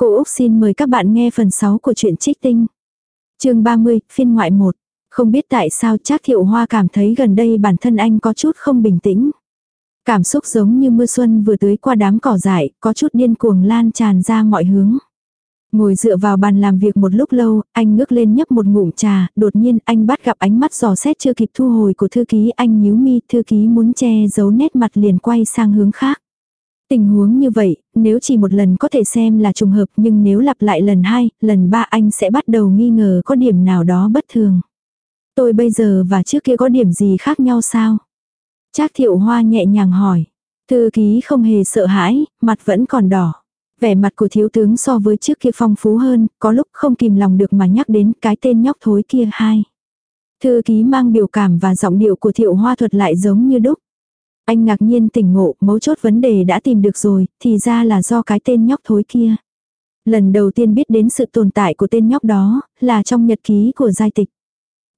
Cô Úc xin mời các bạn nghe phần 6 của truyện Trích Tinh. chương 30, phiên ngoại 1. Không biết tại sao Trác Thiệu Hoa cảm thấy gần đây bản thân anh có chút không bình tĩnh. Cảm xúc giống như mưa xuân vừa tưới qua đám cỏ dại, có chút điên cuồng lan tràn ra mọi hướng. Ngồi dựa vào bàn làm việc một lúc lâu, anh ngước lên nhấp một ngụm trà, đột nhiên anh bắt gặp ánh mắt giò xét chưa kịp thu hồi của thư ký anh nhíu mi, thư ký muốn che giấu nét mặt liền quay sang hướng khác. Tình huống như vậy, nếu chỉ một lần có thể xem là trùng hợp nhưng nếu lặp lại lần hai, lần ba anh sẽ bắt đầu nghi ngờ có điểm nào đó bất thường. Tôi bây giờ và trước kia có điểm gì khác nhau sao? Trác thiệu hoa nhẹ nhàng hỏi. Thư ký không hề sợ hãi, mặt vẫn còn đỏ. Vẻ mặt của thiếu tướng so với trước kia phong phú hơn, có lúc không kìm lòng được mà nhắc đến cái tên nhóc thối kia hai. Thư ký mang biểu cảm và giọng điệu của thiệu hoa thuật lại giống như đúc. Anh ngạc nhiên tỉnh ngộ, mấu chốt vấn đề đã tìm được rồi, thì ra là do cái tên nhóc thối kia. Lần đầu tiên biết đến sự tồn tại của tên nhóc đó, là trong nhật ký của giai tịch.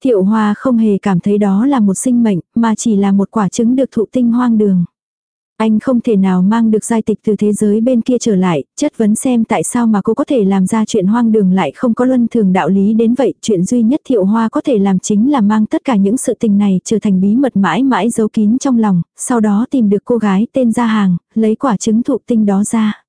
Thiệu Hoa không hề cảm thấy đó là một sinh mệnh, mà chỉ là một quả trứng được thụ tinh hoang đường. Anh không thể nào mang được giai tịch từ thế giới bên kia trở lại, chất vấn xem tại sao mà cô có thể làm ra chuyện hoang đường lại không có luân thường đạo lý đến vậy. Chuyện duy nhất thiệu hoa có thể làm chính là mang tất cả những sự tình này trở thành bí mật mãi mãi giấu kín trong lòng, sau đó tìm được cô gái tên ra hàng, lấy quả trứng thụ tinh đó ra.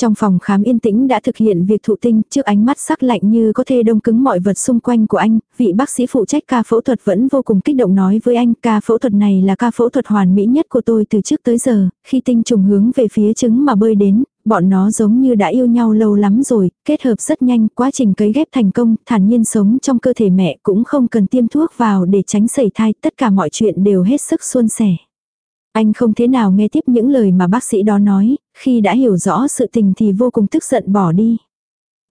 Trong phòng khám yên tĩnh đã thực hiện việc thụ tinh trước ánh mắt sắc lạnh như có thể đông cứng mọi vật xung quanh của anh, vị bác sĩ phụ trách ca phẫu thuật vẫn vô cùng kích động nói với anh ca phẫu thuật này là ca phẫu thuật hoàn mỹ nhất của tôi từ trước tới giờ, khi tinh trùng hướng về phía trứng mà bơi đến, bọn nó giống như đã yêu nhau lâu lắm rồi, kết hợp rất nhanh, quá trình cấy ghép thành công, thản nhiên sống trong cơ thể mẹ cũng không cần tiêm thuốc vào để tránh sẩy thai, tất cả mọi chuyện đều hết sức suôn sẻ. Anh không thế nào nghe tiếp những lời mà bác sĩ đó nói, khi đã hiểu rõ sự tình thì vô cùng tức giận bỏ đi.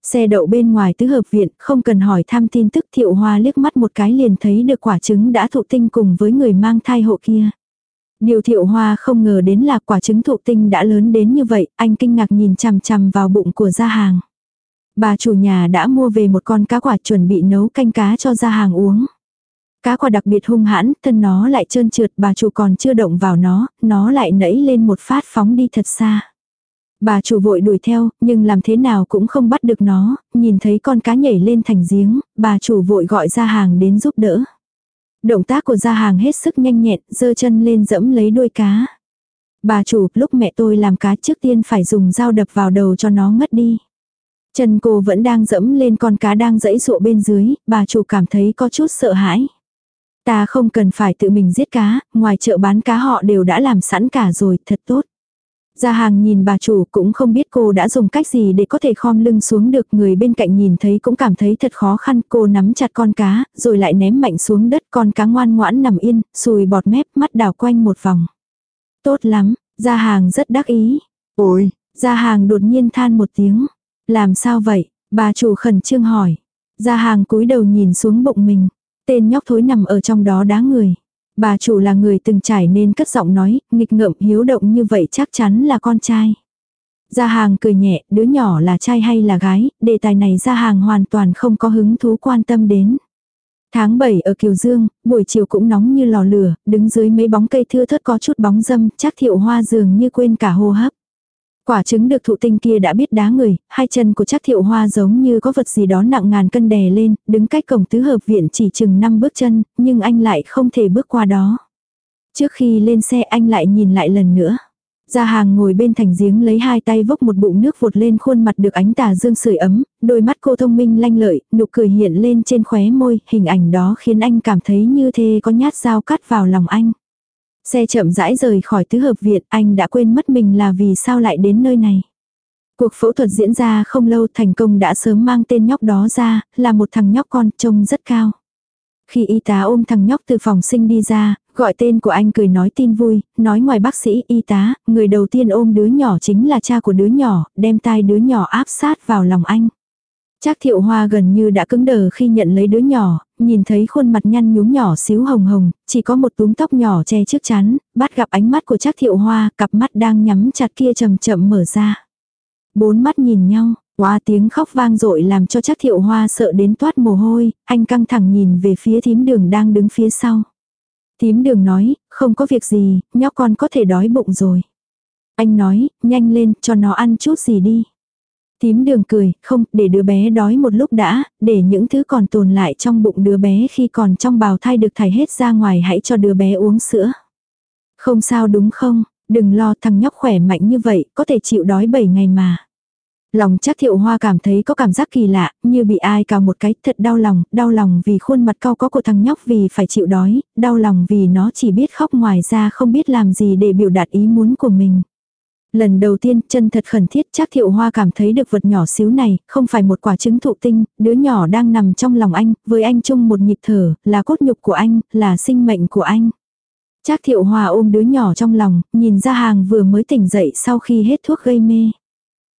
Xe đậu bên ngoài tứ hợp viện, không cần hỏi thăm tin tức thiệu hoa liếc mắt một cái liền thấy được quả trứng đã thụ tinh cùng với người mang thai hộ kia. Điều thiệu hoa không ngờ đến là quả trứng thụ tinh đã lớn đến như vậy, anh kinh ngạc nhìn chằm chằm vào bụng của gia hàng. Bà chủ nhà đã mua về một con cá quả chuẩn bị nấu canh cá cho gia hàng uống. Cá quả đặc biệt hung hãn, thân nó lại trơn trượt, bà chủ còn chưa động vào nó, nó lại nẫy lên một phát phóng đi thật xa. Bà chủ vội đuổi theo, nhưng làm thế nào cũng không bắt được nó, nhìn thấy con cá nhảy lên thành giếng, bà chủ vội gọi ra hàng đến giúp đỡ. Động tác của gia hàng hết sức nhanh nhẹn, giơ chân lên dẫm lấy đuôi cá. Bà chủ, lúc mẹ tôi làm cá trước tiên phải dùng dao đập vào đầu cho nó ngất đi. Chân cô vẫn đang dẫm lên con cá đang dẫy dụa bên dưới, bà chủ cảm thấy có chút sợ hãi. Ta không cần phải tự mình giết cá, ngoài chợ bán cá họ đều đã làm sẵn cả rồi, thật tốt. Gia hàng nhìn bà chủ cũng không biết cô đã dùng cách gì để có thể khom lưng xuống được người bên cạnh nhìn thấy cũng cảm thấy thật khó khăn cô nắm chặt con cá rồi lại ném mạnh xuống đất con cá ngoan ngoãn nằm yên, sùi bọt mép mắt đảo quanh một vòng. Tốt lắm, gia hàng rất đắc ý. Ôi, gia hàng đột nhiên than một tiếng. Làm sao vậy? Bà chủ khẩn trương hỏi. Gia hàng cúi đầu nhìn xuống bụng mình. Tên nhóc thối nằm ở trong đó đá người. Bà chủ là người từng trải nên cất giọng nói, nghịch ngợm hiếu động như vậy chắc chắn là con trai. Gia hàng cười nhẹ, đứa nhỏ là trai hay là gái, đề tài này gia hàng hoàn toàn không có hứng thú quan tâm đến. Tháng 7 ở Kiều Dương, buổi chiều cũng nóng như lò lửa, đứng dưới mấy bóng cây thưa thớt có chút bóng dâm, chắc thiệu hoa dường như quên cả hô hấp. Quả trứng được thụ tinh kia đã biết đá người, hai chân của chắc thiệu hoa giống như có vật gì đó nặng ngàn cân đè lên, đứng cách cổng tứ hợp viện chỉ chừng 5 bước chân, nhưng anh lại không thể bước qua đó. Trước khi lên xe anh lại nhìn lại lần nữa. Gia hàng ngồi bên thành giếng lấy hai tay vốc một bụng nước vột lên khuôn mặt được ánh tà dương sưởi ấm, đôi mắt cô thông minh lanh lợi, nụ cười hiện lên trên khóe môi, hình ảnh đó khiến anh cảm thấy như thế có nhát dao cắt vào lòng anh. Xe chậm rãi rời khỏi tứ hợp viện, anh đã quên mất mình là vì sao lại đến nơi này. Cuộc phẫu thuật diễn ra không lâu thành công đã sớm mang tên nhóc đó ra, là một thằng nhóc con trông rất cao. Khi y tá ôm thằng nhóc từ phòng sinh đi ra, gọi tên của anh cười nói tin vui, nói ngoài bác sĩ y tá, người đầu tiên ôm đứa nhỏ chính là cha của đứa nhỏ, đem tai đứa nhỏ áp sát vào lòng anh. Trác thiệu hoa gần như đã cứng đờ khi nhận lấy đứa nhỏ, nhìn thấy khuôn mặt nhăn nhúm nhỏ xíu hồng hồng, chỉ có một túm tóc nhỏ che trước chắn, bắt gặp ánh mắt của Trác thiệu hoa, cặp mắt đang nhắm chặt kia chậm chậm mở ra. Bốn mắt nhìn nhau, Hoa tiếng khóc vang dội làm cho Trác thiệu hoa sợ đến toát mồ hôi, anh căng thẳng nhìn về phía thím đường đang đứng phía sau. Thím đường nói, không có việc gì, nhóc con có thể đói bụng rồi. Anh nói, nhanh lên, cho nó ăn chút gì đi. Tím đường cười, không, để đứa bé đói một lúc đã, để những thứ còn tồn lại trong bụng đứa bé khi còn trong bào thai được thải hết ra ngoài hãy cho đứa bé uống sữa. Không sao đúng không, đừng lo thằng nhóc khỏe mạnh như vậy, có thể chịu đói 7 ngày mà. Lòng chắc thiệu hoa cảm thấy có cảm giác kỳ lạ, như bị ai cào một cái, thật đau lòng, đau lòng vì khuôn mặt cao có của thằng nhóc vì phải chịu đói, đau lòng vì nó chỉ biết khóc ngoài ra không biết làm gì để biểu đạt ý muốn của mình. Lần đầu tiên, chân thật khẩn thiết chắc thiệu hoa cảm thấy được vật nhỏ xíu này, không phải một quả trứng thụ tinh, đứa nhỏ đang nằm trong lòng anh, với anh chung một nhịp thở, là cốt nhục của anh, là sinh mệnh của anh. Trác thiệu hoa ôm đứa nhỏ trong lòng, nhìn ra hàng vừa mới tỉnh dậy sau khi hết thuốc gây mê.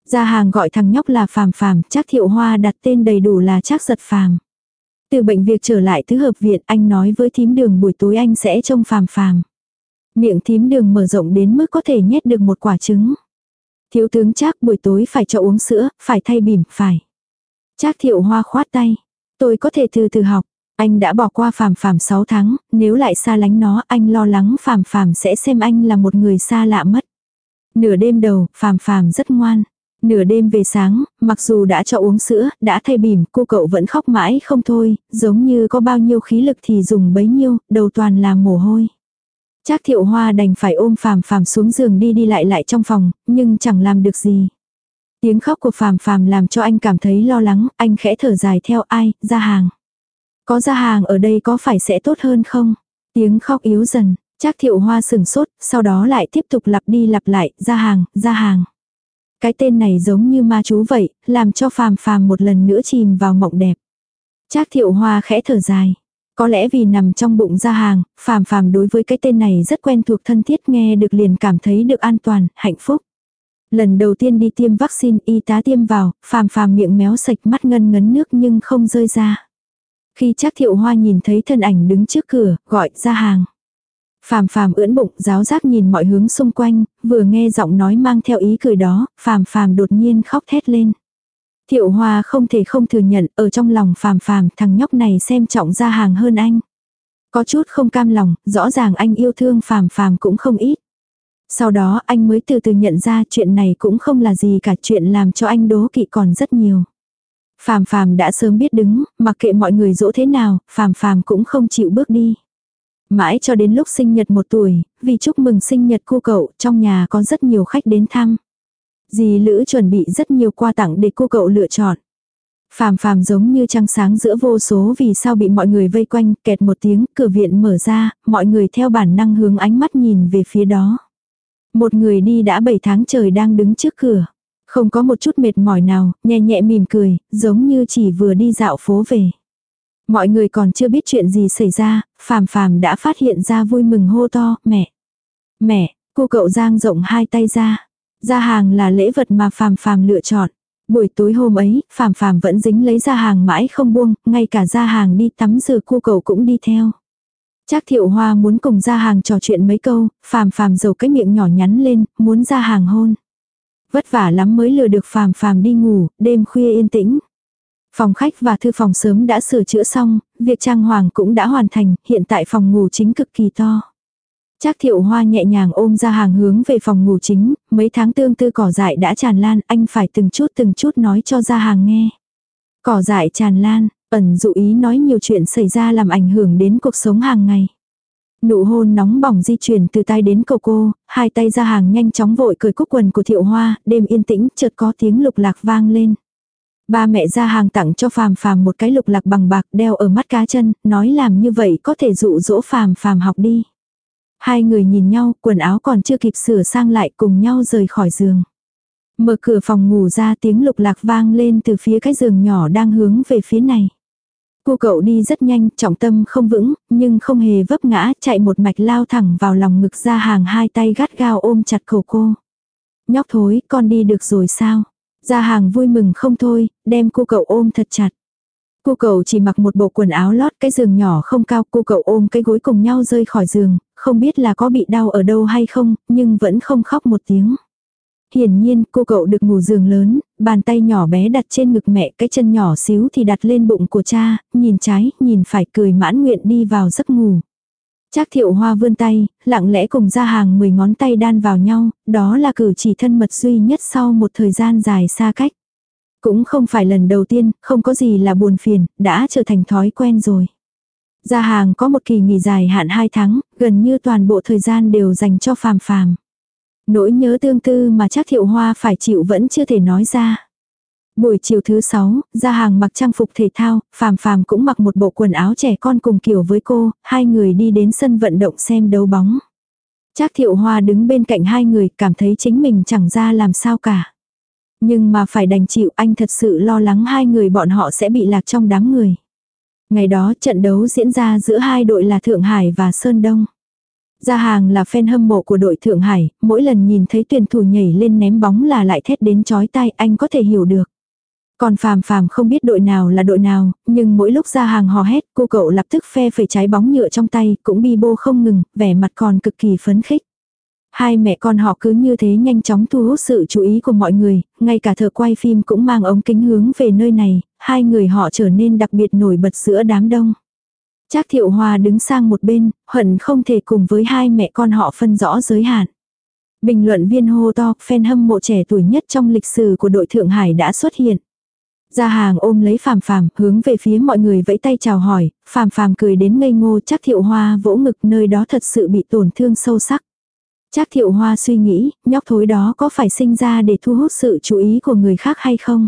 Ra hàng gọi thằng nhóc là phàm phàm, Trác thiệu hoa đặt tên đầy đủ là Trác giật phàm. Từ bệnh viện trở lại tứ hợp viện anh nói với thím đường buổi tối anh sẽ trông phàm phàm. Miệng thím đường mở rộng đến mức có thể nhét được một quả trứng. Thiếu tướng Trác buổi tối phải cho uống sữa, phải thay bỉm, phải. Trác thiệu hoa khoát tay. Tôi có thể từ từ học. Anh đã bỏ qua phàm phàm 6 tháng, nếu lại xa lánh nó anh lo lắng phàm phàm sẽ xem anh là một người xa lạ mất. Nửa đêm đầu, phàm phàm rất ngoan. Nửa đêm về sáng, mặc dù đã cho uống sữa, đã thay bỉm, cô cậu vẫn khóc mãi không thôi, giống như có bao nhiêu khí lực thì dùng bấy nhiêu, đầu toàn là mồ hôi. Trác thiệu hoa đành phải ôm phàm phàm xuống giường đi đi lại lại trong phòng, nhưng chẳng làm được gì. Tiếng khóc của phàm phàm làm cho anh cảm thấy lo lắng, anh khẽ thở dài theo ai, ra hàng. Có ra hàng ở đây có phải sẽ tốt hơn không? Tiếng khóc yếu dần, Trác thiệu hoa sừng sốt, sau đó lại tiếp tục lặp đi lặp lại, ra hàng, ra hàng. Cái tên này giống như ma chú vậy, làm cho phàm phàm một lần nữa chìm vào mộng đẹp. Trác thiệu hoa khẽ thở dài. Có lẽ vì nằm trong bụng ra hàng, phàm phàm đối với cái tên này rất quen thuộc thân thiết nghe được liền cảm thấy được an toàn, hạnh phúc. Lần đầu tiên đi tiêm vaccine y tá tiêm vào, phàm phàm miệng méo sạch mắt ngân ngấn nước nhưng không rơi ra. Khi chắc thiệu hoa nhìn thấy thân ảnh đứng trước cửa, gọi ra hàng. Phàm phàm ưỡn bụng, giáo giác nhìn mọi hướng xung quanh, vừa nghe giọng nói mang theo ý cười đó, phàm phàm đột nhiên khóc thét lên. Thiệu Hoa không thể không thừa nhận, ở trong lòng phàm phàm thằng nhóc này xem trọng ra hàng hơn anh. Có chút không cam lòng, rõ ràng anh yêu thương phàm phàm cũng không ít. Sau đó anh mới từ từ nhận ra chuyện này cũng không là gì cả chuyện làm cho anh đố kỵ còn rất nhiều. Phàm phàm đã sớm biết đứng, mặc kệ mọi người dỗ thế nào, phàm phàm cũng không chịu bước đi. Mãi cho đến lúc sinh nhật một tuổi, vì chúc mừng sinh nhật cô cậu, trong nhà có rất nhiều khách đến thăm. Dì Lữ chuẩn bị rất nhiều quà tặng để cô cậu lựa chọn. Phàm phàm giống như trăng sáng giữa vô số vì sao bị mọi người vây quanh, kẹt một tiếng, cửa viện mở ra, mọi người theo bản năng hướng ánh mắt nhìn về phía đó. Một người đi đã 7 tháng trời đang đứng trước cửa. Không có một chút mệt mỏi nào, nhẹ nhẹ mỉm cười, giống như chỉ vừa đi dạo phố về. Mọi người còn chưa biết chuyện gì xảy ra, phàm phàm đã phát hiện ra vui mừng hô to, mẹ. Mẹ, cô cậu giang rộng hai tay ra. Ra hàng là lễ vật mà phàm phàm lựa chọn. Buổi tối hôm ấy, phàm phàm vẫn dính lấy ra hàng mãi không buông, ngay cả ra hàng đi tắm rửa cu cậu cũng đi theo. Trác thiệu hoa muốn cùng ra hàng trò chuyện mấy câu, phàm phàm dầu cái miệng nhỏ nhắn lên, muốn ra hàng hôn. Vất vả lắm mới lừa được phàm phàm đi ngủ, đêm khuya yên tĩnh. Phòng khách và thư phòng sớm đã sửa chữa xong, việc trang hoàng cũng đã hoàn thành, hiện tại phòng ngủ chính cực kỳ to. Trác thiệu hoa nhẹ nhàng ôm ra hàng hướng về phòng ngủ chính, mấy tháng tương tư cỏ dại đã tràn lan, anh phải từng chút từng chút nói cho ra hàng nghe. Cỏ dại tràn lan, ẩn dụ ý nói nhiều chuyện xảy ra làm ảnh hưởng đến cuộc sống hàng ngày. Nụ hôn nóng bỏng di chuyển từ tay đến cầu cô, hai tay ra hàng nhanh chóng vội cởi cúc quần của thiệu hoa, đêm yên tĩnh chợt có tiếng lục lạc vang lên. Ba mẹ ra hàng tặng cho phàm phàm một cái lục lạc bằng bạc đeo ở mắt cá chân, nói làm như vậy có thể dụ dỗ phàm phàm học đi. Hai người nhìn nhau, quần áo còn chưa kịp sửa sang lại cùng nhau rời khỏi giường. Mở cửa phòng ngủ ra tiếng lục lạc vang lên từ phía cái giường nhỏ đang hướng về phía này. Cô cậu đi rất nhanh, trọng tâm không vững, nhưng không hề vấp ngã, chạy một mạch lao thẳng vào lòng ngực ra hàng hai tay gắt gao ôm chặt cổ cô. Nhóc thối, con đi được rồi sao? Ra hàng vui mừng không thôi, đem cô cậu ôm thật chặt. Cô cậu chỉ mặc một bộ quần áo lót cái giường nhỏ không cao, cô cậu ôm cái gối cùng nhau rơi khỏi giường, không biết là có bị đau ở đâu hay không, nhưng vẫn không khóc một tiếng. Hiển nhiên cô cậu được ngủ giường lớn, bàn tay nhỏ bé đặt trên ngực mẹ cái chân nhỏ xíu thì đặt lên bụng của cha, nhìn trái, nhìn phải cười mãn nguyện đi vào giấc ngủ. Trác thiệu hoa vươn tay, lặng lẽ cùng ra hàng 10 ngón tay đan vào nhau, đó là cử chỉ thân mật duy nhất sau một thời gian dài xa cách. Cũng không phải lần đầu tiên, không có gì là buồn phiền, đã trở thành thói quen rồi. Gia hàng có một kỳ nghỉ dài hạn 2 tháng, gần như toàn bộ thời gian đều dành cho phàm phàm. Nỗi nhớ tương tư mà chắc thiệu hoa phải chịu vẫn chưa thể nói ra. Buổi chiều thứ sáu, gia hàng mặc trang phục thể thao, phàm phàm cũng mặc một bộ quần áo trẻ con cùng kiểu với cô, hai người đi đến sân vận động xem đấu bóng. Trác thiệu hoa đứng bên cạnh hai người cảm thấy chính mình chẳng ra làm sao cả. Nhưng mà phải đành chịu anh thật sự lo lắng hai người bọn họ sẽ bị lạc trong đám người. Ngày đó trận đấu diễn ra giữa hai đội là Thượng Hải và Sơn Đông. Gia hàng là fan hâm mộ của đội Thượng Hải, mỗi lần nhìn thấy tuyển thủ nhảy lên ném bóng là lại thét đến chói tai anh có thể hiểu được. Còn phàm phàm không biết đội nào là đội nào, nhưng mỗi lúc ra hàng hò hét, cô cậu lập tức phe phẩy trái bóng nhựa trong tay, cũng bi bô không ngừng, vẻ mặt còn cực kỳ phấn khích. Hai mẹ con họ cứ như thế nhanh chóng thu hút sự chú ý của mọi người, ngay cả thợ quay phim cũng mang ống kính hướng về nơi này, hai người họ trở nên đặc biệt nổi bật giữa đám đông. Trác thiệu hòa đứng sang một bên, hận không thể cùng với hai mẹ con họ phân rõ giới hạn. Bình luận viên hô to, fan hâm mộ trẻ tuổi nhất trong lịch sử của đội Thượng Hải đã xuất hiện. Gia hàng ôm lấy phàm phàm, hướng về phía mọi người vẫy tay chào hỏi, phàm phàm cười đến ngây ngô chắc thiệu hoa vỗ ngực nơi đó thật sự bị tổn thương sâu sắc. Chắc thiệu hoa suy nghĩ, nhóc thối đó có phải sinh ra để thu hút sự chú ý của người khác hay không?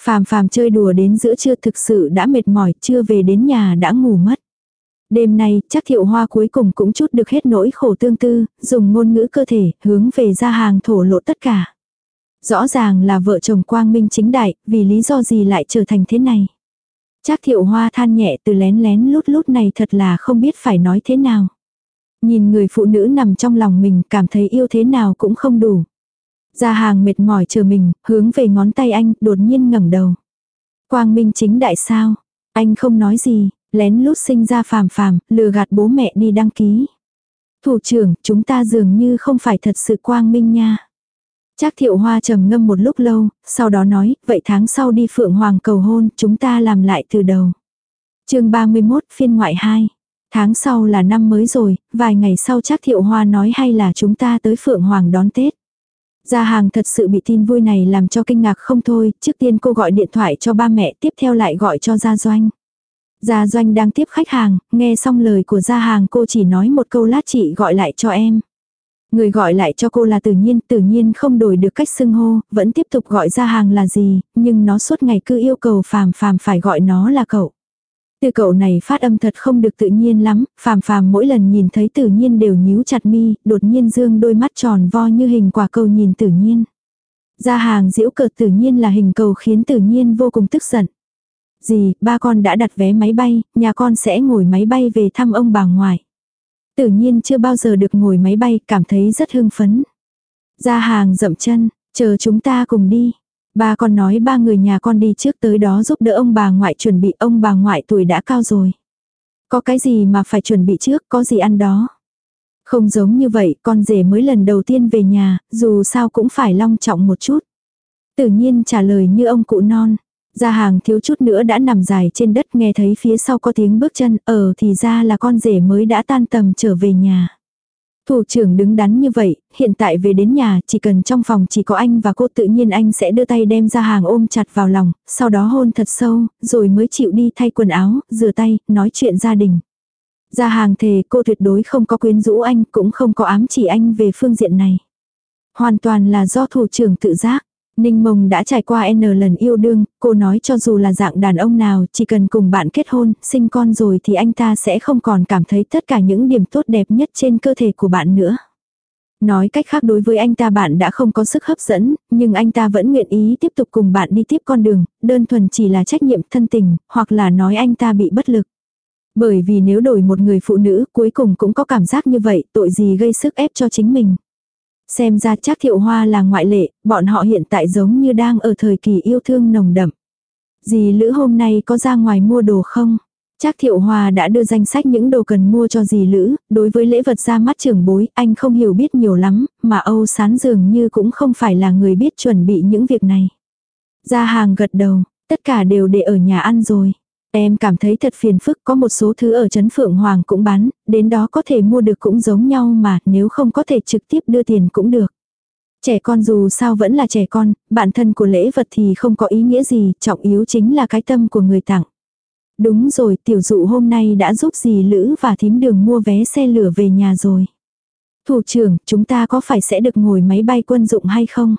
Phàm phàm chơi đùa đến giữa trưa thực sự đã mệt mỏi, chưa về đến nhà đã ngủ mất. Đêm nay, chắc thiệu hoa cuối cùng cũng chút được hết nỗi khổ tương tư, dùng ngôn ngữ cơ thể, hướng về ra hàng thổ lộ tất cả. Rõ ràng là vợ chồng quang minh chính đại, vì lý do gì lại trở thành thế này. Chắc thiệu hoa than nhẹ từ lén lén lút lút này thật là không biết phải nói thế nào. Nhìn người phụ nữ nằm trong lòng mình cảm thấy yêu thế nào cũng không đủ. Ra hàng mệt mỏi chờ mình, hướng về ngón tay anh, đột nhiên ngẩng đầu. Quang minh chính đại sao? Anh không nói gì, lén lút sinh ra phàm phàm, lừa gạt bố mẹ đi đăng ký. Thủ trưởng, chúng ta dường như không phải thật sự quang minh nha. Trác thiệu hoa trầm ngâm một lúc lâu, sau đó nói, vậy tháng sau đi Phượng Hoàng cầu hôn, chúng ta làm lại từ đầu. chương 31 phiên ngoại 2. Tháng sau là năm mới rồi, vài ngày sau chắc thiệu hoa nói hay là chúng ta tới Phượng Hoàng đón Tết. Gia hàng thật sự bị tin vui này làm cho kinh ngạc không thôi, trước tiên cô gọi điện thoại cho ba mẹ tiếp theo lại gọi cho Gia Doanh. Gia Doanh đang tiếp khách hàng, nghe xong lời của Gia hàng cô chỉ nói một câu lát chị gọi lại cho em. Người gọi lại cho cô là tự nhiên, tự nhiên không đổi được cách xưng hô, vẫn tiếp tục gọi ra hàng là gì, nhưng nó suốt ngày cứ yêu cầu phàm phàm phải gọi nó là cậu. Từ cậu này phát âm thật không được tự nhiên lắm, phàm phàm mỗi lần nhìn thấy tự nhiên đều nhíu chặt mi, đột nhiên dương đôi mắt tròn vo như hình quả cầu nhìn tự nhiên. Ra hàng diễu cợt tự nhiên là hình cầu khiến tự nhiên vô cùng tức giận. Gì, ba con đã đặt vé máy bay, nhà con sẽ ngồi máy bay về thăm ông bà ngoại. Tự nhiên chưa bao giờ được ngồi máy bay, cảm thấy rất hưng phấn. Ra hàng dậm chân, chờ chúng ta cùng đi. Ba con nói ba người nhà con đi trước tới đó giúp đỡ ông bà ngoại chuẩn bị ông bà ngoại tuổi đã cao rồi. Có cái gì mà phải chuẩn bị trước, có gì ăn đó. Không giống như vậy, con rể mới lần đầu tiên về nhà, dù sao cũng phải long trọng một chút. Tự nhiên trả lời như ông cụ non. Gia hàng thiếu chút nữa đã nằm dài trên đất nghe thấy phía sau có tiếng bước chân, ở thì ra là con rể mới đã tan tầm trở về nhà. Thủ trưởng đứng đắn như vậy, hiện tại về đến nhà, chỉ cần trong phòng chỉ có anh và cô tự nhiên anh sẽ đưa tay đem ra hàng ôm chặt vào lòng, sau đó hôn thật sâu, rồi mới chịu đi thay quần áo, rửa tay, nói chuyện gia đình. Ra hàng thề cô tuyệt đối không có quyến rũ anh, cũng không có ám chỉ anh về phương diện này. Hoàn toàn là do thủ trưởng tự giác. Ninh mông đã trải qua N lần yêu đương, cô nói cho dù là dạng đàn ông nào, chỉ cần cùng bạn kết hôn, sinh con rồi thì anh ta sẽ không còn cảm thấy tất cả những điểm tốt đẹp nhất trên cơ thể của bạn nữa. Nói cách khác đối với anh ta bạn đã không có sức hấp dẫn, nhưng anh ta vẫn nguyện ý tiếp tục cùng bạn đi tiếp con đường, đơn thuần chỉ là trách nhiệm thân tình, hoặc là nói anh ta bị bất lực. Bởi vì nếu đổi một người phụ nữ cuối cùng cũng có cảm giác như vậy, tội gì gây sức ép cho chính mình. Xem ra chắc thiệu hoa là ngoại lệ, bọn họ hiện tại giống như đang ở thời kỳ yêu thương nồng đậm. Dì Lữ hôm nay có ra ngoài mua đồ không? Chắc thiệu hòa đã đưa danh sách những đồ cần mua cho dì Lữ, đối với lễ vật ra mắt trưởng bối, anh không hiểu biết nhiều lắm, mà Âu Sán dường như cũng không phải là người biết chuẩn bị những việc này. Ra hàng gật đầu, tất cả đều để ở nhà ăn rồi. Em cảm thấy thật phiền phức có một số thứ ở Trấn Phượng Hoàng cũng bán, đến đó có thể mua được cũng giống nhau mà nếu không có thể trực tiếp đưa tiền cũng được. Trẻ con dù sao vẫn là trẻ con, bản thân của lễ vật thì không có ý nghĩa gì, trọng yếu chính là cái tâm của người tặng. Đúng rồi, tiểu dụ hôm nay đã giúp dì Lữ và thím đường mua vé xe lửa về nhà rồi. Thủ trưởng, chúng ta có phải sẽ được ngồi máy bay quân dụng hay không?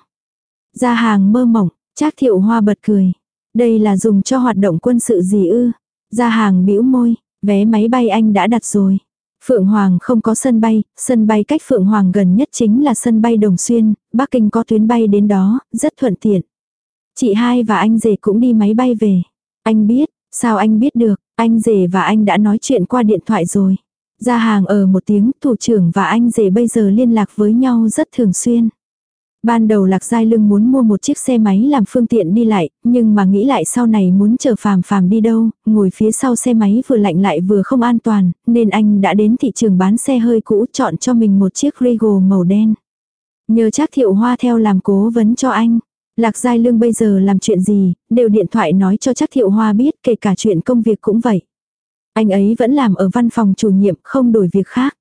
Ra hàng mơ mộng, Trác thiệu hoa bật cười. Đây là dùng cho hoạt động quân sự gì ư? Ra hàng bĩu môi, vé máy bay anh đã đặt rồi. Phượng Hoàng không có sân bay, sân bay cách Phượng Hoàng gần nhất chính là sân bay Đồng Xuyên, Bắc Kinh có tuyến bay đến đó, rất thuận tiện. Chị hai và anh rể cũng đi máy bay về. Anh biết, sao anh biết được, anh rể và anh đã nói chuyện qua điện thoại rồi. Ra hàng ở một tiếng, thủ trưởng và anh rể bây giờ liên lạc với nhau rất thường xuyên. Ban đầu Lạc Giai Lưng muốn mua một chiếc xe máy làm phương tiện đi lại, nhưng mà nghĩ lại sau này muốn chờ phàm phàm đi đâu, ngồi phía sau xe máy vừa lạnh lại vừa không an toàn, nên anh đã đến thị trường bán xe hơi cũ chọn cho mình một chiếc Regal màu đen. Nhờ chắc thiệu hoa theo làm cố vấn cho anh. Lạc Giai Lương bây giờ làm chuyện gì, đều điện thoại nói cho chắc thiệu hoa biết kể cả chuyện công việc cũng vậy. Anh ấy vẫn làm ở văn phòng chủ nhiệm không đổi việc khác.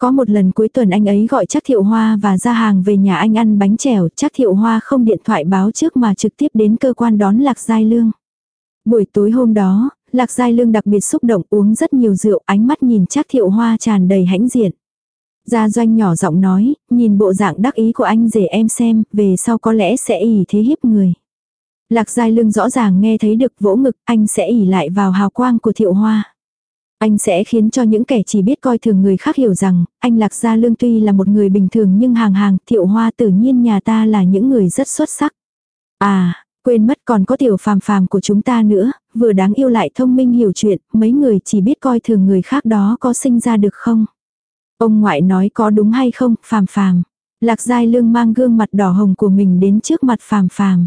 Có một lần cuối tuần anh ấy gọi chắc thiệu hoa và ra hàng về nhà anh ăn bánh chèo, chắc thiệu hoa không điện thoại báo trước mà trực tiếp đến cơ quan đón Lạc Giai Lương. Buổi tối hôm đó, Lạc Giai Lương đặc biệt xúc động uống rất nhiều rượu ánh mắt nhìn chắc thiệu hoa tràn đầy hãnh diện. Gia doanh nhỏ giọng nói, nhìn bộ dạng đắc ý của anh rể em xem, về sau có lẽ sẽ ỉ thế hiếp người. Lạc Giai Lương rõ ràng nghe thấy được vỗ ngực, anh sẽ ỉ lại vào hào quang của thiệu hoa. Anh sẽ khiến cho những kẻ chỉ biết coi thường người khác hiểu rằng, anh Lạc Gia Lương tuy là một người bình thường nhưng hàng hàng, thiệu hoa tự nhiên nhà ta là những người rất xuất sắc. À, quên mất còn có tiểu phàm phàm của chúng ta nữa, vừa đáng yêu lại thông minh hiểu chuyện, mấy người chỉ biết coi thường người khác đó có sinh ra được không? Ông ngoại nói có đúng hay không, phàm phàm. Lạc Giai Lương mang gương mặt đỏ hồng của mình đến trước mặt phàm phàm.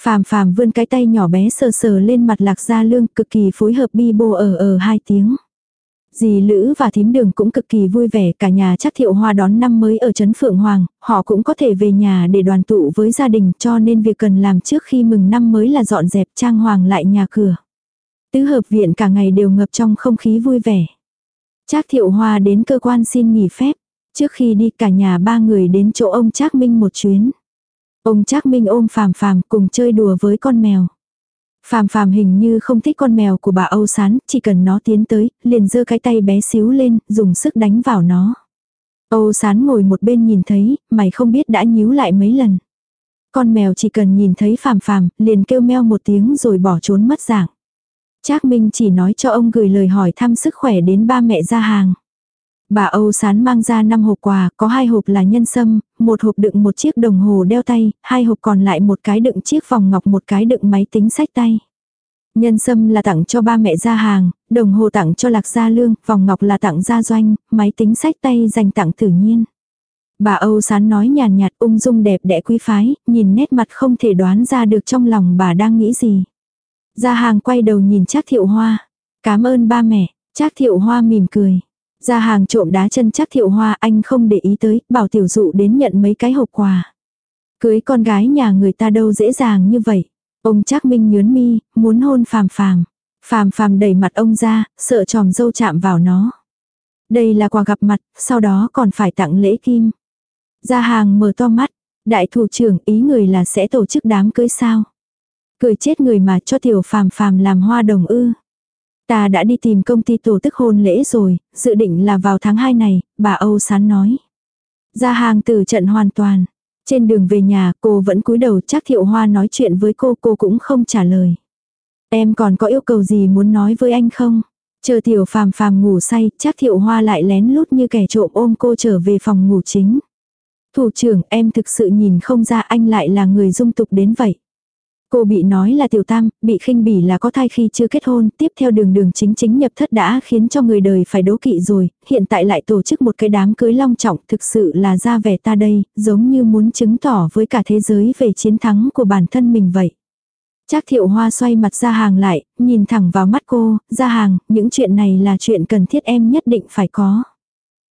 Phàm phàm vươn cái tay nhỏ bé sờ sờ lên mặt lạc gia lương cực kỳ phối hợp bi bô ở ở hai tiếng. Dì Lữ và thím đường cũng cực kỳ vui vẻ cả nhà chắc thiệu hoa đón năm mới ở Trấn Phượng Hoàng, họ cũng có thể về nhà để đoàn tụ với gia đình cho nên việc cần làm trước khi mừng năm mới là dọn dẹp trang hoàng lại nhà cửa. Tứ hợp viện cả ngày đều ngập trong không khí vui vẻ. Trác thiệu hoa đến cơ quan xin nghỉ phép. Trước khi đi cả nhà ba người đến chỗ ông Trác Minh một chuyến. Ông Trác Minh ôm Phàm Phàm cùng chơi đùa với con mèo. Phàm Phàm hình như không thích con mèo của bà Âu Sán, chỉ cần nó tiến tới, liền giơ cái tay bé xíu lên, dùng sức đánh vào nó. Âu Sán ngồi một bên nhìn thấy, mày không biết đã nhíu lại mấy lần. Con mèo chỉ cần nhìn thấy Phàm Phàm, liền kêu meo một tiếng rồi bỏ trốn mất dạng. Trác Minh chỉ nói cho ông gửi lời hỏi thăm sức khỏe đến ba mẹ ra hàng. Bà Âu Sán mang ra 5 hộp quà, có hai hộp là nhân sâm, một hộp đựng một chiếc đồng hồ đeo tay, hai hộp còn lại một cái đựng chiếc vòng ngọc một cái đựng máy tính sách tay. Nhân sâm là tặng cho ba mẹ gia hàng, đồng hồ tặng cho lạc gia lương, vòng ngọc là tặng gia doanh, máy tính sách tay dành tặng tự nhiên. Bà Âu Sán nói nhàn nhạt ung dung đẹp đẽ quý phái, nhìn nét mặt không thể đoán ra được trong lòng bà đang nghĩ gì. Gia hàng quay đầu nhìn Trác Thiệu Hoa. Cảm ơn ba mẹ, Trác Thiệu Hoa mỉm cười. Ra hàng trộm đá chân chắc thiệu hoa anh không để ý tới, bảo tiểu dụ đến nhận mấy cái hộp quà. Cưới con gái nhà người ta đâu dễ dàng như vậy. Ông chắc minh nhớn mi, muốn hôn phàm phàm. Phàm phàm đẩy mặt ông ra, sợ tròm dâu chạm vào nó. Đây là quà gặp mặt, sau đó còn phải tặng lễ kim. Ra hàng mở to mắt, đại thủ trưởng ý người là sẽ tổ chức đám cưới sao. Cười chết người mà cho tiểu phàm phàm làm hoa đồng ư. Ta đã đi tìm công ty tổ chức hôn lễ rồi, dự định là vào tháng 2 này, bà Âu Sán nói. Ra hàng từ trận hoàn toàn. Trên đường về nhà cô vẫn cúi đầu chắc thiệu hoa nói chuyện với cô cô cũng không trả lời. Em còn có yêu cầu gì muốn nói với anh không? Chờ tiểu phàm phàm ngủ say, chắc thiệu hoa lại lén lút như kẻ trộm ôm cô trở về phòng ngủ chính. Thủ trưởng em thực sự nhìn không ra anh lại là người dung tục đến vậy. Cô bị nói là tiểu tam, bị khinh bỉ là có thai khi chưa kết hôn, tiếp theo đường đường chính chính nhập thất đã khiến cho người đời phải đố kỵ rồi, hiện tại lại tổ chức một cái đám cưới long trọng, thực sự là ra vẻ ta đây, giống như muốn chứng tỏ với cả thế giới về chiến thắng của bản thân mình vậy. Trác thiệu hoa xoay mặt ra hàng lại, nhìn thẳng vào mắt cô, ra hàng, những chuyện này là chuyện cần thiết em nhất định phải có.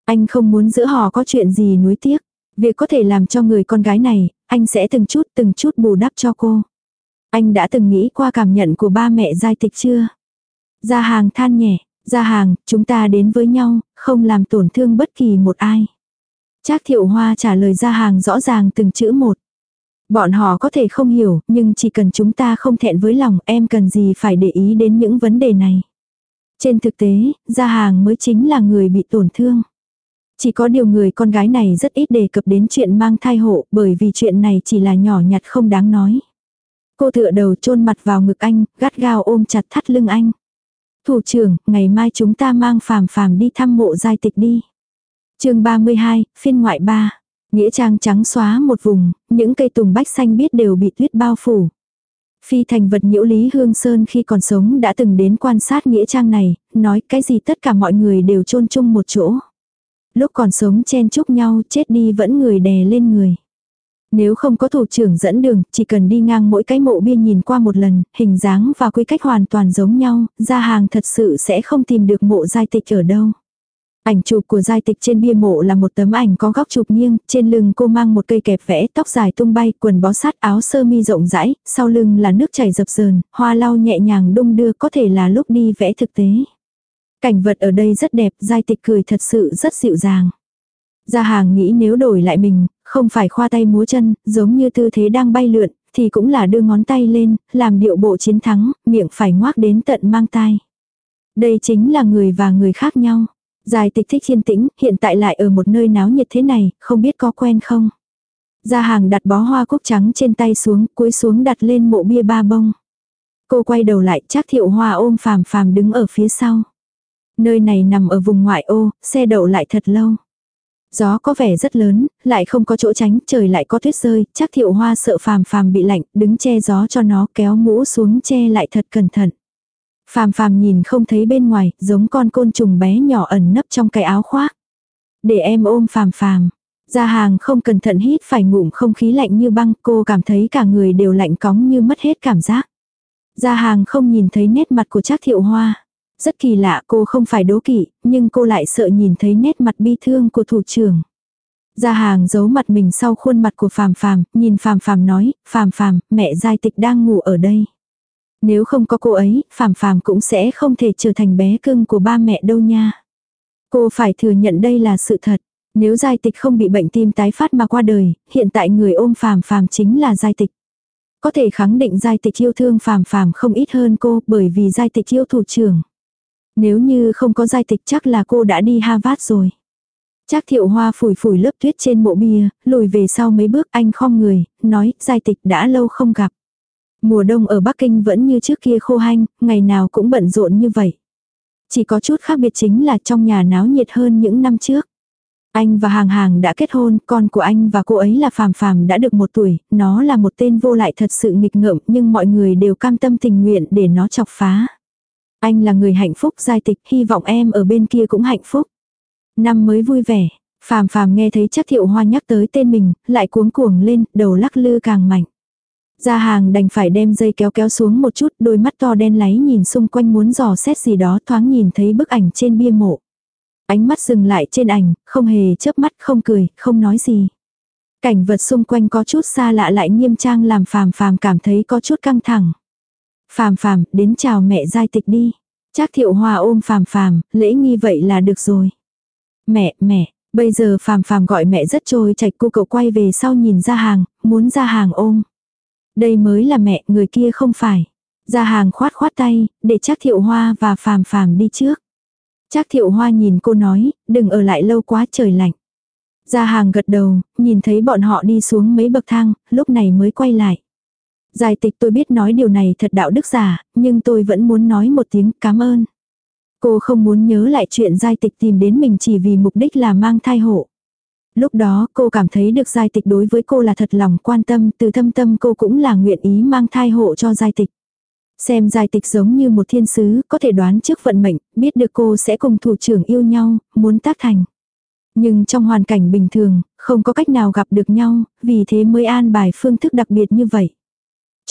Anh không muốn giữa họ có chuyện gì nuối tiếc. Việc có thể làm cho người con gái này, anh sẽ từng chút từng chút bù đắp cho cô. Anh đã từng nghĩ qua cảm nhận của ba mẹ giai tịch chưa? Gia hàng than nhẹ, gia hàng, chúng ta đến với nhau, không làm tổn thương bất kỳ một ai. Trác thiệu hoa trả lời gia hàng rõ ràng từng chữ một. Bọn họ có thể không hiểu, nhưng chỉ cần chúng ta không thẹn với lòng em cần gì phải để ý đến những vấn đề này. Trên thực tế, gia hàng mới chính là người bị tổn thương. Chỉ có điều người con gái này rất ít đề cập đến chuyện mang thai hộ bởi vì chuyện này chỉ là nhỏ nhặt không đáng nói. Cô tựa đầu chôn mặt vào ngực anh, gắt gao ôm chặt thắt lưng anh. Thủ trưởng, ngày mai chúng ta mang phàm phàm đi thăm mộ giai tịch đi. chương 32, phiên ngoại 3. Nghĩa trang trắng xóa một vùng, những cây tùng bách xanh biết đều bị tuyết bao phủ. Phi thành vật nhiễu Lý Hương Sơn khi còn sống đã từng đến quan sát nghĩa trang này, nói cái gì tất cả mọi người đều chôn chung một chỗ. Lúc còn sống chen chúc nhau chết đi vẫn người đè lên người. Nếu không có thủ trưởng dẫn đường, chỉ cần đi ngang mỗi cái mộ bia nhìn qua một lần, hình dáng và quy cách hoàn toàn giống nhau, ra hàng thật sự sẽ không tìm được mộ giai tịch ở đâu. Ảnh chụp của giai tịch trên bia mộ là một tấm ảnh có góc chụp nghiêng, trên lưng cô mang một cây kẹp vẽ, tóc dài tung bay, quần bó sát áo sơ mi rộng rãi, sau lưng là nước chảy dập dờn, hoa lau nhẹ nhàng đung đưa có thể là lúc đi vẽ thực tế. Cảnh vật ở đây rất đẹp, giai tịch cười thật sự rất dịu dàng. Gia hàng nghĩ nếu đổi lại mình, không phải khoa tay múa chân, giống như tư thế đang bay lượn, thì cũng là đưa ngón tay lên, làm điệu bộ chiến thắng, miệng phải ngoác đến tận mang tai. Đây chính là người và người khác nhau. Giải tịch thích thiên tĩnh, hiện tại lại ở một nơi náo nhiệt thế này, không biết có quen không. Gia hàng đặt bó hoa cúc trắng trên tay xuống, cúi xuống đặt lên mộ bia ba bông. Cô quay đầu lại, chắc thiệu hoa ôm phàm phàm đứng ở phía sau. Nơi này nằm ở vùng ngoại ô, xe đậu lại thật lâu. Gió có vẻ rất lớn, lại không có chỗ tránh, trời lại có tuyết rơi, chắc thiệu hoa sợ phàm phàm bị lạnh, đứng che gió cho nó kéo mũ xuống che lại thật cẩn thận. Phàm phàm nhìn không thấy bên ngoài, giống con côn trùng bé nhỏ ẩn nấp trong cái áo khoác. Để em ôm phàm phàm. Ra hàng không cẩn thận hít phải ngụm không khí lạnh như băng, cô cảm thấy cả người đều lạnh cóng như mất hết cảm giác. Ra hàng không nhìn thấy nét mặt của Trác Thiệu Hoa. Rất kỳ lạ cô không phải đố kỵ, nhưng cô lại sợ nhìn thấy nét mặt bi thương của thủ trưởng. Gia hàng giấu mặt mình sau khuôn mặt của Phàm Phàm, nhìn Phàm Phàm nói, "Phàm Phàm, mẹ giai tịch đang ngủ ở đây." Nếu không có cô ấy, Phàm Phàm cũng sẽ không thể trở thành bé cưng của ba mẹ đâu nha. Cô phải thừa nhận đây là sự thật. Nếu giai tịch không bị bệnh tim tái phát mà qua đời, hiện tại người ôm Phàm Phàm chính là giai tịch. Có thể khẳng định giai tịch yêu thương Phàm Phàm không ít hơn cô, bởi vì giai tịch yêu thủ trưởng. Nếu như không có giai tịch chắc là cô đã đi Harvard rồi. Trác thiệu hoa phủi phủi lớp tuyết trên mộ bia, lùi về sau mấy bước anh khom người, nói giai tịch đã lâu không gặp. Mùa đông ở Bắc Kinh vẫn như trước kia khô hanh, ngày nào cũng bận rộn như vậy. Chỉ có chút khác biệt chính là trong nhà náo nhiệt hơn những năm trước. Anh và Hàng Hàng đã kết hôn, con của anh và cô ấy là Phàm Phàm đã được một tuổi, nó là một tên vô lại thật sự nghịch ngợm nhưng mọi người đều cam tâm tình nguyện để nó chọc phá. Anh là người hạnh phúc giai tịch, hy vọng em ở bên kia cũng hạnh phúc. Năm mới vui vẻ, phàm phàm nghe thấy chắc thiệu hoa nhắc tới tên mình, lại cuống cuồng lên, đầu lắc lư càng mạnh. Gia hàng đành phải đem dây kéo kéo xuống một chút, đôi mắt to đen láy nhìn xung quanh muốn dò xét gì đó thoáng nhìn thấy bức ảnh trên bia mộ. Ánh mắt dừng lại trên ảnh, không hề chớp mắt, không cười, không nói gì. Cảnh vật xung quanh có chút xa lạ lại nghiêm trang làm phàm phàm cảm thấy có chút căng thẳng. Phàm phàm, đến chào mẹ giai tịch đi. Trác thiệu hoa ôm phàm phàm, lễ nghi vậy là được rồi. Mẹ, mẹ, bây giờ phàm phàm gọi mẹ rất trôi chạch cô cậu quay về sau nhìn ra hàng, muốn ra hàng ôm. Đây mới là mẹ, người kia không phải. Ra hàng khoát khoát tay, để Trác thiệu hoa và phàm phàm đi trước. Trác thiệu hoa nhìn cô nói, đừng ở lại lâu quá trời lạnh. Ra hàng gật đầu, nhìn thấy bọn họ đi xuống mấy bậc thang, lúc này mới quay lại. Giải tịch tôi biết nói điều này thật đạo đức giả, nhưng tôi vẫn muốn nói một tiếng cảm ơn. Cô không muốn nhớ lại chuyện giai tịch tìm đến mình chỉ vì mục đích là mang thai hộ. Lúc đó cô cảm thấy được giai tịch đối với cô là thật lòng quan tâm, từ thâm tâm cô cũng là nguyện ý mang thai hộ cho giai tịch. Xem giai tịch giống như một thiên sứ, có thể đoán trước vận mệnh, biết được cô sẽ cùng thủ trưởng yêu nhau, muốn tác thành. Nhưng trong hoàn cảnh bình thường, không có cách nào gặp được nhau, vì thế mới an bài phương thức đặc biệt như vậy.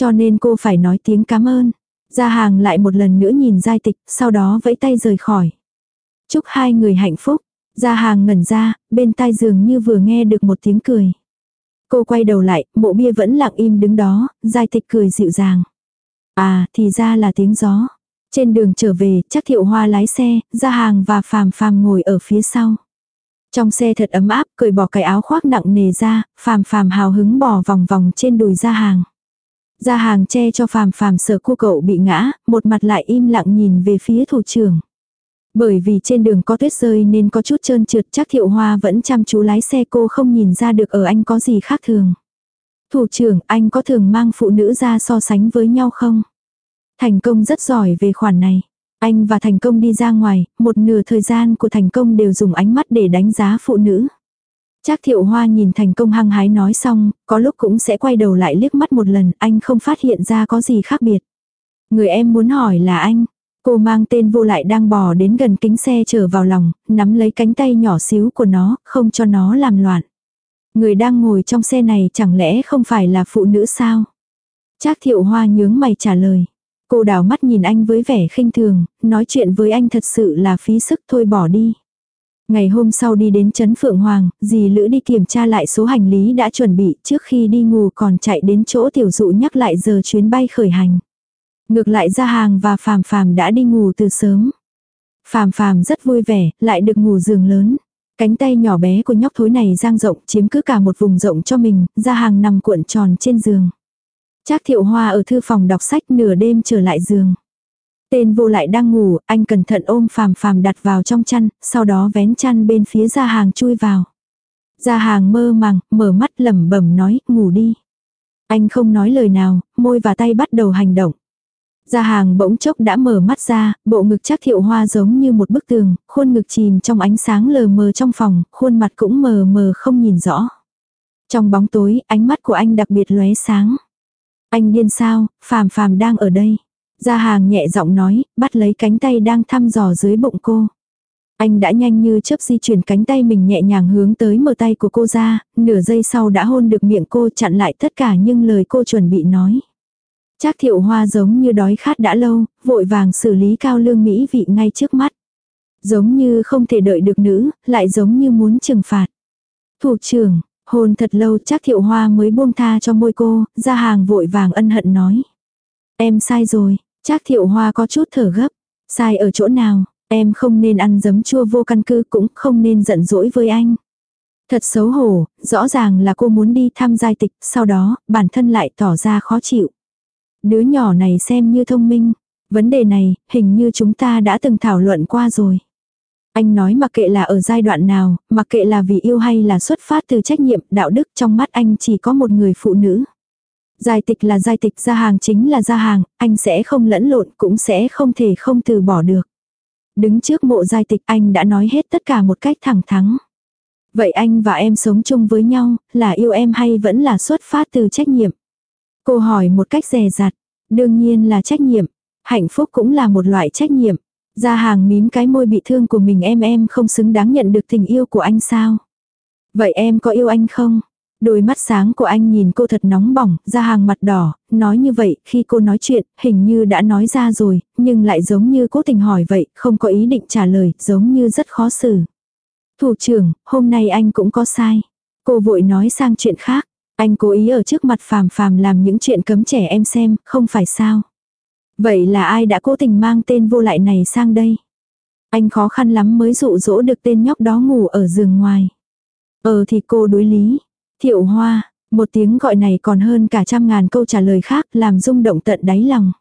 Cho nên cô phải nói tiếng cảm ơn. Gia hàng lại một lần nữa nhìn giai tịch, sau đó vẫy tay rời khỏi. Chúc hai người hạnh phúc. Gia hàng ngẩn ra, bên tai giường như vừa nghe được một tiếng cười. Cô quay đầu lại, mộ bia vẫn lặng im đứng đó, giai tịch cười dịu dàng. À, thì ra là tiếng gió. Trên đường trở về, chắc thiệu hoa lái xe, gia hàng và phàm phàm ngồi ở phía sau. Trong xe thật ấm áp, cởi bỏ cái áo khoác nặng nề ra, phàm phàm hào hứng bỏ vòng vòng trên đùi ra hàng. Ra hàng che cho phàm phàm sợ cô cậu bị ngã, một mặt lại im lặng nhìn về phía thủ trưởng. Bởi vì trên đường có tuyết rơi nên có chút trơn trượt chắc thiệu hoa vẫn chăm chú lái xe cô không nhìn ra được ở anh có gì khác thường. Thủ trưởng, anh có thường mang phụ nữ ra so sánh với nhau không? Thành công rất giỏi về khoản này. Anh và Thành công đi ra ngoài, một nửa thời gian của Thành công đều dùng ánh mắt để đánh giá phụ nữ. Trác thiệu hoa nhìn Thành công hăng hái nói xong, có lúc cũng sẽ quay đầu lại liếc mắt một lần, anh không phát hiện ra có gì khác biệt. Người em muốn hỏi là anh. Cô mang tên vô lại đang bò đến gần kính xe trở vào lòng, nắm lấy cánh tay nhỏ xíu của nó, không cho nó làm loạn. Người đang ngồi trong xe này chẳng lẽ không phải là phụ nữ sao? Trác thiệu hoa nhướng mày trả lời. Cô đảo mắt nhìn anh với vẻ khinh thường, nói chuyện với anh thật sự là phí sức thôi bỏ đi. Ngày hôm sau đi đến Trấn Phượng Hoàng, dì Lữ đi kiểm tra lại số hành lý đã chuẩn bị trước khi đi ngủ còn chạy đến chỗ tiểu dụ nhắc lại giờ chuyến bay khởi hành. Ngược lại ra hàng và phàm phàm đã đi ngủ từ sớm. Phàm phàm rất vui vẻ, lại được ngủ giường lớn. Cánh tay nhỏ bé của nhóc thối này giang rộng chiếm cứ cả một vùng rộng cho mình, ra hàng nằm cuộn tròn trên giường. Trác thiệu hoa ở thư phòng đọc sách nửa đêm trở lại giường. Tên vô lại đang ngủ, anh cẩn thận ôm phàm phàm đặt vào trong chăn, sau đó vén chăn bên phía ra hàng chui vào. Ra hàng mơ màng, mở mắt lẩm bẩm nói, ngủ đi. Anh không nói lời nào, môi và tay bắt đầu hành động. Gia hàng bỗng chốc đã mở mắt ra, bộ ngực chắc thiệu hoa giống như một bức tường, khuôn ngực chìm trong ánh sáng lờ mờ trong phòng, khuôn mặt cũng mờ mờ không nhìn rõ. Trong bóng tối, ánh mắt của anh đặc biệt lóe sáng. Anh điên sao, phàm phàm đang ở đây. Gia hàng nhẹ giọng nói, bắt lấy cánh tay đang thăm dò dưới bụng cô. Anh đã nhanh như chớp di chuyển cánh tay mình nhẹ nhàng hướng tới mở tay của cô ra, nửa giây sau đã hôn được miệng cô chặn lại tất cả những lời cô chuẩn bị nói. Trác thiệu hoa giống như đói khát đã lâu, vội vàng xử lý cao lương mỹ vị ngay trước mắt. Giống như không thể đợi được nữ, lại giống như muốn trừng phạt. Thủ trưởng, hôn thật lâu Trác thiệu hoa mới buông tha cho môi cô, ra hàng vội vàng ân hận nói. Em sai rồi, Trác thiệu hoa có chút thở gấp. Sai ở chỗ nào, em không nên ăn giấm chua vô căn cứ cũng không nên giận dỗi với anh. Thật xấu hổ, rõ ràng là cô muốn đi thăm giai tịch, sau đó, bản thân lại tỏ ra khó chịu. Đứa nhỏ này xem như thông minh. Vấn đề này, hình như chúng ta đã từng thảo luận qua rồi. Anh nói mặc kệ là ở giai đoạn nào, mặc kệ là vì yêu hay là xuất phát từ trách nhiệm, đạo đức trong mắt anh chỉ có một người phụ nữ. Giai tịch là giai tịch, gia hàng chính là gia hàng, anh sẽ không lẫn lộn cũng sẽ không thể không từ bỏ được. Đứng trước mộ giai tịch anh đã nói hết tất cả một cách thẳng thắn. Vậy anh và em sống chung với nhau, là yêu em hay vẫn là xuất phát từ trách nhiệm? Cô hỏi một cách dè dặt. Đương nhiên là trách nhiệm. Hạnh phúc cũng là một loại trách nhiệm. gia hàng mím cái môi bị thương của mình em em không xứng đáng nhận được tình yêu của anh sao? Vậy em có yêu anh không? Đôi mắt sáng của anh nhìn cô thật nóng bỏng, ra hàng mặt đỏ, nói như vậy, khi cô nói chuyện, hình như đã nói ra rồi, nhưng lại giống như cố tình hỏi vậy, không có ý định trả lời, giống như rất khó xử. Thủ trưởng, hôm nay anh cũng có sai. Cô vội nói sang chuyện khác. Anh cố ý ở trước mặt phàm phàm làm những chuyện cấm trẻ em xem, không phải sao. Vậy là ai đã cố tình mang tên vô lại này sang đây? Anh khó khăn lắm mới dụ dỗ được tên nhóc đó ngủ ở giường ngoài. Ờ thì cô đối lý. Thiệu hoa, một tiếng gọi này còn hơn cả trăm ngàn câu trả lời khác làm rung động tận đáy lòng.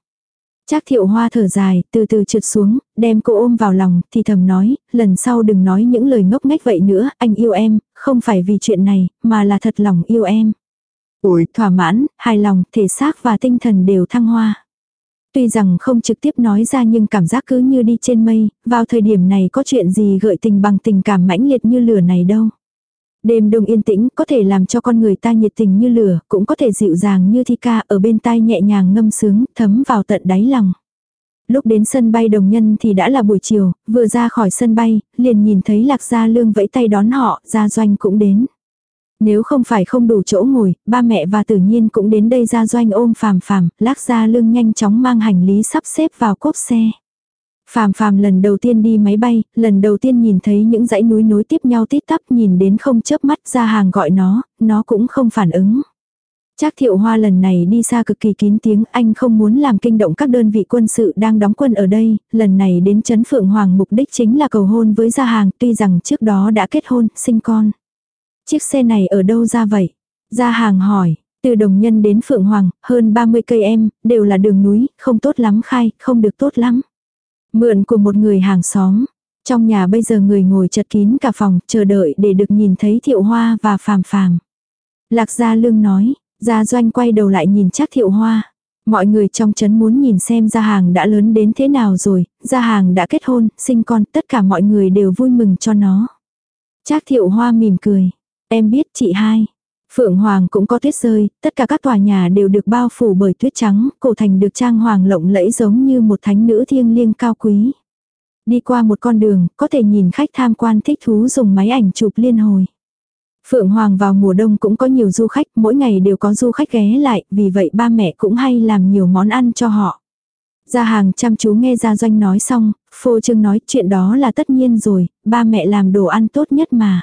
Trác thiệu hoa thở dài, từ từ trượt xuống, đem cô ôm vào lòng, thì thầm nói, lần sau đừng nói những lời ngốc nghếch vậy nữa, anh yêu em, không phải vì chuyện này, mà là thật lòng yêu em. Ủi, thỏa mãn, hài lòng, thể xác và tinh thần đều thăng hoa. Tuy rằng không trực tiếp nói ra nhưng cảm giác cứ như đi trên mây, vào thời điểm này có chuyện gì gợi tình bằng tình cảm mãnh liệt như lửa này đâu. Đêm đông yên tĩnh có thể làm cho con người ta nhiệt tình như lửa, cũng có thể dịu dàng như thi ca ở bên tai nhẹ nhàng ngâm sướng, thấm vào tận đáy lòng. Lúc đến sân bay đồng nhân thì đã là buổi chiều, vừa ra khỏi sân bay, liền nhìn thấy lạc gia lương vẫy tay đón họ, gia doanh cũng đến. Nếu không phải không đủ chỗ ngồi, ba mẹ và tự nhiên cũng đến đây gia doanh ôm phàm phàm, lạc gia lương nhanh chóng mang hành lý sắp xếp vào cốp xe. Phàm phàm lần đầu tiên đi máy bay, lần đầu tiên nhìn thấy những dãy núi nối tiếp nhau tít tắp nhìn đến không chớp mắt ra hàng gọi nó, nó cũng không phản ứng. Trác thiệu hoa lần này đi xa cực kỳ kín tiếng, anh không muốn làm kinh động các đơn vị quân sự đang đóng quân ở đây, lần này đến Trấn Phượng Hoàng mục đích chính là cầu hôn với gia hàng, tuy rằng trước đó đã kết hôn, sinh con. Chiếc xe này ở đâu ra vậy? Gia hàng hỏi, từ Đồng Nhân đến Phượng Hoàng, hơn 30 cây em, đều là đường núi, không tốt lắm khai, không được tốt lắm. Mượn của một người hàng xóm. Trong nhà bây giờ người ngồi chật kín cả phòng, chờ đợi để được nhìn thấy thiệu hoa và phàm phàm. Lạc Gia Lương nói, Gia Doanh quay đầu lại nhìn chắc thiệu hoa. Mọi người trong chấn muốn nhìn xem gia hàng đã lớn đến thế nào rồi, gia hàng đã kết hôn, sinh con, tất cả mọi người đều vui mừng cho nó. Trác thiệu hoa mỉm cười. Em biết chị hai. Phượng Hoàng cũng có tuyết rơi, tất cả các tòa nhà đều được bao phủ bởi tuyết trắng, cổ thành được trang hoàng lộng lẫy giống như một thánh nữ thiêng liêng cao quý. Đi qua một con đường, có thể nhìn khách tham quan thích thú dùng máy ảnh chụp liên hồi. Phượng Hoàng vào mùa đông cũng có nhiều du khách, mỗi ngày đều có du khách ghé lại, vì vậy ba mẹ cũng hay làm nhiều món ăn cho họ. Gia hàng chăm chú nghe Gia Doanh nói xong, phô trương nói chuyện đó là tất nhiên rồi, ba mẹ làm đồ ăn tốt nhất mà.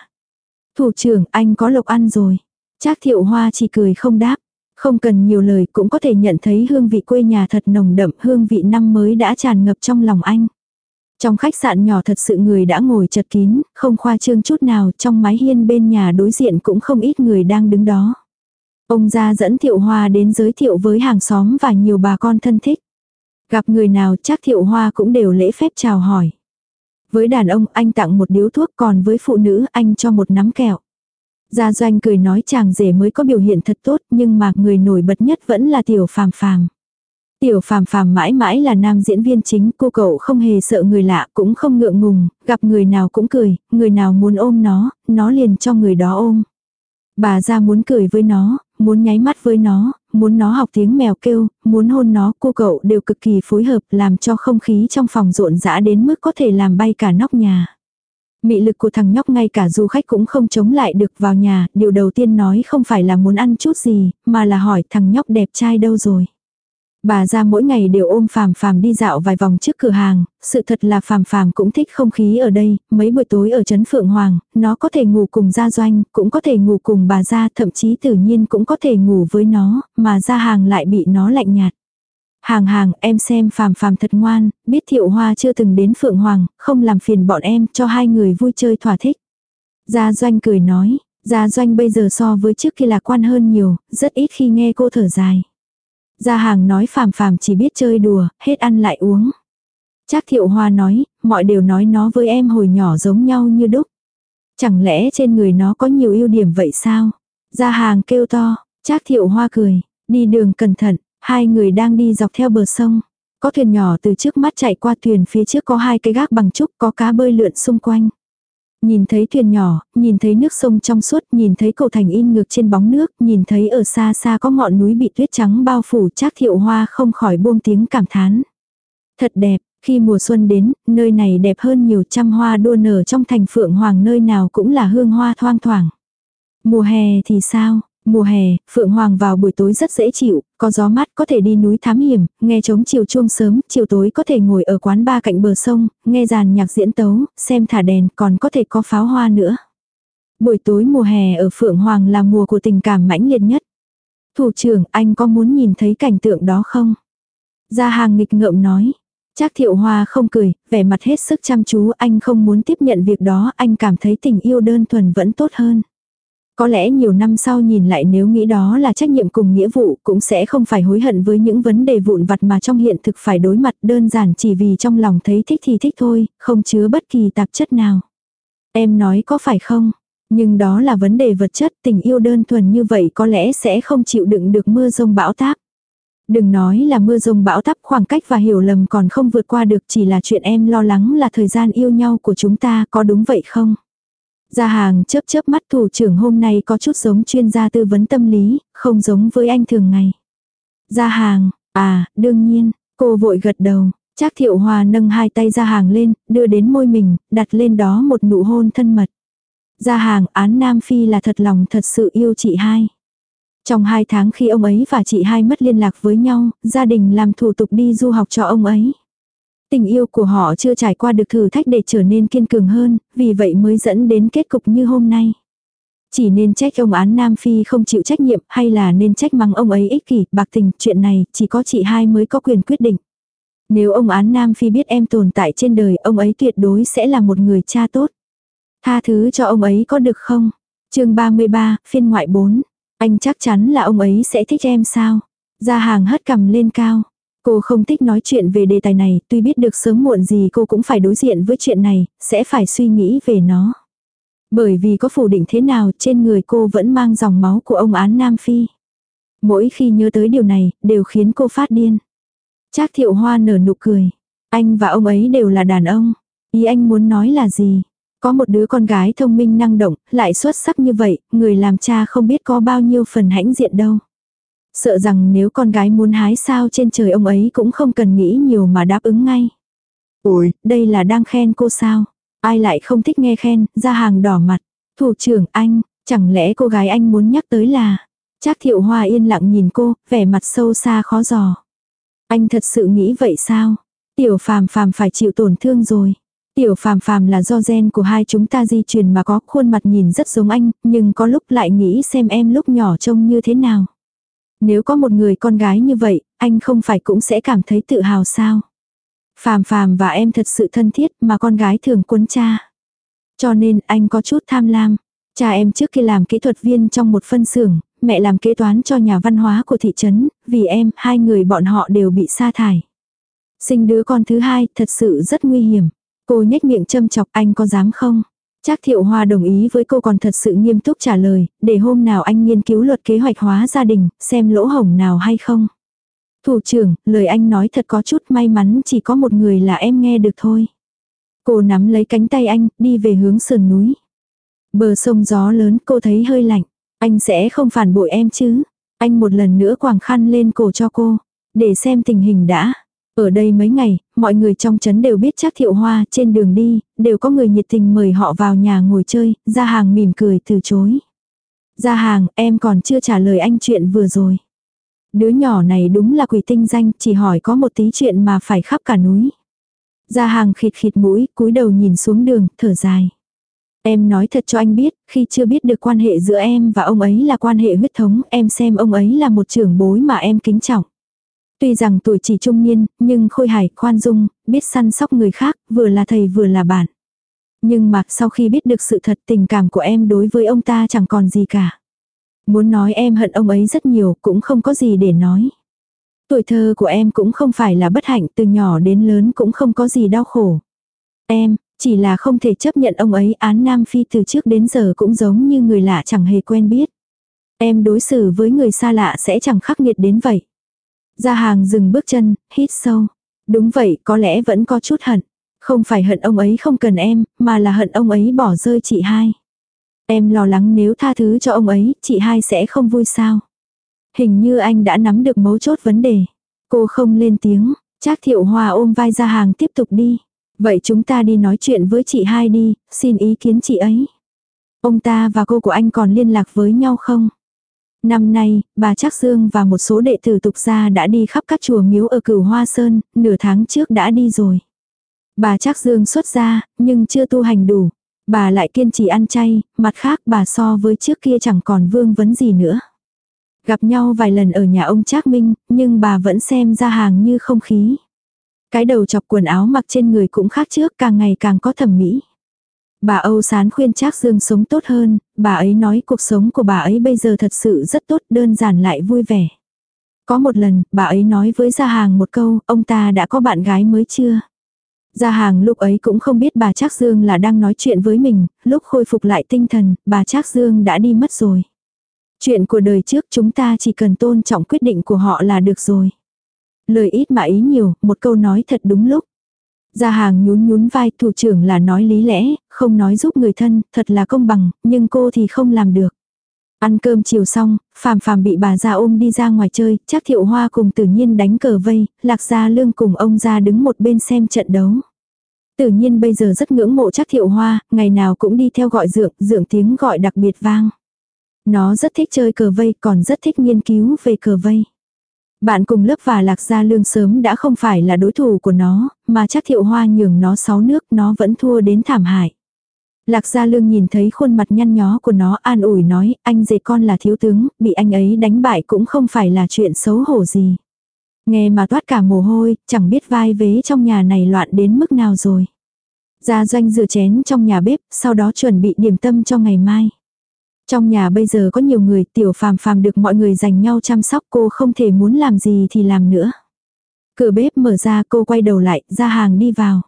Thủ trưởng, anh có lộc ăn rồi. Trác thiệu hoa chỉ cười không đáp. Không cần nhiều lời cũng có thể nhận thấy hương vị quê nhà thật nồng đậm hương vị năm mới đã tràn ngập trong lòng anh. Trong khách sạn nhỏ thật sự người đã ngồi chật kín, không khoa trương chút nào, trong mái hiên bên nhà đối diện cũng không ít người đang đứng đó. Ông ra dẫn Thiệu Hoa đến giới thiệu với hàng xóm và nhiều bà con thân thích. Gặp người nào chắc Thiệu Hoa cũng đều lễ phép chào hỏi. Với đàn ông anh tặng một điếu thuốc còn với phụ nữ anh cho một nắm kẹo. Gia Doanh cười nói chàng rể mới có biểu hiện thật tốt nhưng mà người nổi bật nhất vẫn là Tiểu Phàm Phàm. Tiểu phàm phàm mãi mãi là nam diễn viên chính, cô cậu không hề sợ người lạ, cũng không ngượng ngùng, gặp người nào cũng cười, người nào muốn ôm nó, nó liền cho người đó ôm. Bà ra muốn cười với nó, muốn nháy mắt với nó, muốn nó học tiếng mèo kêu, muốn hôn nó, cô cậu đều cực kỳ phối hợp làm cho không khí trong phòng rộn rã đến mức có thể làm bay cả nóc nhà. Mị lực của thằng nhóc ngay cả du khách cũng không chống lại được vào nhà, điều đầu tiên nói không phải là muốn ăn chút gì, mà là hỏi thằng nhóc đẹp trai đâu rồi. Bà ra mỗi ngày đều ôm phàm phàm đi dạo vài vòng trước cửa hàng, sự thật là phàm phàm cũng thích không khí ở đây, mấy buổi tối ở Trấn Phượng Hoàng, nó có thể ngủ cùng gia doanh, cũng có thể ngủ cùng bà ra, thậm chí tự nhiên cũng có thể ngủ với nó, mà ra hàng lại bị nó lạnh nhạt. Hàng hàng, em xem phàm phàm thật ngoan, biết thiệu hoa chưa từng đến Phượng Hoàng, không làm phiền bọn em, cho hai người vui chơi thỏa thích. Gia doanh cười nói, gia doanh bây giờ so với trước kia lạc quan hơn nhiều, rất ít khi nghe cô thở dài. Gia hàng nói phàm phàm chỉ biết chơi đùa, hết ăn lại uống. Trác thiệu hoa nói, mọi đều nói nó với em hồi nhỏ giống nhau như đúc. Chẳng lẽ trên người nó có nhiều ưu điểm vậy sao? Gia hàng kêu to, Trác thiệu hoa cười, đi đường cẩn thận, hai người đang đi dọc theo bờ sông. Có thuyền nhỏ từ trước mắt chạy qua thuyền phía trước có hai cái gác bằng trúc có cá bơi lượn xung quanh. Nhìn thấy thuyền nhỏ, nhìn thấy nước sông trong suốt, nhìn thấy cầu thành in ngược trên bóng nước, nhìn thấy ở xa xa có ngọn núi bị tuyết trắng bao phủ chắc thiệu hoa không khỏi buông tiếng cảm thán. Thật đẹp, khi mùa xuân đến, nơi này đẹp hơn nhiều trăm hoa đua nở trong thành phượng hoàng nơi nào cũng là hương hoa thoang thoảng. Mùa hè thì sao? Mùa hè, Phượng Hoàng vào buổi tối rất dễ chịu, có gió mát có thể đi núi thám hiểm, nghe trống chiều chuông sớm, chiều tối có thể ngồi ở quán ba cạnh bờ sông, nghe dàn nhạc diễn tấu, xem thả đèn, còn có thể có pháo hoa nữa. Buổi tối mùa hè ở Phượng Hoàng là mùa của tình cảm mãnh liệt nhất. Thủ trưởng, anh có muốn nhìn thấy cảnh tượng đó không? Gia hàng nghịch ngợm nói. Trác thiệu hoa không cười, vẻ mặt hết sức chăm chú, anh không muốn tiếp nhận việc đó, anh cảm thấy tình yêu đơn thuần vẫn tốt hơn. Có lẽ nhiều năm sau nhìn lại nếu nghĩ đó là trách nhiệm cùng nghĩa vụ cũng sẽ không phải hối hận với những vấn đề vụn vặt mà trong hiện thực phải đối mặt đơn giản chỉ vì trong lòng thấy thích thì thích thôi, không chứa bất kỳ tạp chất nào. Em nói có phải không? Nhưng đó là vấn đề vật chất tình yêu đơn thuần như vậy có lẽ sẽ không chịu đựng được mưa rông bão táp. Đừng nói là mưa rông bão táp khoảng cách và hiểu lầm còn không vượt qua được chỉ là chuyện em lo lắng là thời gian yêu nhau của chúng ta có đúng vậy không? Gia hàng chớp chớp mắt thủ trưởng hôm nay có chút giống chuyên gia tư vấn tâm lý, không giống với anh thường ngày. Gia hàng, à, đương nhiên, cô vội gật đầu. Trác thiệu hòa nâng hai tay gia hàng lên, đưa đến môi mình, đặt lên đó một nụ hôn thân mật. Gia hàng án Nam Phi là thật lòng thật sự yêu chị hai. Trong hai tháng khi ông ấy và chị hai mất liên lạc với nhau, gia đình làm thủ tục đi du học cho ông ấy. Tình yêu của họ chưa trải qua được thử thách để trở nên kiên cường hơn, vì vậy mới dẫn đến kết cục như hôm nay. Chỉ nên trách ông án Nam Phi không chịu trách nhiệm hay là nên trách mắng ông ấy ích kỷ, bạc tình, chuyện này chỉ có chị hai mới có quyền quyết định. Nếu ông án Nam Phi biết em tồn tại trên đời, ông ấy tuyệt đối sẽ là một người cha tốt. Tha thứ cho ông ấy có được không? chương 33, phiên ngoại 4. Anh chắc chắn là ông ấy sẽ thích em sao? Ra hàng hất cầm lên cao. Cô không thích nói chuyện về đề tài này, tuy biết được sớm muộn gì cô cũng phải đối diện với chuyện này, sẽ phải suy nghĩ về nó. Bởi vì có phủ định thế nào trên người cô vẫn mang dòng máu của ông án Nam Phi. Mỗi khi nhớ tới điều này, đều khiến cô phát điên. Trác thiệu hoa nở nụ cười. Anh và ông ấy đều là đàn ông. Ý anh muốn nói là gì? Có một đứa con gái thông minh năng động, lại xuất sắc như vậy, người làm cha không biết có bao nhiêu phần hãnh diện đâu. Sợ rằng nếu con gái muốn hái sao trên trời ông ấy cũng không cần nghĩ nhiều mà đáp ứng ngay. Ôi, đây là đang khen cô sao? Ai lại không thích nghe khen, ra hàng đỏ mặt. Thủ trưởng anh, chẳng lẽ cô gái anh muốn nhắc tới là... Trác thiệu hoa yên lặng nhìn cô, vẻ mặt sâu xa khó giò. Anh thật sự nghĩ vậy sao? Tiểu phàm phàm phải chịu tổn thương rồi. Tiểu phàm phàm là do gen của hai chúng ta di truyền mà có khuôn mặt nhìn rất giống anh, nhưng có lúc lại nghĩ xem em lúc nhỏ trông như thế nào. Nếu có một người con gái như vậy, anh không phải cũng sẽ cảm thấy tự hào sao? Phàm phàm và em thật sự thân thiết mà con gái thường quấn cha. Cho nên anh có chút tham lam. Cha em trước khi làm kỹ thuật viên trong một phân xưởng, mẹ làm kế toán cho nhà văn hóa của thị trấn, vì em, hai người bọn họ đều bị sa thải. Sinh đứa con thứ hai thật sự rất nguy hiểm. Cô nhếch miệng châm chọc anh có dám không? Trác Thiệu Hoa đồng ý với cô còn thật sự nghiêm túc trả lời, để hôm nào anh nghiên cứu luật kế hoạch hóa gia đình, xem lỗ hổng nào hay không. Thủ trưởng, lời anh nói thật có chút may mắn chỉ có một người là em nghe được thôi. Cô nắm lấy cánh tay anh, đi về hướng sườn núi. Bờ sông gió lớn cô thấy hơi lạnh. Anh sẽ không phản bội em chứ. Anh một lần nữa quàng khăn lên cổ cho cô. Để xem tình hình đã. Ở đây mấy ngày, mọi người trong trấn đều biết chắc thiệu hoa trên đường đi, đều có người nhiệt tình mời họ vào nhà ngồi chơi, ra hàng mỉm cười từ chối. Ra hàng, em còn chưa trả lời anh chuyện vừa rồi. Đứa nhỏ này đúng là quỷ tinh danh, chỉ hỏi có một tí chuyện mà phải khắp cả núi. Ra hàng khịt khịt mũi, cúi đầu nhìn xuống đường, thở dài. Em nói thật cho anh biết, khi chưa biết được quan hệ giữa em và ông ấy là quan hệ huyết thống, em xem ông ấy là một trưởng bối mà em kính trọng. Tuy rằng tuổi chỉ trung niên, nhưng khôi hài, khoan dung, biết săn sóc người khác, vừa là thầy vừa là bạn. Nhưng mà sau khi biết được sự thật tình cảm của em đối với ông ta chẳng còn gì cả. Muốn nói em hận ông ấy rất nhiều cũng không có gì để nói. Tuổi thơ của em cũng không phải là bất hạnh từ nhỏ đến lớn cũng không có gì đau khổ. Em, chỉ là không thể chấp nhận ông ấy án Nam Phi từ trước đến giờ cũng giống như người lạ chẳng hề quen biết. Em đối xử với người xa lạ sẽ chẳng khắc nghiệt đến vậy gia hàng dừng bước chân, hít sâu. Đúng vậy, có lẽ vẫn có chút hận. Không phải hận ông ấy không cần em, mà là hận ông ấy bỏ rơi chị hai. Em lo lắng nếu tha thứ cho ông ấy, chị hai sẽ không vui sao. Hình như anh đã nắm được mấu chốt vấn đề. Cô không lên tiếng, Trác thiệu hòa ôm vai ra hàng tiếp tục đi. Vậy chúng ta đi nói chuyện với chị hai đi, xin ý kiến chị ấy. Ông ta và cô của anh còn liên lạc với nhau không? Năm nay, bà Trác Dương và một số đệ tử tục gia đã đi khắp các chùa miếu ở Cửu Hoa Sơn, nửa tháng trước đã đi rồi. Bà Trác Dương xuất gia, nhưng chưa tu hành đủ. Bà lại kiên trì ăn chay, mặt khác bà so với trước kia chẳng còn vương vấn gì nữa. Gặp nhau vài lần ở nhà ông Trác Minh, nhưng bà vẫn xem ra hàng như không khí. Cái đầu chọc quần áo mặc trên người cũng khác trước càng ngày càng có thẩm mỹ. Bà Âu Sán khuyên Trác Dương sống tốt hơn, bà ấy nói cuộc sống của bà ấy bây giờ thật sự rất tốt đơn giản lại vui vẻ. Có một lần, bà ấy nói với Gia Hàng một câu, ông ta đã có bạn gái mới chưa? Gia Hàng lúc ấy cũng không biết bà Trác Dương là đang nói chuyện với mình, lúc khôi phục lại tinh thần, bà Trác Dương đã đi mất rồi. Chuyện của đời trước chúng ta chỉ cần tôn trọng quyết định của họ là được rồi. Lời ít mà ý nhiều, một câu nói thật đúng lúc. Gia hàng nhún nhún vai thủ trưởng là nói lý lẽ, không nói giúp người thân, thật là công bằng, nhưng cô thì không làm được. Ăn cơm chiều xong, phàm phàm bị bà ra ôm đi ra ngoài chơi, chắc thiệu hoa cùng tự nhiên đánh cờ vây, lạc gia lương cùng ông ra đứng một bên xem trận đấu. Tự nhiên bây giờ rất ngưỡng mộ chắc thiệu hoa, ngày nào cũng đi theo gọi dượng, dượng tiếng gọi đặc biệt vang. Nó rất thích chơi cờ vây, còn rất thích nghiên cứu về cờ vây. Bạn cùng lớp và lạc gia lương sớm đã không phải là đối thủ của nó, mà chắc thiệu hoa nhường nó sáu nước nó vẫn thua đến thảm hại. Lạc Gia Lương nhìn thấy khuôn mặt nhăn nhó của nó an ủi nói, anh dệt con là thiếu tướng, bị anh ấy đánh bại cũng không phải là chuyện xấu hổ gì. Nghe mà toát cả mồ hôi, chẳng biết vai vế trong nhà này loạn đến mức nào rồi. Gia doanh rửa chén trong nhà bếp, sau đó chuẩn bị điểm tâm cho ngày mai. Trong nhà bây giờ có nhiều người, tiểu phàm phàm được mọi người dành nhau chăm sóc cô không thể muốn làm gì thì làm nữa. Cửa bếp mở ra cô quay đầu lại, ra hàng đi vào.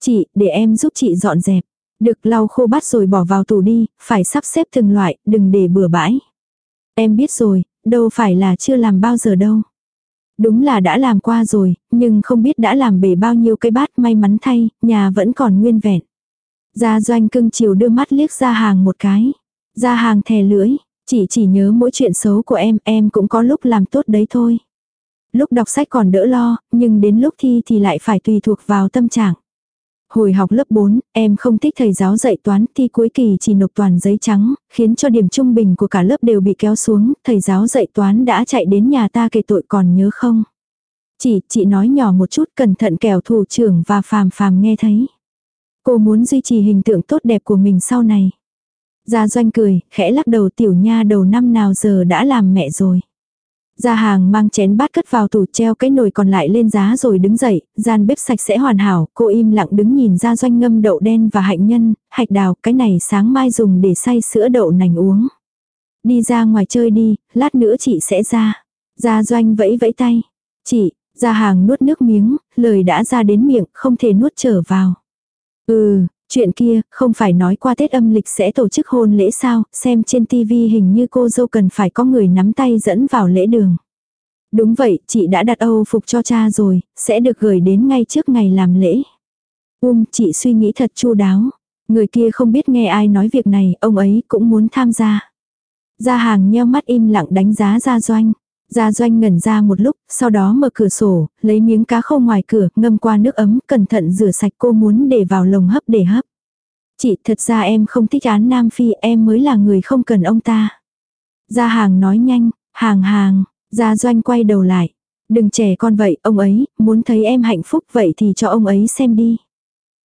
Chị, để em giúp chị dọn dẹp. Được lau khô bát rồi bỏ vào tủ đi, phải sắp xếp từng loại, đừng để bừa bãi. Em biết rồi, đâu phải là chưa làm bao giờ đâu. Đúng là đã làm qua rồi, nhưng không biết đã làm bể bao nhiêu cái bát may mắn thay, nhà vẫn còn nguyên vẹn. Gia doanh cưng chiều đưa mắt liếc ra hàng một cái. Ra hàng thè lưỡi, chỉ chỉ nhớ mỗi chuyện xấu của em, em cũng có lúc làm tốt đấy thôi. Lúc đọc sách còn đỡ lo, nhưng đến lúc thi thì lại phải tùy thuộc vào tâm trạng. Hồi học lớp 4, em không thích thầy giáo dạy toán, thi cuối kỳ chỉ nộp toàn giấy trắng, khiến cho điểm trung bình của cả lớp đều bị kéo xuống, thầy giáo dạy toán đã chạy đến nhà ta kể tội còn nhớ không? Chỉ, chị nói nhỏ một chút cẩn thận kẻo thủ trưởng và phàm phàm nghe thấy. Cô muốn duy trì hình tượng tốt đẹp của mình sau này. Gia doanh cười, khẽ lắc đầu tiểu nha đầu năm nào giờ đã làm mẹ rồi. Gia hàng mang chén bát cất vào tủ treo cái nồi còn lại lên giá rồi đứng dậy, gian bếp sạch sẽ hoàn hảo, cô im lặng đứng nhìn ra doanh ngâm đậu đen và hạnh nhân, hạch đào, cái này sáng mai dùng để xay sữa đậu nành uống. Đi ra ngoài chơi đi, lát nữa chị sẽ ra. Gia doanh vẫy vẫy tay. Chị, gia hàng nuốt nước miếng, lời đã ra đến miệng, không thể nuốt trở vào. Ừ, Chuyện kia, không phải nói qua Tết âm lịch sẽ tổ chức hôn lễ sao, xem trên tivi hình như cô dâu cần phải có người nắm tay dẫn vào lễ đường. Đúng vậy, chị đã đặt Âu phục cho cha rồi, sẽ được gửi đến ngay trước ngày làm lễ. Um, chị suy nghĩ thật chu đáo. Người kia không biết nghe ai nói việc này, ông ấy cũng muốn tham gia. Gia hàng nheo mắt im lặng đánh giá gia doanh. Gia doanh ngẩn ra một lúc, sau đó mở cửa sổ, lấy miếng cá khô ngoài cửa, ngâm qua nước ấm, cẩn thận rửa sạch cô muốn để vào lồng hấp để hấp. Chị, thật ra em không thích án Nam Phi, em mới là người không cần ông ta. Gia hàng nói nhanh, hàng hàng, gia doanh quay đầu lại. Đừng trẻ con vậy, ông ấy, muốn thấy em hạnh phúc vậy thì cho ông ấy xem đi.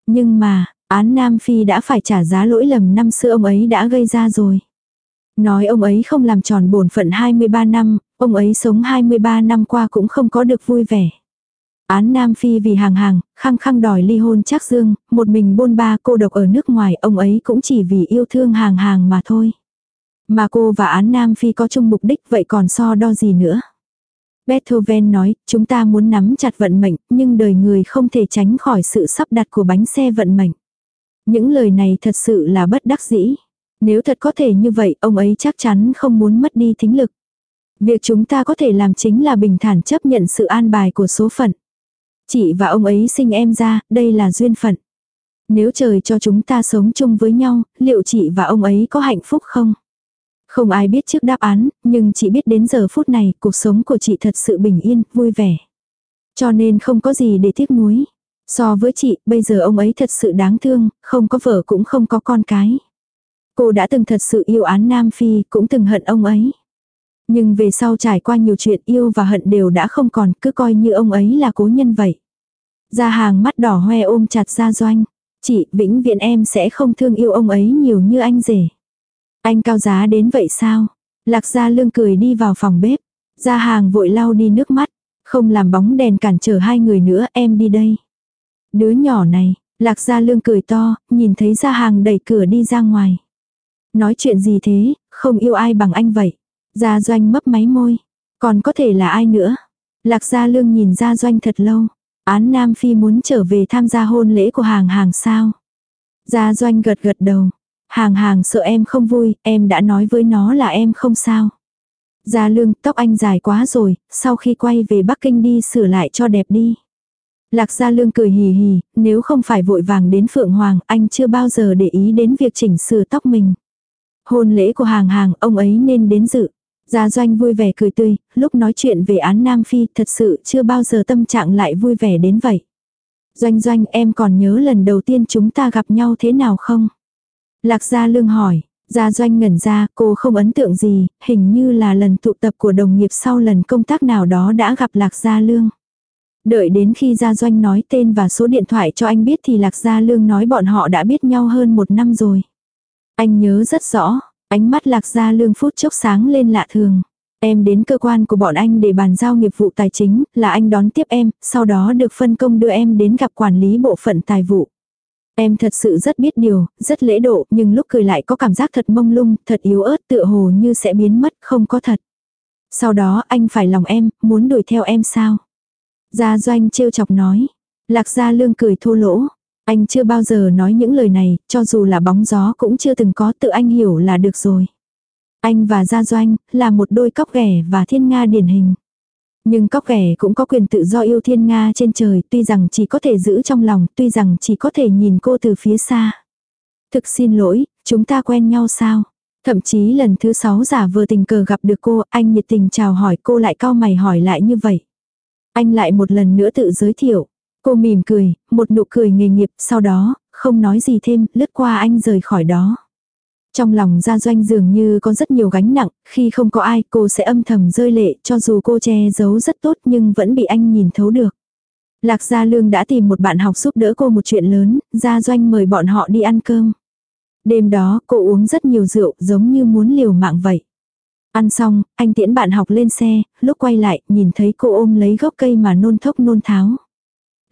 Nhưng mà, án Nam Phi đã phải trả giá lỗi lầm năm xưa ông ấy đã gây ra rồi. Nói ông ấy không làm tròn bổn phận 23 năm, ông ấy sống 23 năm qua cũng không có được vui vẻ. Án Nam Phi vì hàng hàng, khăng khăng đòi ly hôn chắc dương, một mình bôn ba cô độc ở nước ngoài, ông ấy cũng chỉ vì yêu thương hàng hàng mà thôi. Mà cô và án Nam Phi có chung mục đích vậy còn so đo gì nữa. Beethoven nói, chúng ta muốn nắm chặt vận mệnh, nhưng đời người không thể tránh khỏi sự sắp đặt của bánh xe vận mệnh. Những lời này thật sự là bất đắc dĩ. Nếu thật có thể như vậy, ông ấy chắc chắn không muốn mất đi thính lực. Việc chúng ta có thể làm chính là bình thản chấp nhận sự an bài của số phận. Chị và ông ấy sinh em ra, đây là duyên phận. Nếu trời cho chúng ta sống chung với nhau, liệu chị và ông ấy có hạnh phúc không? Không ai biết trước đáp án, nhưng chị biết đến giờ phút này, cuộc sống của chị thật sự bình yên, vui vẻ. Cho nên không có gì để tiếc nuối. So với chị, bây giờ ông ấy thật sự đáng thương, không có vợ cũng không có con cái. Cô đã từng thật sự yêu án Nam Phi, cũng từng hận ông ấy. Nhưng về sau trải qua nhiều chuyện yêu và hận đều đã không còn, cứ coi như ông ấy là cố nhân vậy. Ra hàng mắt đỏ hoe ôm chặt gia doanh. Chị, vĩnh viễn em sẽ không thương yêu ông ấy nhiều như anh rể. Anh cao giá đến vậy sao? Lạc gia lương cười đi vào phòng bếp. Ra hàng vội lau đi nước mắt. Không làm bóng đèn cản trở hai người nữa em đi đây. Đứa nhỏ này, lạc gia lương cười to, nhìn thấy ra hàng đẩy cửa đi ra ngoài. Nói chuyện gì thế, không yêu ai bằng anh vậy. Gia doanh mấp máy môi. Còn có thể là ai nữa? Lạc gia lương nhìn gia doanh thật lâu. Án Nam Phi muốn trở về tham gia hôn lễ của hàng hàng sao? Gia doanh gật gật đầu. Hàng hàng sợ em không vui, em đã nói với nó là em không sao. Gia lương tóc anh dài quá rồi, sau khi quay về Bắc Kinh đi sửa lại cho đẹp đi. Lạc Gia Lương cười hì hì, nếu không phải vội vàng đến Phượng Hoàng, anh chưa bao giờ để ý đến việc chỉnh sửa tóc mình. Hôn lễ của hàng hàng, ông ấy nên đến dự. Gia Doanh vui vẻ cười tươi, lúc nói chuyện về án Nam Phi thật sự chưa bao giờ tâm trạng lại vui vẻ đến vậy. Doanh Doanh em còn nhớ lần đầu tiên chúng ta gặp nhau thế nào không? Lạc Gia Lương hỏi, Gia Doanh ngẩn ra cô không ấn tượng gì, hình như là lần tụ tập của đồng nghiệp sau lần công tác nào đó đã gặp Lạc Gia Lương. Đợi đến khi Gia Doanh nói tên và số điện thoại cho anh biết thì Lạc Gia Lương nói bọn họ đã biết nhau hơn một năm rồi. Anh nhớ rất rõ, ánh mắt Lạc Gia Lương phút chốc sáng lên lạ thường. Em đến cơ quan của bọn anh để bàn giao nghiệp vụ tài chính, là anh đón tiếp em, sau đó được phân công đưa em đến gặp quản lý bộ phận tài vụ. Em thật sự rất biết điều, rất lễ độ, nhưng lúc cười lại có cảm giác thật mông lung, thật yếu ớt tựa hồ như sẽ biến mất, không có thật. Sau đó anh phải lòng em, muốn đuổi theo em sao? Gia Doanh trêu chọc nói. Lạc Gia Lương cười thô lỗ. Anh chưa bao giờ nói những lời này, cho dù là bóng gió cũng chưa từng có tự anh hiểu là được rồi. Anh và Gia Doanh là một đôi cóc ghẻ và thiên nga điển hình. Nhưng cóc ghẻ cũng có quyền tự do yêu thiên nga trên trời, tuy rằng chỉ có thể giữ trong lòng, tuy rằng chỉ có thể nhìn cô từ phía xa. Thực xin lỗi, chúng ta quen nhau sao? Thậm chí lần thứ sáu giả vừa tình cờ gặp được cô, anh nhiệt tình chào hỏi cô lại cao mày hỏi lại như vậy. Anh lại một lần nữa tự giới thiệu. Cô mỉm cười, một nụ cười nghề nghiệp, sau đó, không nói gì thêm, lướt qua anh rời khỏi đó. Trong lòng gia doanh dường như có rất nhiều gánh nặng, khi không có ai cô sẽ âm thầm rơi lệ cho dù cô che giấu rất tốt nhưng vẫn bị anh nhìn thấu được. Lạc Gia Lương đã tìm một bạn học giúp đỡ cô một chuyện lớn, Gia Doanh mời bọn họ đi ăn cơm. Đêm đó cô uống rất nhiều rượu giống như muốn liều mạng vậy. Ăn xong, anh tiễn bạn học lên xe, lúc quay lại, nhìn thấy cô ôm lấy gốc cây mà nôn thốc nôn tháo.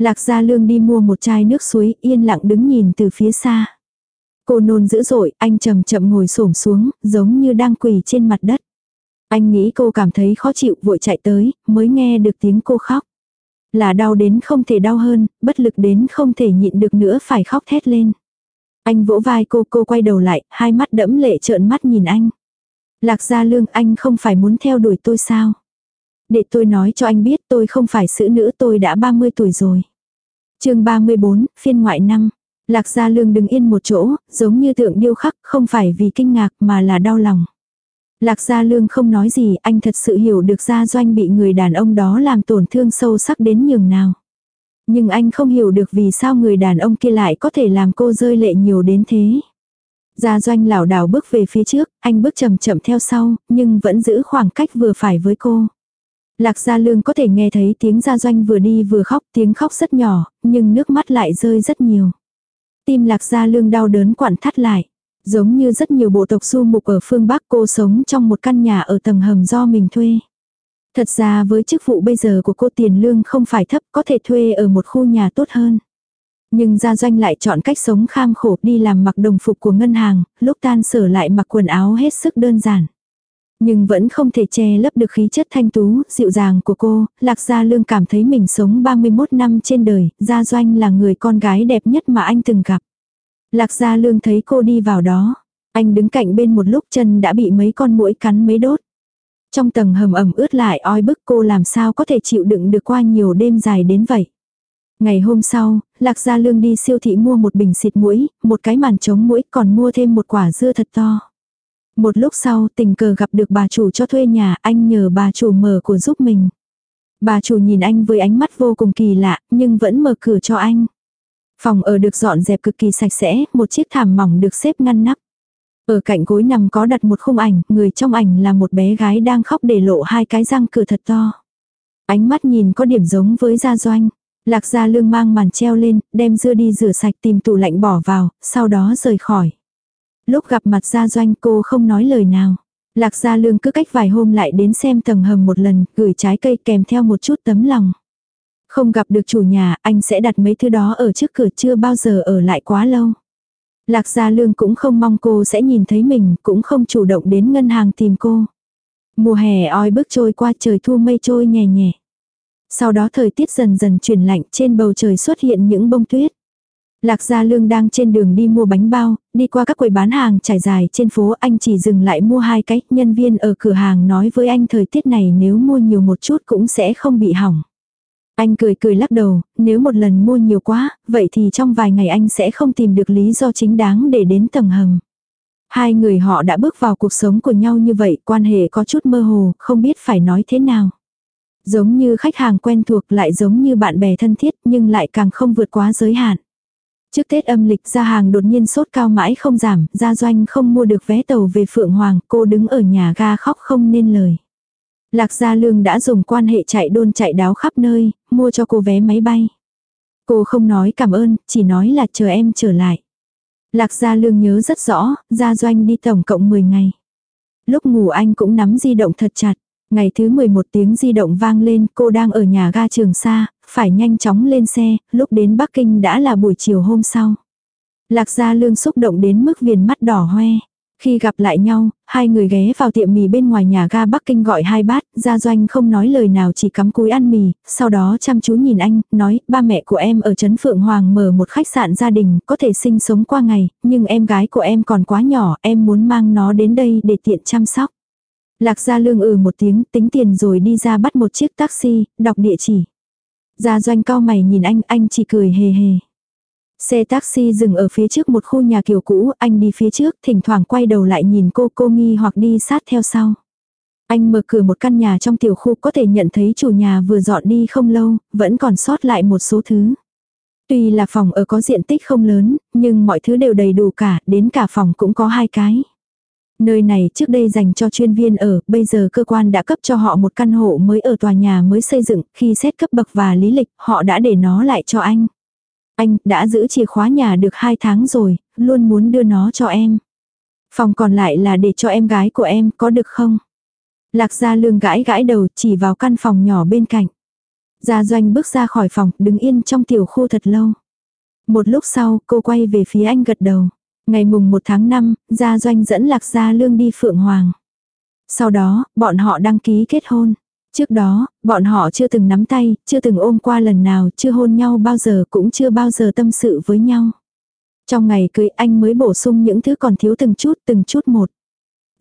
Lạc Gia Lương đi mua một chai nước suối, yên lặng đứng nhìn từ phía xa. Cô nôn dữ dội, anh chậm chậm ngồi xổm xuống, giống như đang quỳ trên mặt đất. Anh nghĩ cô cảm thấy khó chịu vội chạy tới, mới nghe được tiếng cô khóc. Là đau đến không thể đau hơn, bất lực đến không thể nhịn được nữa phải khóc thét lên. Anh vỗ vai cô, cô quay đầu lại, hai mắt đẫm lệ trợn mắt nhìn anh. Lạc gia lương anh không phải muốn theo đuổi tôi sao? Để tôi nói cho anh biết tôi không phải sữa nữ tôi đã 30 tuổi rồi chương 34, phiên ngoại năm. Lạc gia lương đứng yên một chỗ, giống như tượng điêu khắc, không phải vì kinh ngạc mà là đau lòng. Lạc gia lương không nói gì, anh thật sự hiểu được gia doanh bị người đàn ông đó làm tổn thương sâu sắc đến nhường nào. Nhưng anh không hiểu được vì sao người đàn ông kia lại có thể làm cô rơi lệ nhiều đến thế. Gia doanh lảo đảo bước về phía trước, anh bước chậm chậm theo sau, nhưng vẫn giữ khoảng cách vừa phải với cô. Lạc Gia Lương có thể nghe thấy tiếng Gia Doanh vừa đi vừa khóc, tiếng khóc rất nhỏ, nhưng nước mắt lại rơi rất nhiều. Tim Lạc Gia Lương đau đớn quặn thắt lại. Giống như rất nhiều bộ tộc du mục ở phương Bắc cô sống trong một căn nhà ở tầng hầm do mình thuê. Thật ra với chức vụ bây giờ của cô tiền lương không phải thấp có thể thuê ở một khu nhà tốt hơn. Nhưng gia doanh lại chọn cách sống kham khổ đi làm mặc đồng phục của ngân hàng, lúc tan sở lại mặc quần áo hết sức đơn giản. Nhưng vẫn không thể che lấp được khí chất thanh tú, dịu dàng của cô, Lạc Gia Lương cảm thấy mình sống 31 năm trên đời, Gia Doanh là người con gái đẹp nhất mà anh từng gặp. Lạc Gia Lương thấy cô đi vào đó. Anh đứng cạnh bên một lúc chân đã bị mấy con muỗi cắn mấy đốt. Trong tầng hầm ẩm ướt lại oi bức cô làm sao có thể chịu đựng được qua nhiều đêm dài đến vậy. Ngày hôm sau, Lạc Gia Lương đi siêu thị mua một bình xịt mũi, một cái màn chống mũi còn mua thêm một quả dưa thật to. Một lúc sau tình cờ gặp được bà chủ cho thuê nhà, anh nhờ bà chủ mở cửa giúp mình. Bà chủ nhìn anh với ánh mắt vô cùng kỳ lạ, nhưng vẫn mở cửa cho anh. Phòng ở được dọn dẹp cực kỳ sạch sẽ, một chiếc thảm mỏng được xếp ngăn nắp. Ở cạnh gối nằm có đặt một khung ảnh, người trong ảnh là một bé gái đang khóc để lộ hai cái răng cửa thật to. Ánh mắt nhìn có điểm giống với gia doanh. Lạc gia lương mang màn treo lên, đem dưa đi rửa sạch tìm tủ lạnh bỏ vào, sau đó rời khỏi. Lúc gặp mặt gia doanh cô không nói lời nào. Lạc gia lương cứ cách vài hôm lại đến xem tầng hầm một lần, gửi trái cây kèm theo một chút tấm lòng. Không gặp được chủ nhà, anh sẽ đặt mấy thứ đó ở trước cửa chưa bao giờ ở lại quá lâu. Lạc Gia Lương cũng không mong cô sẽ nhìn thấy mình, cũng không chủ động đến ngân hàng tìm cô. Mùa hè oi bức trôi qua trời thu mây trôi nhẹ nhẹ. Sau đó thời tiết dần dần chuyển lạnh trên bầu trời xuất hiện những bông tuyết. Lạc Gia Lương đang trên đường đi mua bánh bao, đi qua các quầy bán hàng trải dài trên phố anh chỉ dừng lại mua hai cái, nhân viên ở cửa hàng nói với anh thời tiết này nếu mua nhiều một chút cũng sẽ không bị hỏng. Anh cười cười lắc đầu, nếu một lần mua nhiều quá, vậy thì trong vài ngày anh sẽ không tìm được lý do chính đáng để đến tầng hầm. Hai người họ đã bước vào cuộc sống của nhau như vậy, quan hệ có chút mơ hồ, không biết phải nói thế nào. Giống như khách hàng quen thuộc lại giống như bạn bè thân thiết nhưng lại càng không vượt quá giới hạn. Trước Tết âm lịch ra hàng đột nhiên sốt cao mãi không giảm, gia doanh không mua được vé tàu về Phượng Hoàng, cô đứng ở nhà ga khóc không nên lời. Lạc Gia Lương đã dùng quan hệ chạy đôn chạy đáo khắp nơi, mua cho cô vé máy bay. Cô không nói cảm ơn, chỉ nói là chờ em trở lại. Lạc Gia Lương nhớ rất rõ, Gia Doanh đi tổng cộng 10 ngày. Lúc ngủ anh cũng nắm di động thật chặt. Ngày thứ 11 tiếng di động vang lên, cô đang ở nhà ga Trường Sa, phải nhanh chóng lên xe, lúc đến Bắc Kinh đã là buổi chiều hôm sau. Lạc Gia Lương xúc động đến mức viền mắt đỏ hoe. Khi gặp lại nhau, hai người ghé vào tiệm mì bên ngoài nhà ga Bắc Kinh gọi hai bát, Gia Doanh không nói lời nào chỉ cắm cúi ăn mì, sau đó chăm chú nhìn anh, nói, ba mẹ của em ở Trấn Phượng Hoàng mở một khách sạn gia đình, có thể sinh sống qua ngày, nhưng em gái của em còn quá nhỏ, em muốn mang nó đến đây để tiện chăm sóc. Lạc Gia Lương ừ một tiếng, tính tiền rồi đi ra bắt một chiếc taxi, đọc địa chỉ. Gia Doanh cao mày nhìn anh, anh chỉ cười hề hề. Xe taxi dừng ở phía trước một khu nhà kiểu cũ, anh đi phía trước, thỉnh thoảng quay đầu lại nhìn cô cô nghi hoặc đi sát theo sau. Anh mở cửa một căn nhà trong tiểu khu có thể nhận thấy chủ nhà vừa dọn đi không lâu, vẫn còn sót lại một số thứ. Tuy là phòng ở có diện tích không lớn, nhưng mọi thứ đều đầy đủ cả, đến cả phòng cũng có hai cái. Nơi này trước đây dành cho chuyên viên ở, bây giờ cơ quan đã cấp cho họ một căn hộ mới ở tòa nhà mới xây dựng, khi xét cấp bậc và lý lịch, họ đã để nó lại cho anh. Anh đã giữ chìa khóa nhà được 2 tháng rồi, luôn muốn đưa nó cho em. Phòng còn lại là để cho em gái của em, có được không? Lạc gia lương gãi gãi đầu chỉ vào căn phòng nhỏ bên cạnh. Gia doanh bước ra khỏi phòng, đứng yên trong tiểu khu thật lâu. Một lúc sau, cô quay về phía anh gật đầu. Ngày mùng 1 tháng 5, Gia Doanh dẫn Lạc Gia Lương đi Phượng Hoàng. Sau đó, bọn họ đăng ký kết hôn. Trước đó, bọn họ chưa từng nắm tay, chưa từng ôm qua lần nào, chưa hôn nhau bao giờ cũng chưa bao giờ tâm sự với nhau. Trong ngày cưới anh mới bổ sung những thứ còn thiếu từng chút từng chút một.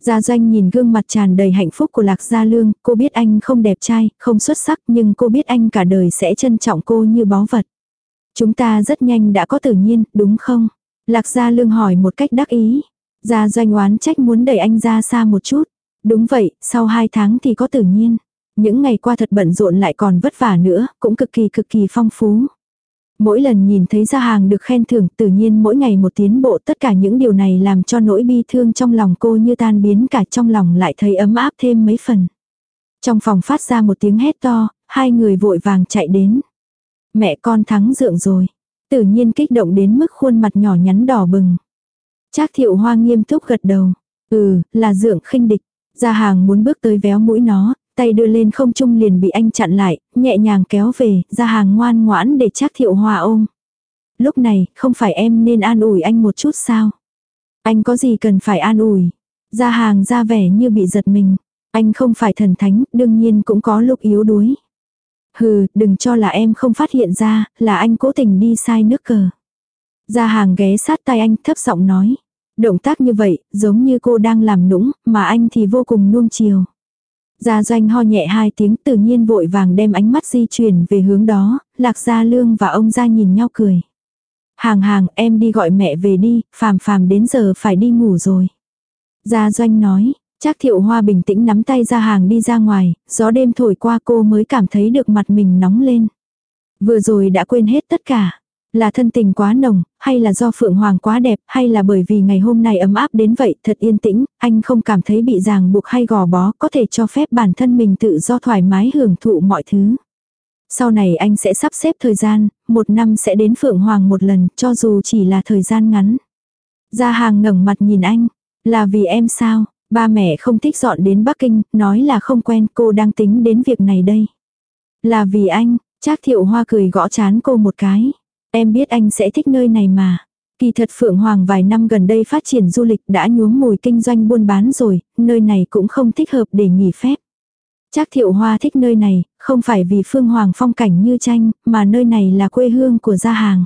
Gia Doanh nhìn gương mặt tràn đầy hạnh phúc của Lạc Gia Lương, cô biết anh không đẹp trai, không xuất sắc nhưng cô biết anh cả đời sẽ trân trọng cô như báu vật. Chúng ta rất nhanh đã có tự nhiên, đúng không? Lạc Gia Lương hỏi một cách đắc ý. Gia Doanh oán trách muốn đẩy anh ra xa một chút. Đúng vậy, sau hai tháng thì có tự nhiên. Những ngày qua thật bận rộn lại còn vất vả nữa, cũng cực kỳ cực kỳ phong phú. Mỗi lần nhìn thấy gia hàng được khen thưởng tự nhiên mỗi ngày một tiến bộ tất cả những điều này làm cho nỗi bi thương trong lòng cô như tan biến cả trong lòng lại thấy ấm áp thêm mấy phần. Trong phòng phát ra một tiếng hét to, hai người vội vàng chạy đến. Mẹ con thắng dượng rồi. Tự nhiên kích động đến mức khuôn mặt nhỏ nhắn đỏ bừng. Trác thiệu hoa nghiêm túc gật đầu. Ừ, là dượng khinh địch. Gia hàng muốn bước tới véo mũi nó, tay đưa lên không trung liền bị anh chặn lại, nhẹ nhàng kéo về, ra hàng ngoan ngoãn để Trác thiệu Hoa ôm. Lúc này, không phải em nên an ủi anh một chút sao? Anh có gì cần phải an ủi? Ra hàng ra vẻ như bị giật mình. Anh không phải thần thánh, đương nhiên cũng có lúc yếu đuối. Hừ, đừng cho là em không phát hiện ra, là anh cố tình đi sai nước cờ. gia hàng ghé sát tay anh thấp giọng nói. Động tác như vậy, giống như cô đang làm nũng, mà anh thì vô cùng nuông chiều. Gia doanh ho nhẹ hai tiếng tự nhiên vội vàng đem ánh mắt di chuyển về hướng đó, lạc gia lương và ông gia nhìn nhau cười. Hàng hàng em đi gọi mẹ về đi, phàm phàm đến giờ phải đi ngủ rồi. Gia doanh nói, chắc thiệu hoa bình tĩnh nắm tay ra hàng đi ra ngoài, gió đêm thổi qua cô mới cảm thấy được mặt mình nóng lên. Vừa rồi đã quên hết tất cả. Là thân tình quá nồng, hay là do Phượng Hoàng quá đẹp, hay là bởi vì ngày hôm nay ấm áp đến vậy, thật yên tĩnh, anh không cảm thấy bị ràng buộc hay gò bó, có thể cho phép bản thân mình tự do thoải mái hưởng thụ mọi thứ. Sau này anh sẽ sắp xếp thời gian, một năm sẽ đến Phượng Hoàng một lần, cho dù chỉ là thời gian ngắn. Gia hàng ngẩng mặt nhìn anh, là vì em sao, ba mẹ không thích dọn đến Bắc Kinh, nói là không quen cô đang tính đến việc này đây. Là vì anh, Trác thiệu hoa cười gõ chán cô một cái. Em biết anh sẽ thích nơi này mà. Kỳ thật Phượng Hoàng vài năm gần đây phát triển du lịch đã nhuốm mùi kinh doanh buôn bán rồi, nơi này cũng không thích hợp để nghỉ phép. Trác thiệu hoa thích nơi này, không phải vì Phương Hoàng phong cảnh như tranh, mà nơi này là quê hương của gia hàng.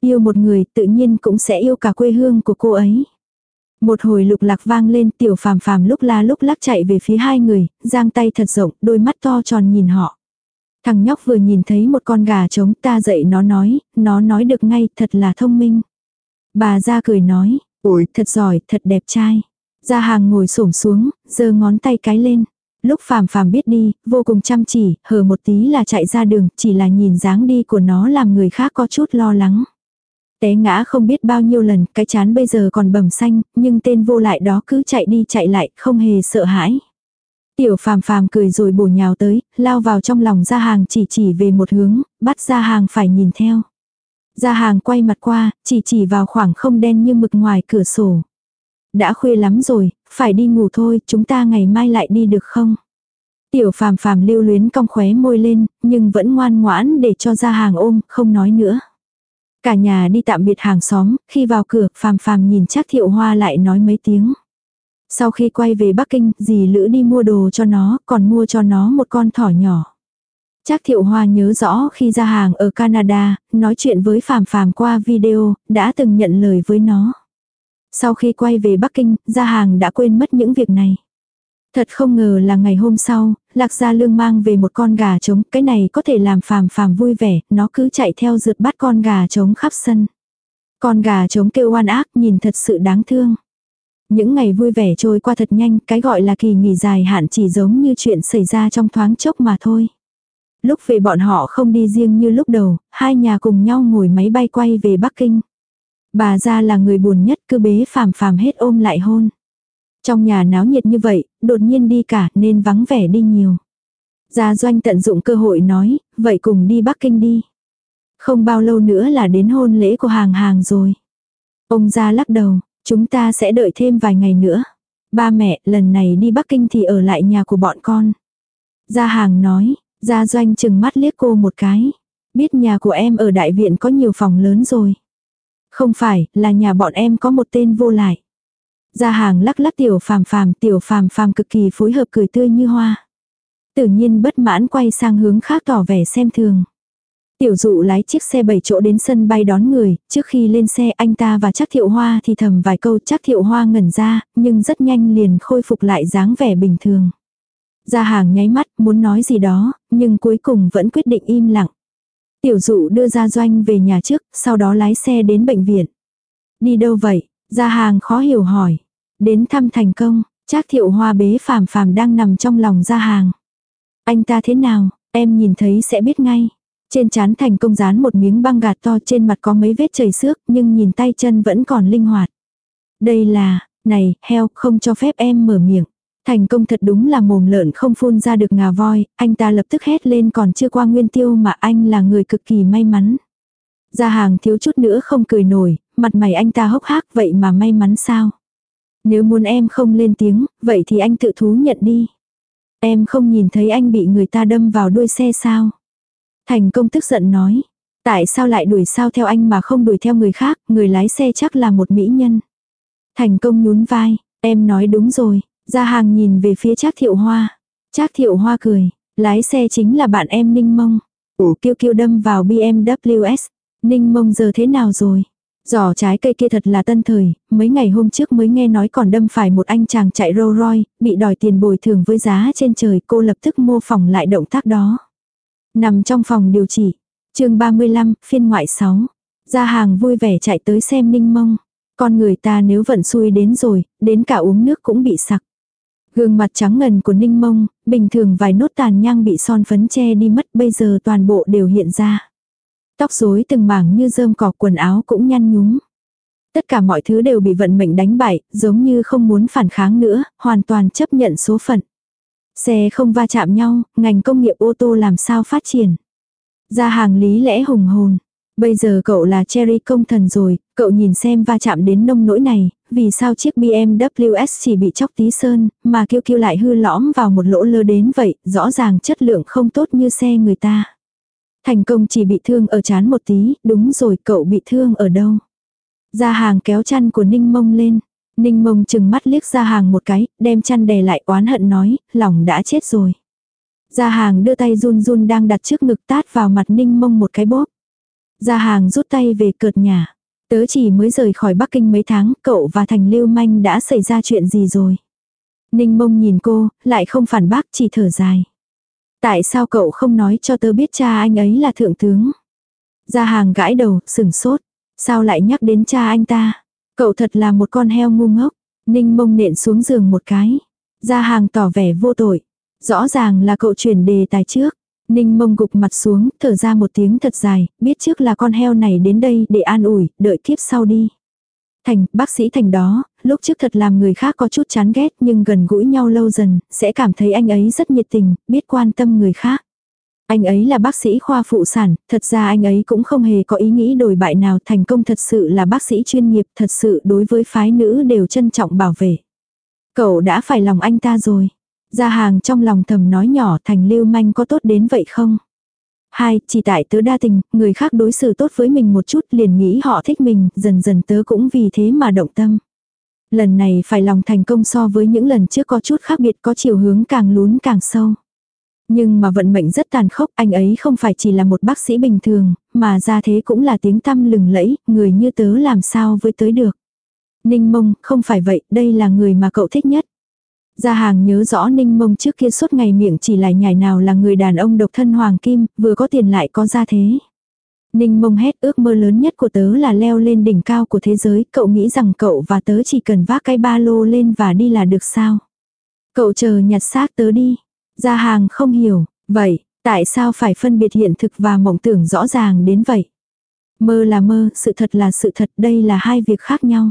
Yêu một người tự nhiên cũng sẽ yêu cả quê hương của cô ấy. Một hồi lục lạc vang lên tiểu phàm phàm lúc la lúc lắc chạy về phía hai người, giang tay thật rộng, đôi mắt to tròn nhìn họ. Thằng nhóc vừa nhìn thấy một con gà trống ta dậy nó nói, nó nói được ngay, thật là thông minh. Bà ra cười nói, ôi, thật giỏi, thật đẹp trai. Gia hàng ngồi xổm xuống, giơ ngón tay cái lên. Lúc phàm phàm biết đi, vô cùng chăm chỉ, hờ một tí là chạy ra đường, chỉ là nhìn dáng đi của nó làm người khác có chút lo lắng. Té ngã không biết bao nhiêu lần, cái chán bây giờ còn bầm xanh, nhưng tên vô lại đó cứ chạy đi chạy lại, không hề sợ hãi. Tiểu phàm phàm cười rồi bổ nhào tới, lao vào trong lòng ra hàng chỉ chỉ về một hướng, bắt ra hàng phải nhìn theo. Ra hàng quay mặt qua, chỉ chỉ vào khoảng không đen như mực ngoài cửa sổ. Đã khuya lắm rồi, phải đi ngủ thôi, chúng ta ngày mai lại đi được không? Tiểu phàm phàm lưu luyến cong khóe môi lên, nhưng vẫn ngoan ngoãn để cho ra hàng ôm, không nói nữa. Cả nhà đi tạm biệt hàng xóm, khi vào cửa, phàm phàm nhìn chắc thiệu hoa lại nói mấy tiếng. Sau khi quay về Bắc Kinh, dì Lữ đi mua đồ cho nó, còn mua cho nó một con thỏ nhỏ. Chắc thiệu hoa nhớ rõ khi ra hàng ở Canada, nói chuyện với phàm phàm qua video, đã từng nhận lời với nó. Sau khi quay về Bắc Kinh, ra hàng đã quên mất những việc này. Thật không ngờ là ngày hôm sau, Lạc Gia Lương mang về một con gà trống, cái này có thể làm phàm phàm vui vẻ, nó cứ chạy theo rượt bắt con gà trống khắp sân. Con gà trống kêu oan ác nhìn thật sự đáng thương. Những ngày vui vẻ trôi qua thật nhanh, cái gọi là kỳ nghỉ dài hạn chỉ giống như chuyện xảy ra trong thoáng chốc mà thôi. Lúc về bọn họ không đi riêng như lúc đầu, hai nhà cùng nhau ngồi máy bay quay về Bắc Kinh. Bà ra là người buồn nhất cứ bế phàm phàm hết ôm lại hôn. Trong nhà náo nhiệt như vậy, đột nhiên đi cả nên vắng vẻ đi nhiều. Gia Doanh tận dụng cơ hội nói, vậy cùng đi Bắc Kinh đi. Không bao lâu nữa là đến hôn lễ của hàng hàng rồi. Ông ra lắc đầu, chúng ta sẽ đợi thêm vài ngày nữa. Ba mẹ, lần này đi Bắc Kinh thì ở lại nhà của bọn con. Gia hàng nói, Gia Doanh chừng mắt liếc cô một cái. Biết nhà của em ở đại viện có nhiều phòng lớn rồi. Không phải, là nhà bọn em có một tên vô lại. Gia hàng lắc lắc tiểu phàm phàm, tiểu phàm phàm cực kỳ phối hợp cười tươi như hoa. Tự nhiên bất mãn quay sang hướng khác tỏ vẻ xem thường. Tiểu dụ lái chiếc xe bảy chỗ đến sân bay đón người, trước khi lên xe anh ta và chắc thiệu hoa thì thầm vài câu chắc thiệu hoa ngẩn ra, nhưng rất nhanh liền khôi phục lại dáng vẻ bình thường. Gia hàng nháy mắt muốn nói gì đó, nhưng cuối cùng vẫn quyết định im lặng. Tiểu dụ đưa gia doanh về nhà trước, sau đó lái xe đến bệnh viện. Đi đâu vậy? Gia hàng khó hiểu hỏi. Đến thăm thành công, Trác thiệu hoa bế phàm phàm đang nằm trong lòng gia hàng. Anh ta thế nào, em nhìn thấy sẽ biết ngay. Trên chán thành công dán một miếng băng gạt to trên mặt có mấy vết chảy xước nhưng nhìn tay chân vẫn còn linh hoạt. Đây là, này, heo, không cho phép em mở miệng. Thành công thật đúng là mồm lợn không phun ra được ngà voi, anh ta lập tức hét lên còn chưa qua nguyên tiêu mà anh là người cực kỳ may mắn. Gia hàng thiếu chút nữa không cười nổi, mặt mày anh ta hốc hác vậy mà may mắn sao. Nếu muốn em không lên tiếng, vậy thì anh tự thú nhận đi. Em không nhìn thấy anh bị người ta đâm vào đuôi xe sao. Thành công tức giận nói. Tại sao lại đuổi sao theo anh mà không đuổi theo người khác, người lái xe chắc là một mỹ nhân. Thành công nhún vai, em nói đúng rồi, ra hàng nhìn về phía Trác Thiệu Hoa. Trác Thiệu Hoa cười, lái xe chính là bạn em Ninh Mông. Ủ kiêu kiêu đâm vào BMW S. Ninh Mông giờ thế nào rồi? Giỏ trái cây kia thật là tân thời, mấy ngày hôm trước mới nghe nói còn đâm phải một anh chàng chạy rô roi, bị đòi tiền bồi thường với giá trên trời, cô lập tức mô phỏng lại động tác đó. Nằm trong phòng điều trị, chương 35, phiên ngoại 6. ra hàng vui vẻ chạy tới xem ninh mông. Con người ta nếu vận xui đến rồi, đến cả uống nước cũng bị sặc. Gương mặt trắng ngần của ninh mông, bình thường vài nốt tàn nhang bị son phấn che đi mất bây giờ toàn bộ đều hiện ra. Tóc rối từng mảng như rơm cỏ quần áo cũng nhăn nhúm. Tất cả mọi thứ đều bị vận mệnh đánh bại, giống như không muốn phản kháng nữa, hoàn toàn chấp nhận số phận. Xe không va chạm nhau, ngành công nghiệp ô tô làm sao phát triển. Ra hàng lý lẽ hùng hồn. Bây giờ cậu là Cherry công thần rồi, cậu nhìn xem va chạm đến nông nỗi này, vì sao chiếc BMW S chỉ bị chóc tí sơn, mà kêu kêu lại hư lõm vào một lỗ lơ đến vậy, rõ ràng chất lượng không tốt như xe người ta. Thành công chỉ bị thương ở chán một tí, đúng rồi cậu bị thương ở đâu. Ra hàng kéo chăn của Ninh Mông lên. Ninh Mông chừng mắt liếc ra hàng một cái, đem chăn đè lại oán hận nói, lòng đã chết rồi. Gia hàng đưa tay run run đang đặt trước ngực tát vào mặt Ninh Mông một cái bóp. Gia hàng rút tay về cợt nhà. Tớ chỉ mới rời khỏi Bắc Kinh mấy tháng, cậu và Thành Lưu Manh đã xảy ra chuyện gì rồi? Ninh Mông nhìn cô, lại không phản bác chỉ thở dài. Tại sao cậu không nói cho tớ biết cha anh ấy là thượng tướng? Gia hàng gãi đầu, sừng sốt. Sao lại nhắc đến cha anh ta? Cậu thật là một con heo ngu ngốc. Ninh mông nện xuống giường một cái. Gia hàng tỏ vẻ vô tội. Rõ ràng là cậu chuyển đề tài trước. Ninh mông gục mặt xuống, thở ra một tiếng thật dài, biết trước là con heo này đến đây để an ủi, đợi kiếp sau đi. Thành, bác sĩ Thành đó, lúc trước thật làm người khác có chút chán ghét nhưng gần gũi nhau lâu dần, sẽ cảm thấy anh ấy rất nhiệt tình, biết quan tâm người khác. Anh ấy là bác sĩ khoa phụ sản, thật ra anh ấy cũng không hề có ý nghĩ đổi bại nào thành công thật sự là bác sĩ chuyên nghiệp, thật sự đối với phái nữ đều trân trọng bảo vệ. Cậu đã phải lòng anh ta rồi. Gia hàng trong lòng thầm nói nhỏ thành lưu manh có tốt đến vậy không? Hai, chỉ tại tớ đa tình, người khác đối xử tốt với mình một chút liền nghĩ họ thích mình, dần dần tớ cũng vì thế mà động tâm. Lần này phải lòng thành công so với những lần trước có chút khác biệt có chiều hướng càng lún càng sâu. Nhưng mà vận mệnh rất tàn khốc, anh ấy không phải chỉ là một bác sĩ bình thường, mà ra thế cũng là tiếng tăm lừng lẫy, người như tớ làm sao với tới được. Ninh mông, không phải vậy, đây là người mà cậu thích nhất. Gia hàng nhớ rõ ninh mông trước kia suốt ngày miệng chỉ lại nhảy nào là người đàn ông độc thân hoàng kim, vừa có tiền lại có gia thế. Ninh mông hét ước mơ lớn nhất của tớ là leo lên đỉnh cao của thế giới, cậu nghĩ rằng cậu và tớ chỉ cần vác cái ba lô lên và đi là được sao? Cậu chờ nhặt xác tớ đi. Gia hàng không hiểu, vậy, tại sao phải phân biệt hiện thực và mộng tưởng rõ ràng đến vậy? Mơ là mơ, sự thật là sự thật, đây là hai việc khác nhau.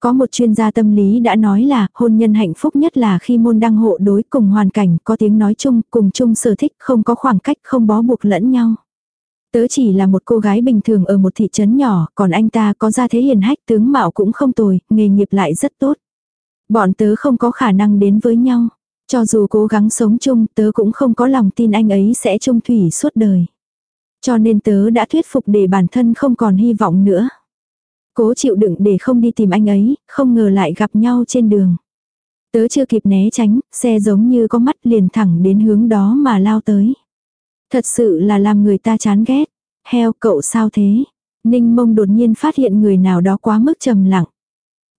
Có một chuyên gia tâm lý đã nói là hôn nhân hạnh phúc nhất là khi môn đăng hộ đối cùng hoàn cảnh, có tiếng nói chung, cùng chung sở thích, không có khoảng cách, không bó buộc lẫn nhau. Tớ chỉ là một cô gái bình thường ở một thị trấn nhỏ, còn anh ta có gia thế hiền hách tướng mạo cũng không tồi, nghề nghiệp lại rất tốt. Bọn tớ không có khả năng đến với nhau. Cho dù cố gắng sống chung, tớ cũng không có lòng tin anh ấy sẽ chung thủy suốt đời. Cho nên tớ đã thuyết phục để bản thân không còn hy vọng nữa. Cố chịu đựng để không đi tìm anh ấy, không ngờ lại gặp nhau trên đường. Tớ chưa kịp né tránh, xe giống như có mắt liền thẳng đến hướng đó mà lao tới. Thật sự là làm người ta chán ghét. Heo cậu sao thế? Ninh mông đột nhiên phát hiện người nào đó quá mức trầm lặng.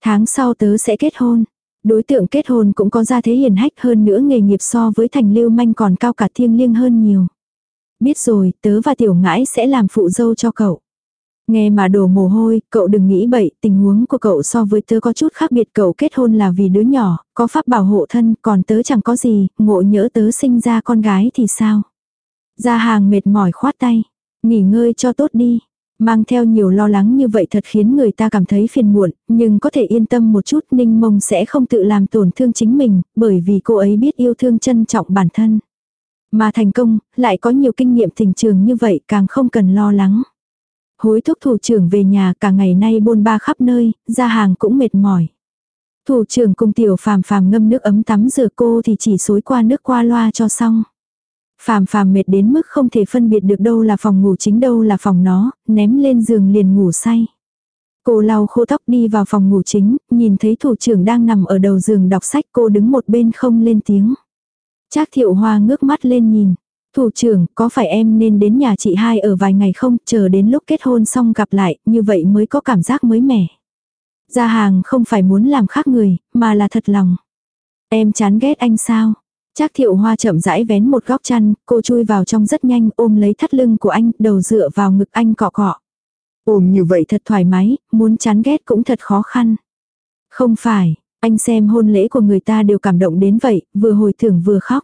Tháng sau tớ sẽ kết hôn. Đối tượng kết hôn cũng có gia thế hiền hách hơn nữa nghề nghiệp so với thành lưu manh còn cao cả thiêng liêng hơn nhiều. Biết rồi, tớ và tiểu ngãi sẽ làm phụ dâu cho cậu. Nghe mà đổ mồ hôi, cậu đừng nghĩ bậy, tình huống của cậu so với tớ có chút khác biệt cậu kết hôn là vì đứa nhỏ, có pháp bảo hộ thân, còn tớ chẳng có gì, ngộ nhỡ tớ sinh ra con gái thì sao. Gia hàng mệt mỏi khoát tay, nghỉ ngơi cho tốt đi. Mang theo nhiều lo lắng như vậy thật khiến người ta cảm thấy phiền muộn, nhưng có thể yên tâm một chút Ninh Mông sẽ không tự làm tổn thương chính mình, bởi vì cô ấy biết yêu thương trân trọng bản thân. Mà thành công, lại có nhiều kinh nghiệm tình trường như vậy càng không cần lo lắng. Hối thúc thủ trưởng về nhà cả ngày nay bôn ba khắp nơi, ra hàng cũng mệt mỏi. Thủ trưởng cùng tiểu phàm phàm ngâm nước ấm tắm rửa cô thì chỉ xối qua nước qua loa cho xong. Phàm phàm mệt đến mức không thể phân biệt được đâu là phòng ngủ chính đâu là phòng nó, ném lên giường liền ngủ say. Cô lau khô tóc đi vào phòng ngủ chính, nhìn thấy thủ trưởng đang nằm ở đầu giường đọc sách cô đứng một bên không lên tiếng. Trác thiệu hoa ngước mắt lên nhìn. Thủ trưởng, có phải em nên đến nhà chị hai ở vài ngày không, chờ đến lúc kết hôn xong gặp lại, như vậy mới có cảm giác mới mẻ. Gia hàng không phải muốn làm khác người, mà là thật lòng. Em chán ghét anh sao? Trác thiệu hoa chậm rãi vén một góc chăn, cô chui vào trong rất nhanh ôm lấy thắt lưng của anh, đầu dựa vào ngực anh cọ cọ. Ôm như vậy thật thoải mái, muốn chán ghét cũng thật khó khăn. Không phải, anh xem hôn lễ của người ta đều cảm động đến vậy, vừa hồi thưởng vừa khóc.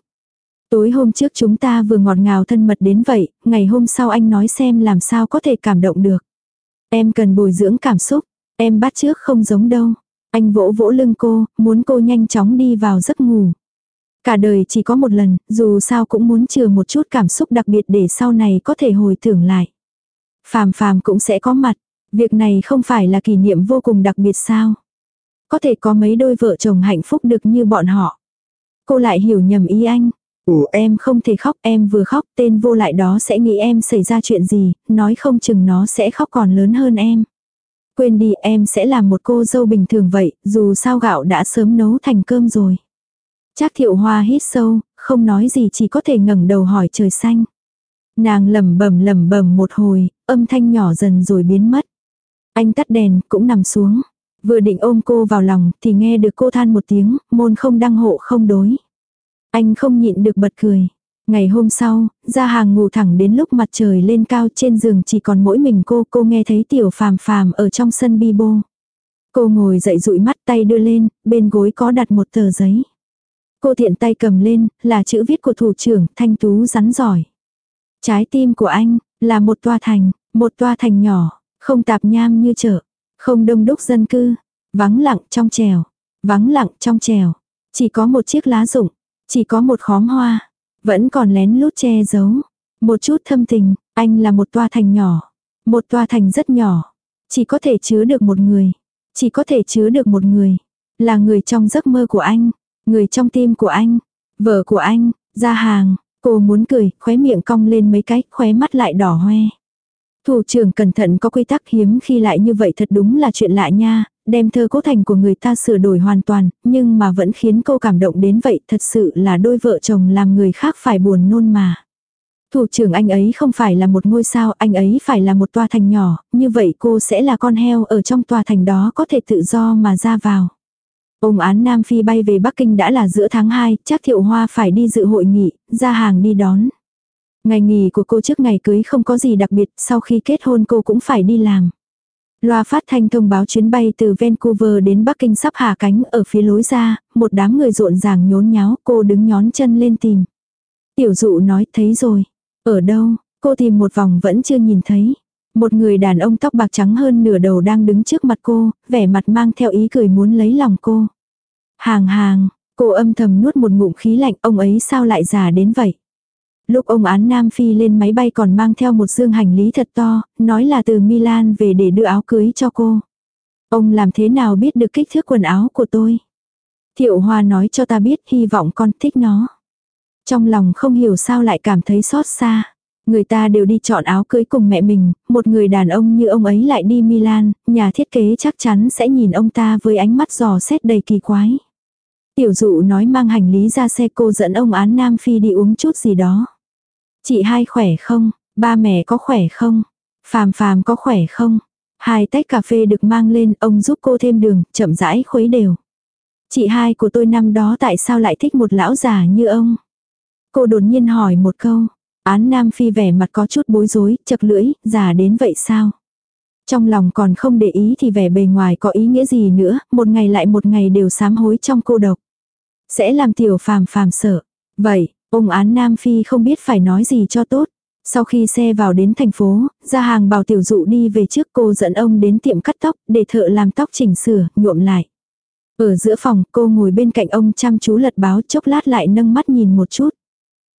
Tối hôm trước chúng ta vừa ngọt ngào thân mật đến vậy, ngày hôm sau anh nói xem làm sao có thể cảm động được. Em cần bồi dưỡng cảm xúc, em bắt trước không giống đâu. Anh vỗ vỗ lưng cô, muốn cô nhanh chóng đi vào giấc ngủ. Cả đời chỉ có một lần, dù sao cũng muốn chừa một chút cảm xúc đặc biệt để sau này có thể hồi tưởng lại. Phàm phàm cũng sẽ có mặt. Việc này không phải là kỷ niệm vô cùng đặc biệt sao. Có thể có mấy đôi vợ chồng hạnh phúc được như bọn họ. Cô lại hiểu nhầm ý anh. Ủa em không thể khóc, em vừa khóc, tên vô lại đó sẽ nghĩ em xảy ra chuyện gì, nói không chừng nó sẽ khóc còn lớn hơn em. Quên đi, em sẽ làm một cô dâu bình thường vậy, dù sao gạo đã sớm nấu thành cơm rồi. Trác thiệu hoa hít sâu, không nói gì chỉ có thể ngẩng đầu hỏi trời xanh. Nàng lẩm bẩm lẩm bẩm một hồi, âm thanh nhỏ dần rồi biến mất. Anh tắt đèn, cũng nằm xuống. Vừa định ôm cô vào lòng, thì nghe được cô than một tiếng, môn không đăng hộ không đối. Anh không nhịn được bật cười. Ngày hôm sau, ra hàng ngủ thẳng đến lúc mặt trời lên cao trên giường chỉ còn mỗi mình cô, cô nghe thấy tiểu phàm phàm ở trong sân bi bô. Cô ngồi dậy dụi mắt tay đưa lên, bên gối có đặt một tờ giấy. Cô tiện tay cầm lên, là chữ viết của thủ trưởng, thanh tú rắn giỏi. Trái tim của anh, là một toa thành, một toa thành nhỏ, không tạp nham như chợ, không đông đúc dân cư. Vắng lặng trong trèo. Vắng lặng trong trèo. Chỉ có một chiếc lá rụng. Chỉ có một khóm hoa. Vẫn còn lén lút che giấu. Một chút thâm tình. Anh là một toa thành nhỏ. Một toa thành rất nhỏ. Chỉ có thể chứa được một người. Chỉ có thể chứa được một người. Là người trong giấc mơ của anh. Người trong tim của anh. Vợ của anh. Ra hàng. Cô muốn cười, khóe miệng cong lên mấy cái, khóe mắt lại đỏ hoe. Thủ trưởng cẩn thận có quy tắc hiếm khi lại như vậy thật đúng là chuyện lạ nha, đem thơ cố thành của người ta sửa đổi hoàn toàn, nhưng mà vẫn khiến cô cảm động đến vậy thật sự là đôi vợ chồng làm người khác phải buồn nôn mà. Thủ trưởng anh ấy không phải là một ngôi sao, anh ấy phải là một tòa thành nhỏ, như vậy cô sẽ là con heo ở trong tòa thành đó có thể tự do mà ra vào. Ông án Nam Phi bay về Bắc Kinh đã là giữa tháng 2, chắc Thiệu Hoa phải đi dự hội nghị, ra hàng đi đón. Ngày nghỉ của cô trước ngày cưới không có gì đặc biệt, sau khi kết hôn cô cũng phải đi làm. Loa phát thanh thông báo chuyến bay từ Vancouver đến Bắc Kinh sắp hạ cánh ở phía lối ra, một đám người rộn ràng nhốn nháo, cô đứng nhón chân lên tìm. Tiểu dụ nói thấy rồi. Ở đâu, cô tìm một vòng vẫn chưa nhìn thấy. Một người đàn ông tóc bạc trắng hơn nửa đầu đang đứng trước mặt cô, vẻ mặt mang theo ý cười muốn lấy lòng cô. Hàng hàng, cô âm thầm nuốt một ngụm khí lạnh ông ấy sao lại già đến vậy. Lúc ông án Nam Phi lên máy bay còn mang theo một dương hành lý thật to, nói là từ Milan về để đưa áo cưới cho cô. Ông làm thế nào biết được kích thước quần áo của tôi? Thiệu Hoa nói cho ta biết hy vọng con thích nó. Trong lòng không hiểu sao lại cảm thấy xót xa. Người ta đều đi chọn áo cưới cùng mẹ mình, một người đàn ông như ông ấy lại đi Milan, nhà thiết kế chắc chắn sẽ nhìn ông ta với ánh mắt giò xét đầy kỳ quái. Tiểu dụ nói mang hành lý ra xe cô dẫn ông án Nam Phi đi uống chút gì đó. Chị hai khỏe không? Ba mẹ có khỏe không? Phàm phàm có khỏe không? Hai tách cà phê được mang lên, ông giúp cô thêm đường, chậm rãi khuấy đều. Chị hai của tôi năm đó tại sao lại thích một lão già như ông? Cô đột nhiên hỏi một câu. Án Nam Phi vẻ mặt có chút bối rối, chật lưỡi, già đến vậy sao? Trong lòng còn không để ý thì vẻ bề ngoài có ý nghĩa gì nữa, một ngày lại một ngày đều sám hối trong cô độc. Sẽ làm tiểu phàm phàm sợ. Vậy, ông án Nam Phi không biết phải nói gì cho tốt. Sau khi xe vào đến thành phố, ra hàng bảo tiểu dụ đi về trước cô dẫn ông đến tiệm cắt tóc để thợ làm tóc chỉnh sửa, nhuộm lại. Ở giữa phòng cô ngồi bên cạnh ông chăm chú lật báo chốc lát lại nâng mắt nhìn một chút.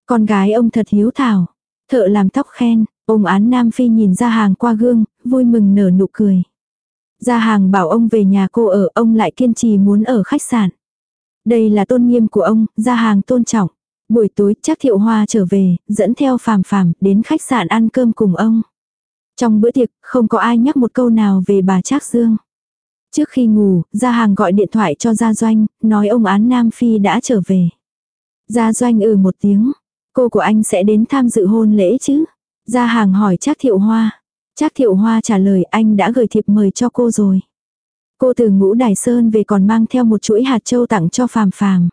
Con gái ông thật hiếu thảo. Thợ làm tóc khen, ông án Nam Phi nhìn ra hàng qua gương, vui mừng nở nụ cười. Ra hàng bảo ông về nhà cô ở, ông lại kiên trì muốn ở khách sạn. Đây là tôn nghiêm của ông, ra hàng tôn trọng. Buổi tối chắc thiệu hoa trở về, dẫn theo phàm phàm, đến khách sạn ăn cơm cùng ông. Trong bữa tiệc, không có ai nhắc một câu nào về bà Trác Dương. Trước khi ngủ, Gia Hàng gọi điện thoại cho Gia Doanh, nói ông án Nam Phi đã trở về. Gia Doanh ừ một tiếng, Cô của anh sẽ đến tham dự hôn lễ chứ? Gia hàng hỏi Trác Thiệu Hoa. Trác Thiệu Hoa trả lời anh đã gửi thiệp mời cho cô rồi. Cô từ ngũ đài sơn về còn mang theo một chuỗi hạt châu tặng cho phàm phàm.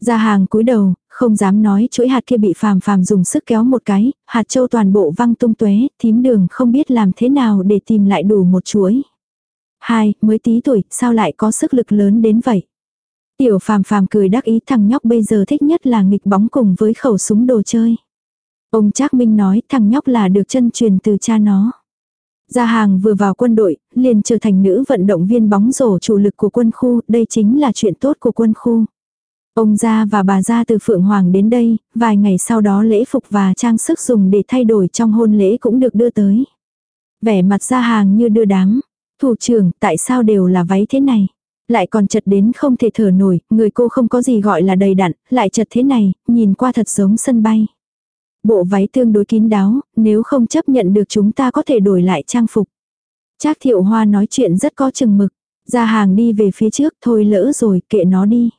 Gia hàng cúi đầu, không dám nói chuỗi hạt kia bị phàm phàm dùng sức kéo một cái, hạt châu toàn bộ văng tung tuế, thím đường không biết làm thế nào để tìm lại đủ một chuỗi. Hai, mới tí tuổi, sao lại có sức lực lớn đến vậy? Tiểu phàm phàm cười đắc ý thằng nhóc bây giờ thích nhất là nghịch bóng cùng với khẩu súng đồ chơi. Ông Trác Minh nói thằng nhóc là được chân truyền từ cha nó. Gia hàng vừa vào quân đội, liền trở thành nữ vận động viên bóng rổ chủ lực của quân khu, đây chính là chuyện tốt của quân khu. Ông gia và bà gia từ Phượng Hoàng đến đây, vài ngày sau đó lễ phục và trang sức dùng để thay đổi trong hôn lễ cũng được đưa tới. Vẻ mặt gia hàng như đưa đám. Thủ trưởng, tại sao đều là váy thế này? Lại còn chật đến không thể thở nổi, người cô không có gì gọi là đầy đặn, lại chật thế này, nhìn qua thật giống sân bay. Bộ váy tương đối kín đáo, nếu không chấp nhận được chúng ta có thể đổi lại trang phục. Trác thiệu hoa nói chuyện rất có chừng mực. Ra hàng đi về phía trước thôi lỡ rồi kệ nó đi.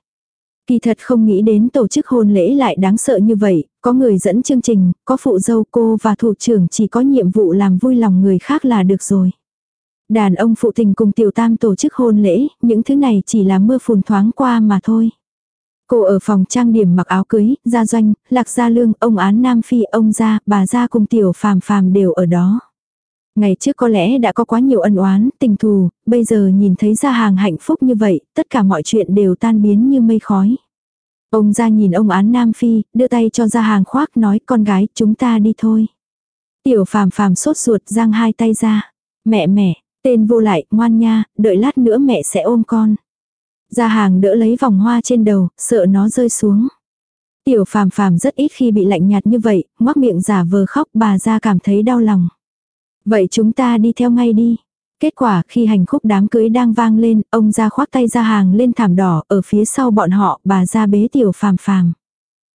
Kỳ thật không nghĩ đến tổ chức hôn lễ lại đáng sợ như vậy, có người dẫn chương trình, có phụ dâu cô và thủ trưởng chỉ có nhiệm vụ làm vui lòng người khác là được rồi. Đàn ông phụ tình cùng tiểu tam tổ chức hôn lễ, những thứ này chỉ là mưa phùn thoáng qua mà thôi. Cô ở phòng trang điểm mặc áo cưới, gia doanh, lạc gia lương, ông án nam phi, ông gia, bà gia cùng tiểu phàm phàm đều ở đó. Ngày trước có lẽ đã có quá nhiều ân oán, tình thù, bây giờ nhìn thấy gia hàng hạnh phúc như vậy, tất cả mọi chuyện đều tan biến như mây khói. Ông gia nhìn ông án nam phi, đưa tay cho gia hàng khoác nói con gái, chúng ta đi thôi. Tiểu phàm phàm sốt ruột giang hai tay ra. Mẹ mẹ, Tên vô lại, ngoan nha, đợi lát nữa mẹ sẽ ôm con. Gia hàng đỡ lấy vòng hoa trên đầu, sợ nó rơi xuống. Tiểu phàm phàm rất ít khi bị lạnh nhạt như vậy, ngoác miệng giả vờ khóc bà ra cảm thấy đau lòng. Vậy chúng ta đi theo ngay đi. Kết quả khi hành khúc đám cưới đang vang lên, ông ra khoác tay ra hàng lên thảm đỏ, ở phía sau bọn họ, bà ra bế tiểu phàm phàm.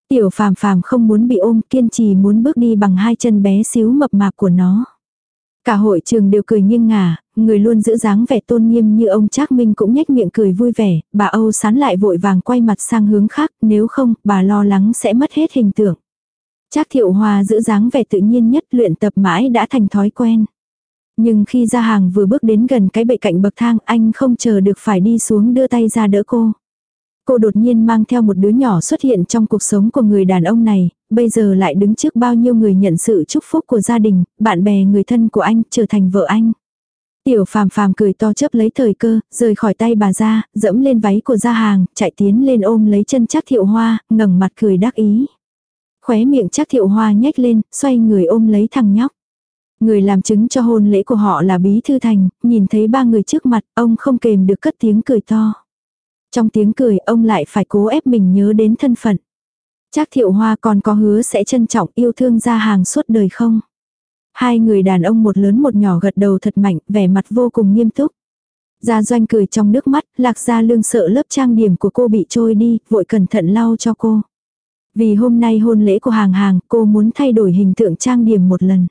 Tiểu phàm phàm không muốn bị ôm, kiên trì muốn bước đi bằng hai chân bé xíu mập mạp của nó. Cả hội trường đều cười nghiêng ngả, người luôn giữ dáng vẻ tôn nghiêm như ông Trác Minh cũng nhếch miệng cười vui vẻ, bà Âu sán lại vội vàng quay mặt sang hướng khác, nếu không, bà lo lắng sẽ mất hết hình tượng. Trác Thiệu Hòa giữ dáng vẻ tự nhiên nhất luyện tập mãi đã thành thói quen. Nhưng khi ra hàng vừa bước đến gần cái bệ cạnh bậc thang anh không chờ được phải đi xuống đưa tay ra đỡ cô. Cô đột nhiên mang theo một đứa nhỏ xuất hiện trong cuộc sống của người đàn ông này, bây giờ lại đứng trước bao nhiêu người nhận sự chúc phúc của gia đình, bạn bè người thân của anh trở thành vợ anh. Tiểu phàm phàm cười to chấp lấy thời cơ, rời khỏi tay bà ra, dẫm lên váy của gia hàng, chạy tiến lên ôm lấy chân chắc thiệu hoa, ngẩng mặt cười đắc ý. Khóe miệng chắc thiệu hoa nhếch lên, xoay người ôm lấy thằng nhóc. Người làm chứng cho hôn lễ của họ là Bí Thư Thành, nhìn thấy ba người trước mặt, ông không kềm được cất tiếng cười to. Trong tiếng cười ông lại phải cố ép mình nhớ đến thân phận. Chắc thiệu hoa còn có hứa sẽ trân trọng yêu thương ra hàng suốt đời không? Hai người đàn ông một lớn một nhỏ gật đầu thật mạnh, vẻ mặt vô cùng nghiêm túc. Gia doanh cười trong nước mắt, lạc gia lương sợ lớp trang điểm của cô bị trôi đi, vội cẩn thận lau cho cô. Vì hôm nay hôn lễ của hàng hàng, cô muốn thay đổi hình tượng trang điểm một lần.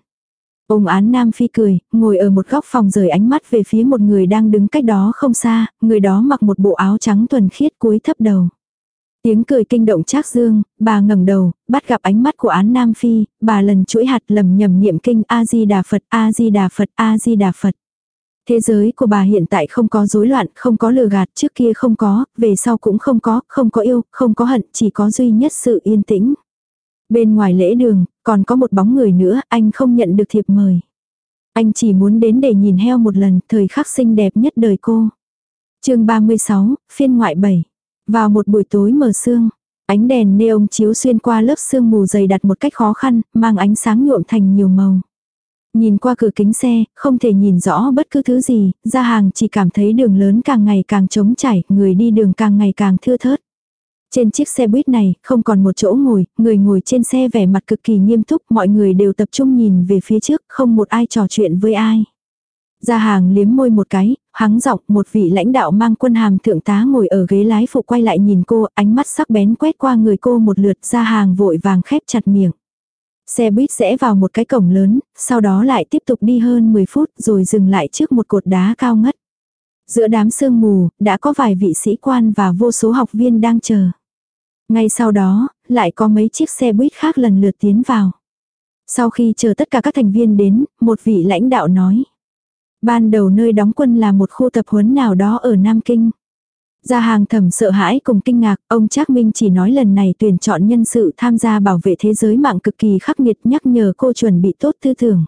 Ông án Nam Phi cười, ngồi ở một góc phòng rời ánh mắt về phía một người đang đứng cách đó không xa, người đó mặc một bộ áo trắng thuần khiết cúi thấp đầu. Tiếng cười kinh động Trác Dương, bà ngẩng đầu, bắt gặp ánh mắt của án Nam Phi, bà lần chuỗi hạt lầm nhầm niệm kinh A-di-đà Phật, A-di-đà Phật, A-di-đà Phật. Thế giới của bà hiện tại không có rối loạn, không có lừa gạt, trước kia không có, về sau cũng không có, không có yêu, không có hận, chỉ có duy nhất sự yên tĩnh. Bên ngoài lễ đường, còn có một bóng người nữa, anh không nhận được thiệp mời. Anh chỉ muốn đến để nhìn heo một lần, thời khắc xinh đẹp nhất đời cô. chương 36, phiên ngoại 7. Vào một buổi tối mờ sương, ánh đèn neon chiếu xuyên qua lớp sương mù dày đặt một cách khó khăn, mang ánh sáng nhuộm thành nhiều màu. Nhìn qua cửa kính xe, không thể nhìn rõ bất cứ thứ gì, ra hàng chỉ cảm thấy đường lớn càng ngày càng trống trải, người đi đường càng ngày càng thưa thớt. Trên chiếc xe buýt này, không còn một chỗ ngồi, người ngồi trên xe vẻ mặt cực kỳ nghiêm túc, mọi người đều tập trung nhìn về phía trước, không một ai trò chuyện với ai. Ra hàng liếm môi một cái, hắng giọng một vị lãnh đạo mang quân hàm thượng tá ngồi ở ghế lái phụ quay lại nhìn cô, ánh mắt sắc bén quét qua người cô một lượt ra hàng vội vàng khép chặt miệng. Xe buýt sẽ vào một cái cổng lớn, sau đó lại tiếp tục đi hơn 10 phút rồi dừng lại trước một cột đá cao ngất. Giữa đám sương mù, đã có vài vị sĩ quan và vô số học viên đang chờ. Ngay sau đó, lại có mấy chiếc xe buýt khác lần lượt tiến vào. Sau khi chờ tất cả các thành viên đến, một vị lãnh đạo nói. Ban đầu nơi đóng quân là một khu tập huấn nào đó ở Nam Kinh. Gia hàng thẩm sợ hãi cùng kinh ngạc, ông Trác Minh chỉ nói lần này tuyển chọn nhân sự tham gia bảo vệ thế giới mạng cực kỳ khắc nghiệt nhắc nhở cô chuẩn bị tốt tư tưởng.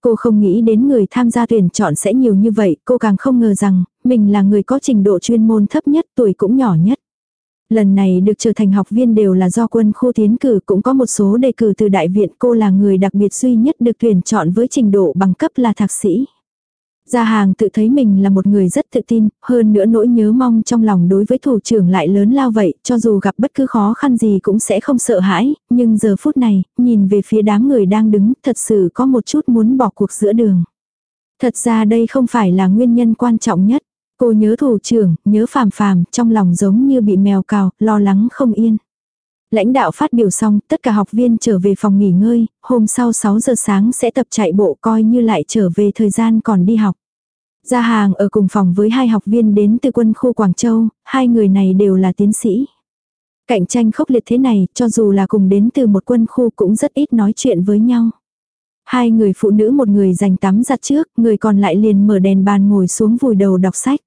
Cô không nghĩ đến người tham gia tuyển chọn sẽ nhiều như vậy, cô càng không ngờ rằng, mình là người có trình độ chuyên môn thấp nhất, tuổi cũng nhỏ nhất. Lần này được trở thành học viên đều là do quân khu tiến cử cũng có một số đề cử từ đại viện cô là người đặc biệt duy nhất được tuyển chọn với trình độ bằng cấp là thạc sĩ. Gia hàng tự thấy mình là một người rất tự tin, hơn nữa nỗi nhớ mong trong lòng đối với thủ trưởng lại lớn lao vậy, cho dù gặp bất cứ khó khăn gì cũng sẽ không sợ hãi, nhưng giờ phút này, nhìn về phía đám người đang đứng, thật sự có một chút muốn bỏ cuộc giữa đường. Thật ra đây không phải là nguyên nhân quan trọng nhất. Cô nhớ thủ trưởng, nhớ phàm phàm, trong lòng giống như bị mèo cào, lo lắng không yên. Lãnh đạo phát biểu xong, tất cả học viên trở về phòng nghỉ ngơi, hôm sau 6 giờ sáng sẽ tập chạy bộ coi như lại trở về thời gian còn đi học. Gia hàng ở cùng phòng với hai học viên đến từ quân khu Quảng Châu, hai người này đều là tiến sĩ. Cạnh tranh khốc liệt thế này, cho dù là cùng đến từ một quân khu cũng rất ít nói chuyện với nhau. Hai người phụ nữ một người dành tắm giặt trước, người còn lại liền mở đèn bàn ngồi xuống vùi đầu đọc sách.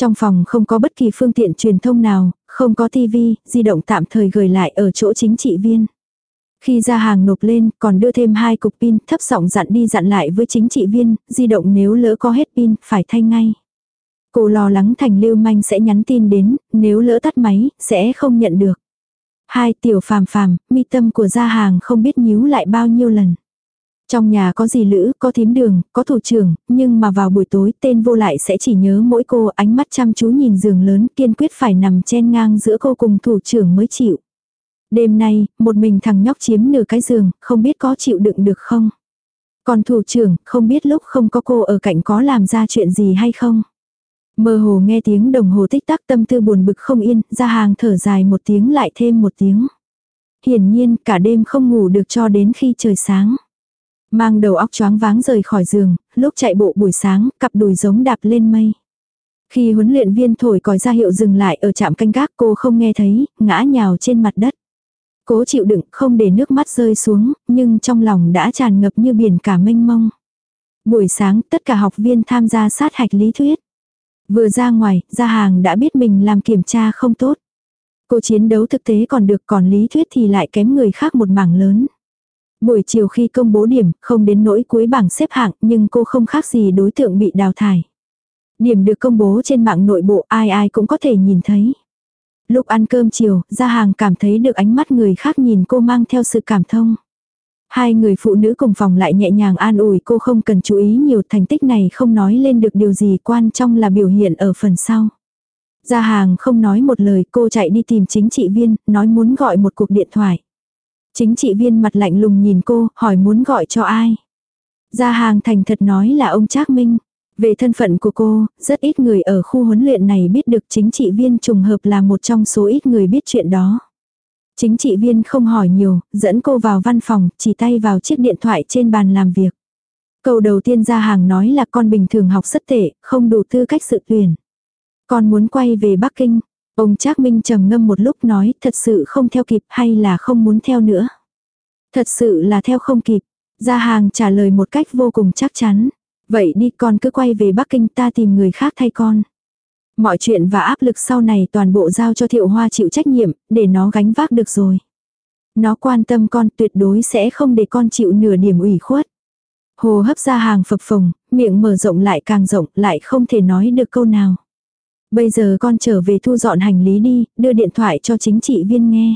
Trong phòng không có bất kỳ phương tiện truyền thông nào, không có tivi, di động tạm thời gửi lại ở chỗ chính trị viên. Khi ra hàng nộp lên, còn đưa thêm hai cục pin, thấp giọng dặn đi dặn lại với chính trị viên, di động nếu lỡ có hết pin, phải thay ngay. Cô lo lắng thành lưu manh sẽ nhắn tin đến, nếu lỡ tắt máy, sẽ không nhận được. Hai tiểu phàm phàm, mi tâm của gia hàng không biết nhíu lại bao nhiêu lần. Trong nhà có gì lữ, có thím đường, có thủ trưởng, nhưng mà vào buổi tối tên vô lại sẽ chỉ nhớ mỗi cô ánh mắt chăm chú nhìn giường lớn kiên quyết phải nằm chen ngang giữa cô cùng thủ trưởng mới chịu. Đêm nay, một mình thằng nhóc chiếm nửa cái giường, không biết có chịu đựng được không. Còn thủ trưởng, không biết lúc không có cô ở cạnh có làm ra chuyện gì hay không. Mơ hồ nghe tiếng đồng hồ tích tắc tâm tư buồn bực không yên, ra hàng thở dài một tiếng lại thêm một tiếng. Hiển nhiên cả đêm không ngủ được cho đến khi trời sáng. Mang đầu óc choáng váng rời khỏi giường, lúc chạy bộ buổi sáng, cặp đùi giống đạp lên mây. Khi huấn luyện viên thổi còi ra hiệu dừng lại ở trạm canh gác cô không nghe thấy, ngã nhào trên mặt đất. Cố chịu đựng không để nước mắt rơi xuống, nhưng trong lòng đã tràn ngập như biển cả mênh mông. Buổi sáng tất cả học viên tham gia sát hạch lý thuyết. Vừa ra ngoài, ra hàng đã biết mình làm kiểm tra không tốt. Cô chiến đấu thực tế còn được còn lý thuyết thì lại kém người khác một mảng lớn. Buổi chiều khi công bố điểm, không đến nỗi cuối bảng xếp hạng nhưng cô không khác gì đối tượng bị đào thải. Điểm được công bố trên mạng nội bộ ai ai cũng có thể nhìn thấy. Lúc ăn cơm chiều, ra hàng cảm thấy được ánh mắt người khác nhìn cô mang theo sự cảm thông. Hai người phụ nữ cùng phòng lại nhẹ nhàng an ủi cô không cần chú ý nhiều thành tích này không nói lên được điều gì quan trọng là biểu hiện ở phần sau. Gia hàng không nói một lời cô chạy đi tìm chính trị viên, nói muốn gọi một cuộc điện thoại. Chính trị viên mặt lạnh lùng nhìn cô, hỏi muốn gọi cho ai. Gia hàng thành thật nói là ông Trác Minh. Về thân phận của cô, rất ít người ở khu huấn luyện này biết được chính trị viên trùng hợp là một trong số ít người biết chuyện đó. Chính trị viên không hỏi nhiều, dẫn cô vào văn phòng, chỉ tay vào chiếc điện thoại trên bàn làm việc. Câu đầu tiên ra hàng nói là con bình thường học rất tệ, không đủ tư cách sự tuyển. Con muốn quay về Bắc Kinh. Ông Trác Minh trầm ngâm một lúc nói thật sự không theo kịp hay là không muốn theo nữa. Thật sự là theo không kịp. Gia hàng trả lời một cách vô cùng chắc chắn. Vậy đi con cứ quay về Bắc Kinh ta tìm người khác thay con. Mọi chuyện và áp lực sau này toàn bộ giao cho thiệu hoa chịu trách nhiệm, để nó gánh vác được rồi. Nó quan tâm con tuyệt đối sẽ không để con chịu nửa điểm ủy khuất. Hồ hấp ra hàng phập phồng, miệng mở rộng lại càng rộng, lại không thể nói được câu nào. Bây giờ con trở về thu dọn hành lý đi, đưa điện thoại cho chính trị viên nghe.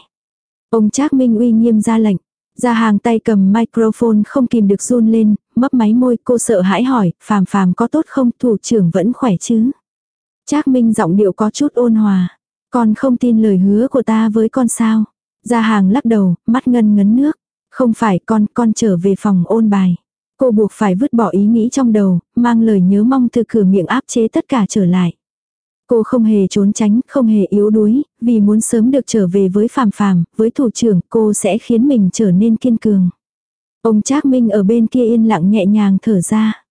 Ông Trác Minh uy nghiêm ra lệnh. Ra hàng tay cầm microphone không kìm được run lên, mấp máy môi cô sợ hãi hỏi, phàm phàm có tốt không, thủ trưởng vẫn khỏe chứ. Trác Minh giọng điệu có chút ôn hòa. Con không tin lời hứa của ta với con sao. Ra hàng lắc đầu, mắt ngân ngấn nước. Không phải con, con trở về phòng ôn bài. Cô buộc phải vứt bỏ ý nghĩ trong đầu, mang lời nhớ mong từ cửa miệng áp chế tất cả trở lại. Cô không hề trốn tránh, không hề yếu đuối, vì muốn sớm được trở về với phàm phàm, với thủ trưởng cô sẽ khiến mình trở nên kiên cường. Ông Trác Minh ở bên kia yên lặng nhẹ nhàng thở ra.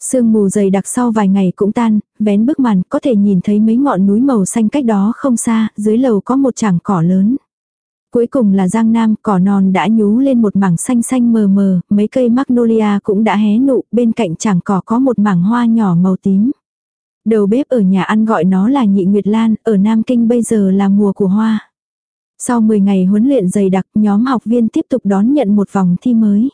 Sương mù dày đặc sau vài ngày cũng tan, vén bức màn có thể nhìn thấy mấy ngọn núi màu xanh cách đó không xa, dưới lầu có một chảng cỏ lớn. Cuối cùng là Giang Nam, cỏ non đã nhú lên một mảng xanh xanh mờ mờ, mấy cây magnolia cũng đã hé nụ, bên cạnh chảng cỏ có một mảng hoa nhỏ màu tím. Đầu bếp ở nhà ăn gọi nó là nhị nguyệt lan, ở Nam Kinh bây giờ là mùa của hoa. Sau 10 ngày huấn luyện dày đặc, nhóm học viên tiếp tục đón nhận một vòng thi mới.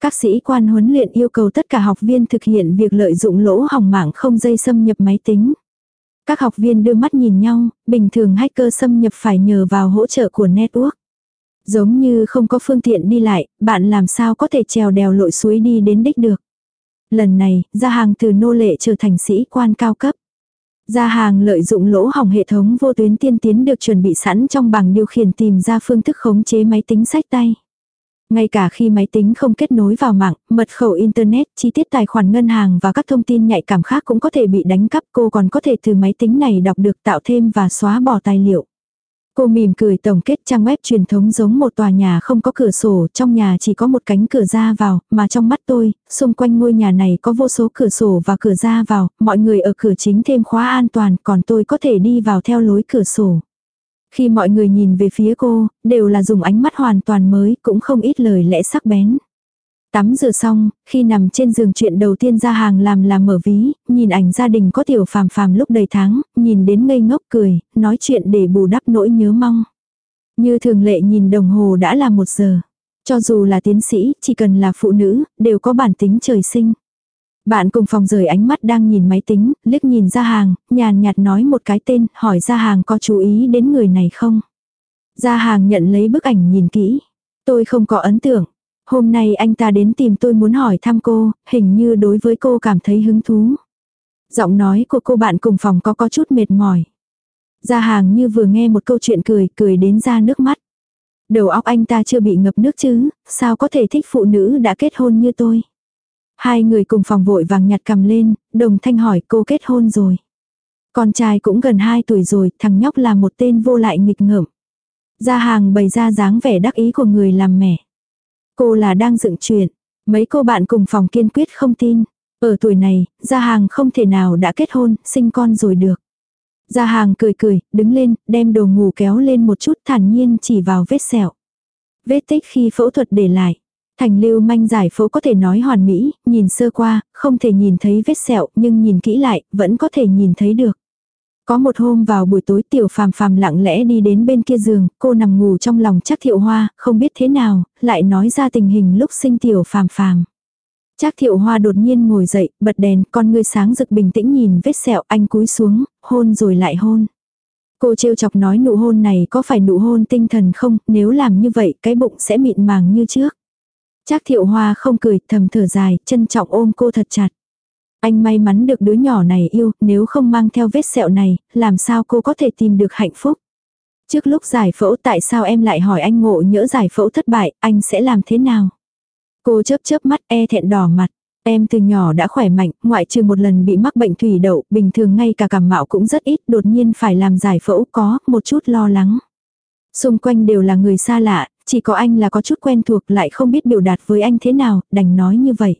Các sĩ quan huấn luyện yêu cầu tất cả học viên thực hiện việc lợi dụng lỗ hỏng mạng không dây xâm nhập máy tính. Các học viên đưa mắt nhìn nhau, bình thường hacker xâm nhập phải nhờ vào hỗ trợ của network. Giống như không có phương tiện đi lại, bạn làm sao có thể trèo đèo lội suối đi đến đích được. Lần này, gia hàng từ nô lệ trở thành sĩ quan cao cấp. Gia hàng lợi dụng lỗ hỏng hệ thống vô tuyến tiên tiến được chuẩn bị sẵn trong bảng điều khiển tìm ra phương thức khống chế máy tính sách tay. Ngay cả khi máy tính không kết nối vào mạng, mật khẩu Internet, chi tiết tài khoản ngân hàng và các thông tin nhạy cảm khác cũng có thể bị đánh cắp. Cô còn có thể từ máy tính này đọc được tạo thêm và xóa bỏ tài liệu. Cô mỉm cười tổng kết trang web truyền thống giống một tòa nhà không có cửa sổ, trong nhà chỉ có một cánh cửa ra vào, mà trong mắt tôi, xung quanh ngôi nhà này có vô số cửa sổ và cửa ra vào, mọi người ở cửa chính thêm khóa an toàn, còn tôi có thể đi vào theo lối cửa sổ. Khi mọi người nhìn về phía cô, đều là dùng ánh mắt hoàn toàn mới, cũng không ít lời lẽ sắc bén. Tắm rửa xong, khi nằm trên giường chuyện đầu tiên ra hàng làm là mở ví, nhìn ảnh gia đình có tiểu phàm phàm lúc đầy tháng, nhìn đến ngây ngốc cười, nói chuyện để bù đắp nỗi nhớ mong. Như thường lệ nhìn đồng hồ đã là một giờ. Cho dù là tiến sĩ, chỉ cần là phụ nữ, đều có bản tính trời sinh. Bạn cùng phòng rời ánh mắt đang nhìn máy tính, liếc nhìn ra hàng, nhàn nhạt nói một cái tên, hỏi ra hàng có chú ý đến người này không. Ra hàng nhận lấy bức ảnh nhìn kỹ. Tôi không có ấn tượng. Hôm nay anh ta đến tìm tôi muốn hỏi thăm cô, hình như đối với cô cảm thấy hứng thú. Giọng nói của cô bạn cùng phòng có có chút mệt mỏi. Gia hàng như vừa nghe một câu chuyện cười, cười đến ra nước mắt. Đầu óc anh ta chưa bị ngập nước chứ, sao có thể thích phụ nữ đã kết hôn như tôi. Hai người cùng phòng vội vàng nhặt cầm lên, đồng thanh hỏi cô kết hôn rồi. Con trai cũng gần 2 tuổi rồi, thằng nhóc là một tên vô lại nghịch ngợm. Gia hàng bày ra dáng vẻ đắc ý của người làm mẹ. Cô là đang dựng chuyện. Mấy cô bạn cùng phòng kiên quyết không tin. Ở tuổi này, Gia hàng không thể nào đã kết hôn, sinh con rồi được. Gia hàng cười cười, đứng lên, đem đồ ngủ kéo lên một chút thản nhiên chỉ vào vết sẹo. Vết tích khi phẫu thuật để lại. Thành lưu manh giải phẫu có thể nói hoàn mỹ, nhìn sơ qua, không thể nhìn thấy vết sẹo, nhưng nhìn kỹ lại, vẫn có thể nhìn thấy được. Có một hôm vào buổi tối tiểu phàm phàm lặng lẽ đi đến bên kia giường, cô nằm ngủ trong lòng chắc thiệu hoa, không biết thế nào, lại nói ra tình hình lúc sinh tiểu phàm phàm. Trác thiệu hoa đột nhiên ngồi dậy, bật đèn, con ngươi sáng rực bình tĩnh nhìn vết sẹo anh cúi xuống, hôn rồi lại hôn. Cô trêu chọc nói nụ hôn này có phải nụ hôn tinh thần không, nếu làm như vậy cái bụng sẽ mịn màng như trước. Trác thiệu hoa không cười, thầm thở dài, trân trọng ôm cô thật chặt. Anh may mắn được đứa nhỏ này yêu, nếu không mang theo vết sẹo này, làm sao cô có thể tìm được hạnh phúc. Trước lúc giải phẫu tại sao em lại hỏi anh ngộ nhỡ giải phẫu thất bại, anh sẽ làm thế nào? Cô chớp chớp mắt e thẹn đỏ mặt. Em từ nhỏ đã khỏe mạnh, ngoại trừ một lần bị mắc bệnh thủy đậu, bình thường ngay cả cảm mạo cũng rất ít, đột nhiên phải làm giải phẫu có một chút lo lắng. Xung quanh đều là người xa lạ, chỉ có anh là có chút quen thuộc lại không biết biểu đạt với anh thế nào, đành nói như vậy.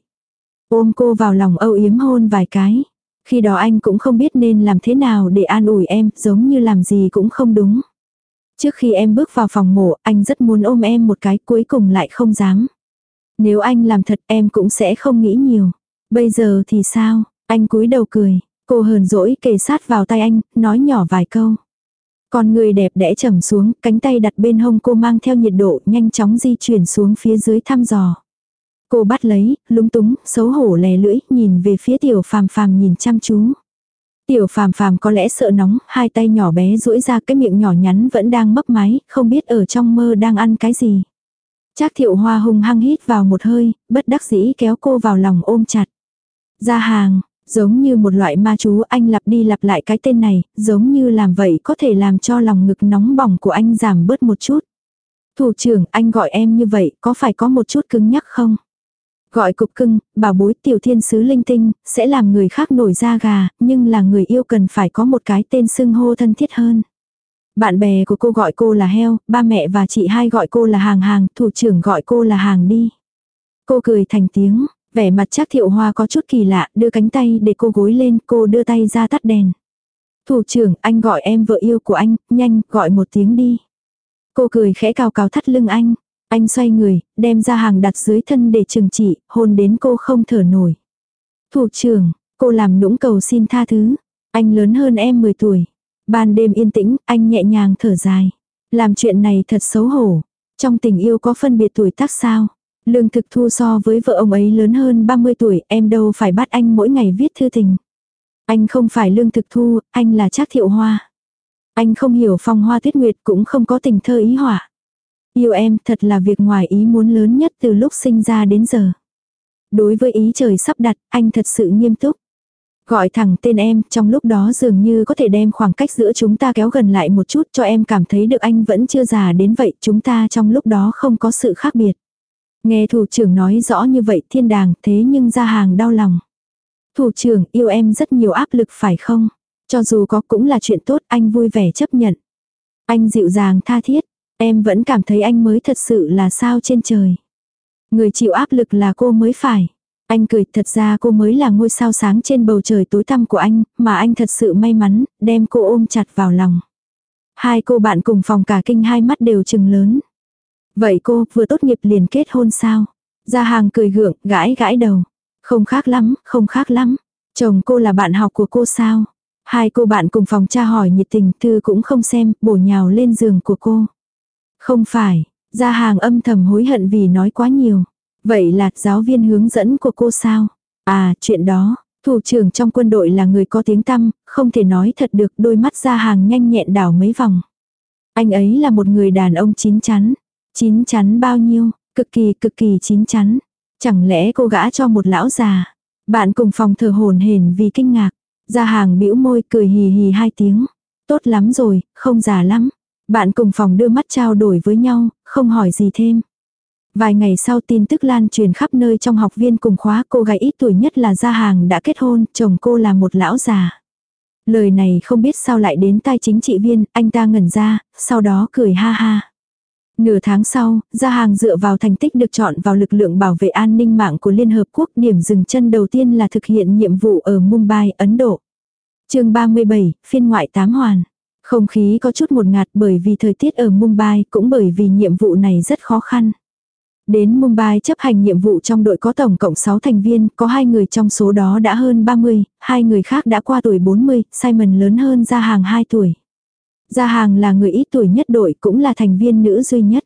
Ôm cô vào lòng âu yếm hôn vài cái. Khi đó anh cũng không biết nên làm thế nào để an ủi em, giống như làm gì cũng không đúng. Trước khi em bước vào phòng mổ, anh rất muốn ôm em một cái cuối cùng lại không dám. Nếu anh làm thật em cũng sẽ không nghĩ nhiều. Bây giờ thì sao? Anh cúi đầu cười. Cô hờn dỗi kề sát vào tay anh, nói nhỏ vài câu. Con người đẹp đẽ trầm xuống, cánh tay đặt bên hông cô mang theo nhiệt độ nhanh chóng di chuyển xuống phía dưới thăm dò. Cô bắt lấy, lúng túng, xấu hổ lè lưỡi, nhìn về phía tiểu phàm phàm nhìn chăm chú. Tiểu phàm phàm có lẽ sợ nóng, hai tay nhỏ bé duỗi ra cái miệng nhỏ nhắn vẫn đang mấp máy, không biết ở trong mơ đang ăn cái gì. Trác thiệu hoa hung hăng hít vào một hơi, bất đắc dĩ kéo cô vào lòng ôm chặt. Ra hàng, giống như một loại ma chú anh lặp đi lặp lại cái tên này, giống như làm vậy có thể làm cho lòng ngực nóng bỏng của anh giảm bớt một chút. Thủ trưởng, anh gọi em như vậy, có phải có một chút cứng nhắc không? Gọi cục cưng, bảo bối tiểu thiên sứ linh tinh, sẽ làm người khác nổi da gà, nhưng là người yêu cần phải có một cái tên xưng hô thân thiết hơn. Bạn bè của cô gọi cô là heo, ba mẹ và chị hai gọi cô là hàng hàng, thủ trưởng gọi cô là hàng đi. Cô cười thành tiếng, vẻ mặt chắc thiệu hoa có chút kỳ lạ, đưa cánh tay để cô gối lên, cô đưa tay ra tắt đèn. Thủ trưởng, anh gọi em vợ yêu của anh, nhanh, gọi một tiếng đi. Cô cười khẽ cào cào thắt lưng anh. Anh xoay người, đem ra hàng đặt dưới thân để trừng trị, hôn đến cô không thở nổi. Thủ trưởng, cô làm nũng cầu xin tha thứ. Anh lớn hơn em 10 tuổi. Ban đêm yên tĩnh, anh nhẹ nhàng thở dài. Làm chuyện này thật xấu hổ. Trong tình yêu có phân biệt tuổi tác sao? Lương thực thu so với vợ ông ấy lớn hơn 30 tuổi, em đâu phải bắt anh mỗi ngày viết thư tình. Anh không phải lương thực thu, anh là Trác thiệu hoa. Anh không hiểu phong hoa tuyết nguyệt cũng không có tình thơ ý họa. Yêu em thật là việc ngoài ý muốn lớn nhất từ lúc sinh ra đến giờ. Đối với ý trời sắp đặt, anh thật sự nghiêm túc. Gọi thẳng tên em, trong lúc đó dường như có thể đem khoảng cách giữa chúng ta kéo gần lại một chút cho em cảm thấy được anh vẫn chưa già đến vậy, chúng ta trong lúc đó không có sự khác biệt. Nghe thủ trưởng nói rõ như vậy thiên đàng, thế nhưng ra hàng đau lòng. Thủ trưởng yêu em rất nhiều áp lực phải không? Cho dù có cũng là chuyện tốt, anh vui vẻ chấp nhận. Anh dịu dàng tha thiết, em vẫn cảm thấy anh mới thật sự là sao trên trời. Người chịu áp lực là cô mới phải. Anh cười, thật ra cô mới là ngôi sao sáng trên bầu trời tối tăm của anh, mà anh thật sự may mắn, đem cô ôm chặt vào lòng. Hai cô bạn cùng phòng cả kinh hai mắt đều trừng lớn. Vậy cô vừa tốt nghiệp liền kết hôn sao? Gia hàng cười gượng, gãi gãi đầu. Không khác lắm, không khác lắm. Chồng cô là bạn học của cô sao? Hai cô bạn cùng phòng tra hỏi nhiệt tình, thư cũng không xem, bổ nhào lên giường của cô. Không phải, gia hàng âm thầm hối hận vì nói quá nhiều. Vậy là giáo viên hướng dẫn của cô sao? À, chuyện đó, thủ trưởng trong quân đội là người có tiếng tăm, không thể nói thật được đôi mắt ra hàng nhanh nhẹn đảo mấy vòng. Anh ấy là một người đàn ông chín chắn. Chín chắn bao nhiêu? Cực kỳ cực kỳ chín chắn. Chẳng lẽ cô gã cho một lão già. Bạn cùng phòng thờ hồn hển vì kinh ngạc. gia hàng bĩu môi cười hì hì hai tiếng. Tốt lắm rồi, không già lắm. Bạn cùng phòng đưa mắt trao đổi với nhau, không hỏi gì thêm. Vài ngày sau tin tức lan truyền khắp nơi trong học viên cùng khóa cô gái ít tuổi nhất là Gia Hàng đã kết hôn, chồng cô là một lão già. Lời này không biết sao lại đến tai chính trị viên, anh ta ngẩn ra, sau đó cười ha ha. Nửa tháng sau, Gia Hàng dựa vào thành tích được chọn vào lực lượng bảo vệ an ninh mạng của Liên Hợp Quốc điểm dừng chân đầu tiên là thực hiện nhiệm vụ ở Mumbai, Ấn Độ. chương 37, phiên ngoại tám hoàn. Không khí có chút một ngạt bởi vì thời tiết ở Mumbai cũng bởi vì nhiệm vụ này rất khó khăn. Đến Mumbai chấp hành nhiệm vụ trong đội có tổng cộng 6 thành viên, có hai người trong số đó đã hơn 30, hai người khác đã qua tuổi 40, Simon lớn hơn Gia Hàng 2 tuổi. Gia Hàng là người ít tuổi nhất đội cũng là thành viên nữ duy nhất.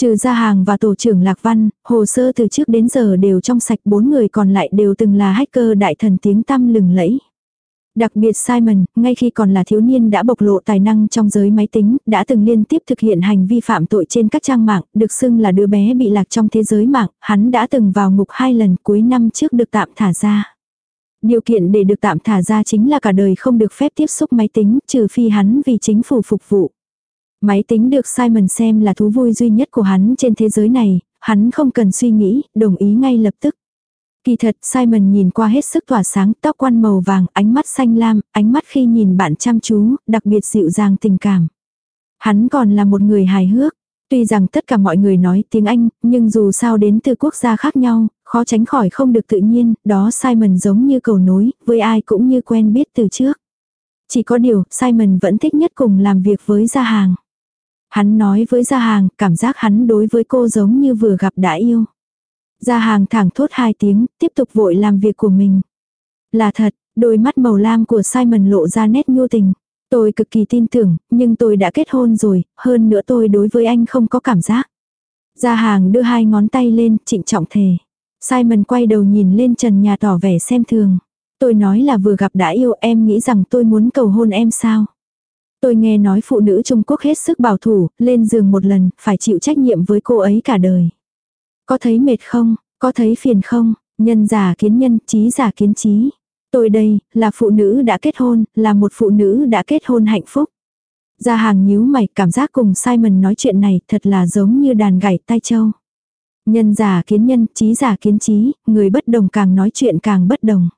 Trừ Gia Hàng và tổ trưởng Lạc Văn, hồ sơ từ trước đến giờ đều trong sạch bốn người còn lại đều từng là hacker đại thần tiếng tăm lừng lẫy. Đặc biệt Simon, ngay khi còn là thiếu niên đã bộc lộ tài năng trong giới máy tính, đã từng liên tiếp thực hiện hành vi phạm tội trên các trang mạng, được xưng là đứa bé bị lạc trong thế giới mạng, hắn đã từng vào ngục hai lần cuối năm trước được tạm thả ra. Điều kiện để được tạm thả ra chính là cả đời không được phép tiếp xúc máy tính, trừ phi hắn vì chính phủ phục vụ. Máy tính được Simon xem là thú vui duy nhất của hắn trên thế giới này, hắn không cần suy nghĩ, đồng ý ngay lập tức. Kỳ thật Simon nhìn qua hết sức tỏa sáng, tóc quan màu vàng, ánh mắt xanh lam, ánh mắt khi nhìn bạn chăm chú, đặc biệt dịu dàng tình cảm. Hắn còn là một người hài hước. Tuy rằng tất cả mọi người nói tiếng Anh, nhưng dù sao đến từ quốc gia khác nhau, khó tránh khỏi không được tự nhiên, đó Simon giống như cầu nối, với ai cũng như quen biết từ trước. Chỉ có điều, Simon vẫn thích nhất cùng làm việc với gia hàng. Hắn nói với gia hàng, cảm giác hắn đối với cô giống như vừa gặp đã yêu. Gia hàng thẳng thốt hai tiếng, tiếp tục vội làm việc của mình. Là thật, đôi mắt màu lam của Simon lộ ra nét nhu tình. Tôi cực kỳ tin tưởng, nhưng tôi đã kết hôn rồi, hơn nữa tôi đối với anh không có cảm giác. Gia hàng đưa hai ngón tay lên, trịnh trọng thề. Simon quay đầu nhìn lên trần nhà tỏ vẻ xem thường. Tôi nói là vừa gặp đã yêu em nghĩ rằng tôi muốn cầu hôn em sao. Tôi nghe nói phụ nữ Trung Quốc hết sức bảo thủ, lên giường một lần, phải chịu trách nhiệm với cô ấy cả đời. Có thấy mệt không, có thấy phiền không, nhân giả kiến nhân, trí giả kiến trí. Tôi đây, là phụ nữ đã kết hôn, là một phụ nữ đã kết hôn hạnh phúc. Gia hàng nhíu mày cảm giác cùng Simon nói chuyện này thật là giống như đàn gảy tai châu. Nhân giả kiến nhân, trí giả kiến trí, người bất đồng càng nói chuyện càng bất đồng.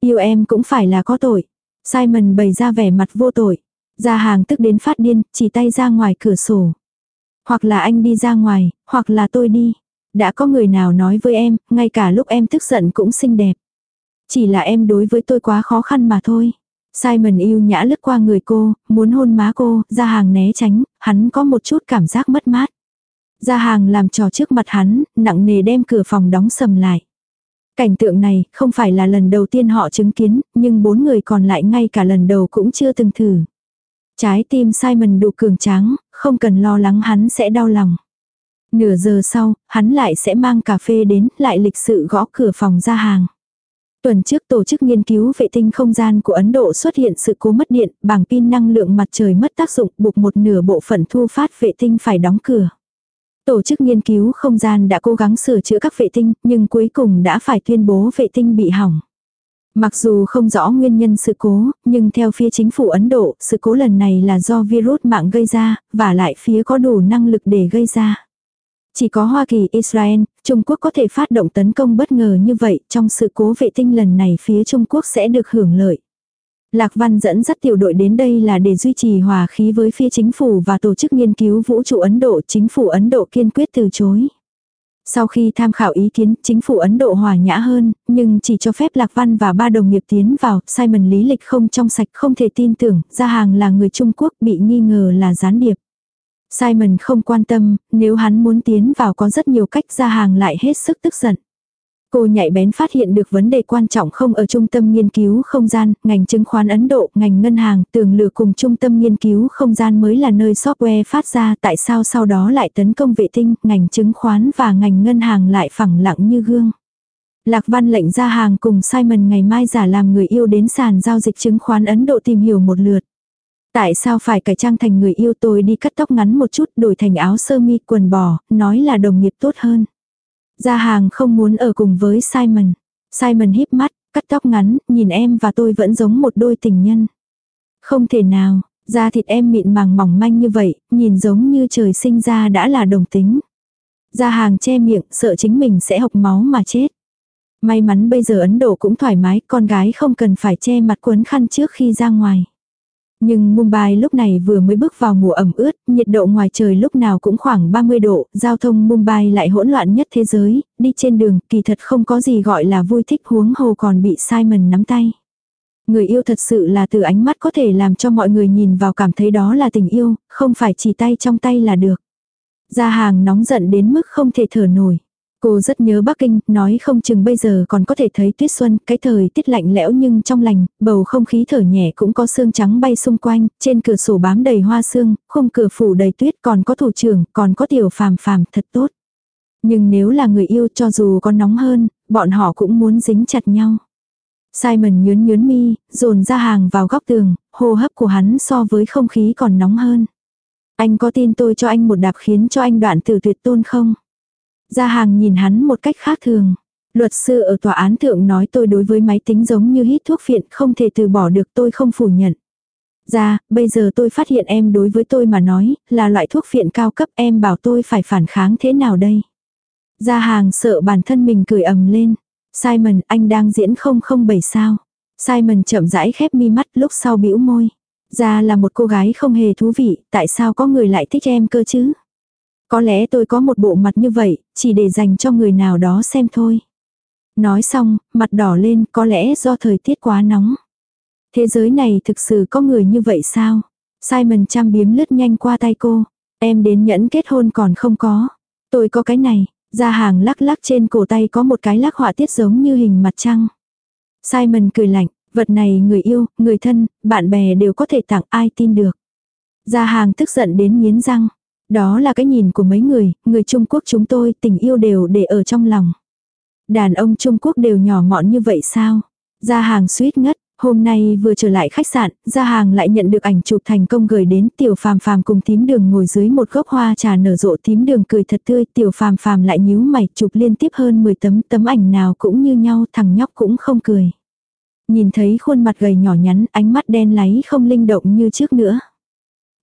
Yêu em cũng phải là có tội. Simon bày ra vẻ mặt vô tội. Gia hàng tức đến phát điên, chỉ tay ra ngoài cửa sổ. Hoặc là anh đi ra ngoài, hoặc là tôi đi. Đã có người nào nói với em, ngay cả lúc em tức giận cũng xinh đẹp. Chỉ là em đối với tôi quá khó khăn mà thôi. Simon yêu nhã lướt qua người cô, muốn hôn má cô, ra hàng né tránh, hắn có một chút cảm giác mất mát. Ra hàng làm trò trước mặt hắn, nặng nề đem cửa phòng đóng sầm lại. Cảnh tượng này không phải là lần đầu tiên họ chứng kiến, nhưng bốn người còn lại ngay cả lần đầu cũng chưa từng thử. Trái tim Simon đủ cường tráng, không cần lo lắng hắn sẽ đau lòng. Nửa giờ sau, hắn lại sẽ mang cà phê đến, lại lịch sự gõ cửa phòng ra hàng. Tuần trước tổ chức nghiên cứu vệ tinh không gian của Ấn Độ xuất hiện sự cố mất điện, bảng pin năng lượng mặt trời mất tác dụng, buộc một nửa bộ phận thu phát vệ tinh phải đóng cửa. Tổ chức nghiên cứu không gian đã cố gắng sửa chữa các vệ tinh, nhưng cuối cùng đã phải tuyên bố vệ tinh bị hỏng. Mặc dù không rõ nguyên nhân sự cố, nhưng theo phía chính phủ Ấn Độ, sự cố lần này là do virus mạng gây ra, và lại phía có đủ năng lực để gây ra. Chỉ có Hoa Kỳ, Israel, Trung Quốc có thể phát động tấn công bất ngờ như vậy, trong sự cố vệ tinh lần này phía Trung Quốc sẽ được hưởng lợi. Lạc Văn dẫn dắt tiểu đội đến đây là để duy trì hòa khí với phía chính phủ và tổ chức nghiên cứu vũ trụ Ấn Độ, chính phủ Ấn Độ kiên quyết từ chối. Sau khi tham khảo ý kiến, chính phủ Ấn Độ hòa nhã hơn, nhưng chỉ cho phép Lạc Văn và ba đồng nghiệp tiến vào, Simon lý lịch không trong sạch không thể tin tưởng, ra hàng là người Trung Quốc bị nghi ngờ là gián điệp. Simon không quan tâm, nếu hắn muốn tiến vào có rất nhiều cách ra hàng lại hết sức tức giận. Cô nhạy bén phát hiện được vấn đề quan trọng không ở trung tâm nghiên cứu không gian, ngành chứng khoán Ấn Độ, ngành ngân hàng, tường lửa cùng trung tâm nghiên cứu không gian mới là nơi software phát ra tại sao sau đó lại tấn công vệ tinh, ngành chứng khoán và ngành ngân hàng lại phẳng lặng như gương. Lạc Văn lệnh ra hàng cùng Simon ngày mai giả làm người yêu đến sàn giao dịch chứng khoán Ấn Độ tìm hiểu một lượt. Tại sao phải cải trang thành người yêu tôi đi cắt tóc ngắn một chút đổi thành áo sơ mi quần bò, nói là đồng nghiệp tốt hơn. Gia hàng không muốn ở cùng với Simon. Simon híp mắt, cắt tóc ngắn, nhìn em và tôi vẫn giống một đôi tình nhân. Không thể nào, da thịt em mịn màng mỏng manh như vậy, nhìn giống như trời sinh ra đã là đồng tính. Gia hàng che miệng, sợ chính mình sẽ hộc máu mà chết. May mắn bây giờ Ấn Độ cũng thoải mái, con gái không cần phải che mặt quấn khăn trước khi ra ngoài. Nhưng Mumbai lúc này vừa mới bước vào mùa ẩm ướt, nhiệt độ ngoài trời lúc nào cũng khoảng 30 độ, giao thông Mumbai lại hỗn loạn nhất thế giới, đi trên đường kỳ thật không có gì gọi là vui thích huống hồ còn bị Simon nắm tay. Người yêu thật sự là từ ánh mắt có thể làm cho mọi người nhìn vào cảm thấy đó là tình yêu, không phải chỉ tay trong tay là được. Gia hàng nóng giận đến mức không thể thở nổi. Cô rất nhớ Bắc Kinh, nói không chừng bây giờ còn có thể thấy tuyết xuân, cái thời tiết lạnh lẽo nhưng trong lành, bầu không khí thở nhẹ cũng có sương trắng bay xung quanh, trên cửa sổ bám đầy hoa sương, khung cửa phủ đầy tuyết còn có thủ trưởng, còn có tiểu phàm phàm thật tốt. Nhưng nếu là người yêu cho dù có nóng hơn, bọn họ cũng muốn dính chặt nhau. Simon nhướn nhướn mi, dồn ra hàng vào góc tường, hô hấp của hắn so với không khí còn nóng hơn. Anh có tin tôi cho anh một đạp khiến cho anh đoạn từ tuyệt tôn không? Gia hàng nhìn hắn một cách khác thường. Luật sư ở tòa án thượng nói tôi đối với máy tính giống như hít thuốc phiện không thể từ bỏ được tôi không phủ nhận. Ra, bây giờ tôi phát hiện em đối với tôi mà nói, là loại thuốc phiện cao cấp em bảo tôi phải phản kháng thế nào đây? Gia hàng sợ bản thân mình cười ầm lên. Simon, anh đang diễn 007 sao? Simon chậm rãi khép mi mắt lúc sau bĩu môi. Ra là một cô gái không hề thú vị, tại sao có người lại thích em cơ chứ? Có lẽ tôi có một bộ mặt như vậy, chỉ để dành cho người nào đó xem thôi. Nói xong, mặt đỏ lên có lẽ do thời tiết quá nóng. Thế giới này thực sự có người như vậy sao? Simon chăm biếm lướt nhanh qua tay cô. Em đến nhẫn kết hôn còn không có. Tôi có cái này. Ra hàng lắc lắc trên cổ tay có một cái lắc họa tiết giống như hình mặt trăng. Simon cười lạnh. Vật này người yêu, người thân, bạn bè đều có thể tặng ai tin được. Ra hàng tức giận đến nghiến răng. Đó là cái nhìn của mấy người, người Trung Quốc chúng tôi tình yêu đều để ở trong lòng. Đàn ông Trung Quốc đều nhỏ mọn như vậy sao? Gia hàng suýt ngất, hôm nay vừa trở lại khách sạn, gia hàng lại nhận được ảnh chụp thành công gửi đến tiểu phàm phàm cùng tím đường ngồi dưới một gốc hoa trà nở rộ tím đường cười thật tươi, tiểu phàm phàm lại nhíu mày chụp liên tiếp hơn 10 tấm tấm ảnh nào cũng như nhau thằng nhóc cũng không cười. Nhìn thấy khuôn mặt gầy nhỏ nhắn, ánh mắt đen láy không linh động như trước nữa.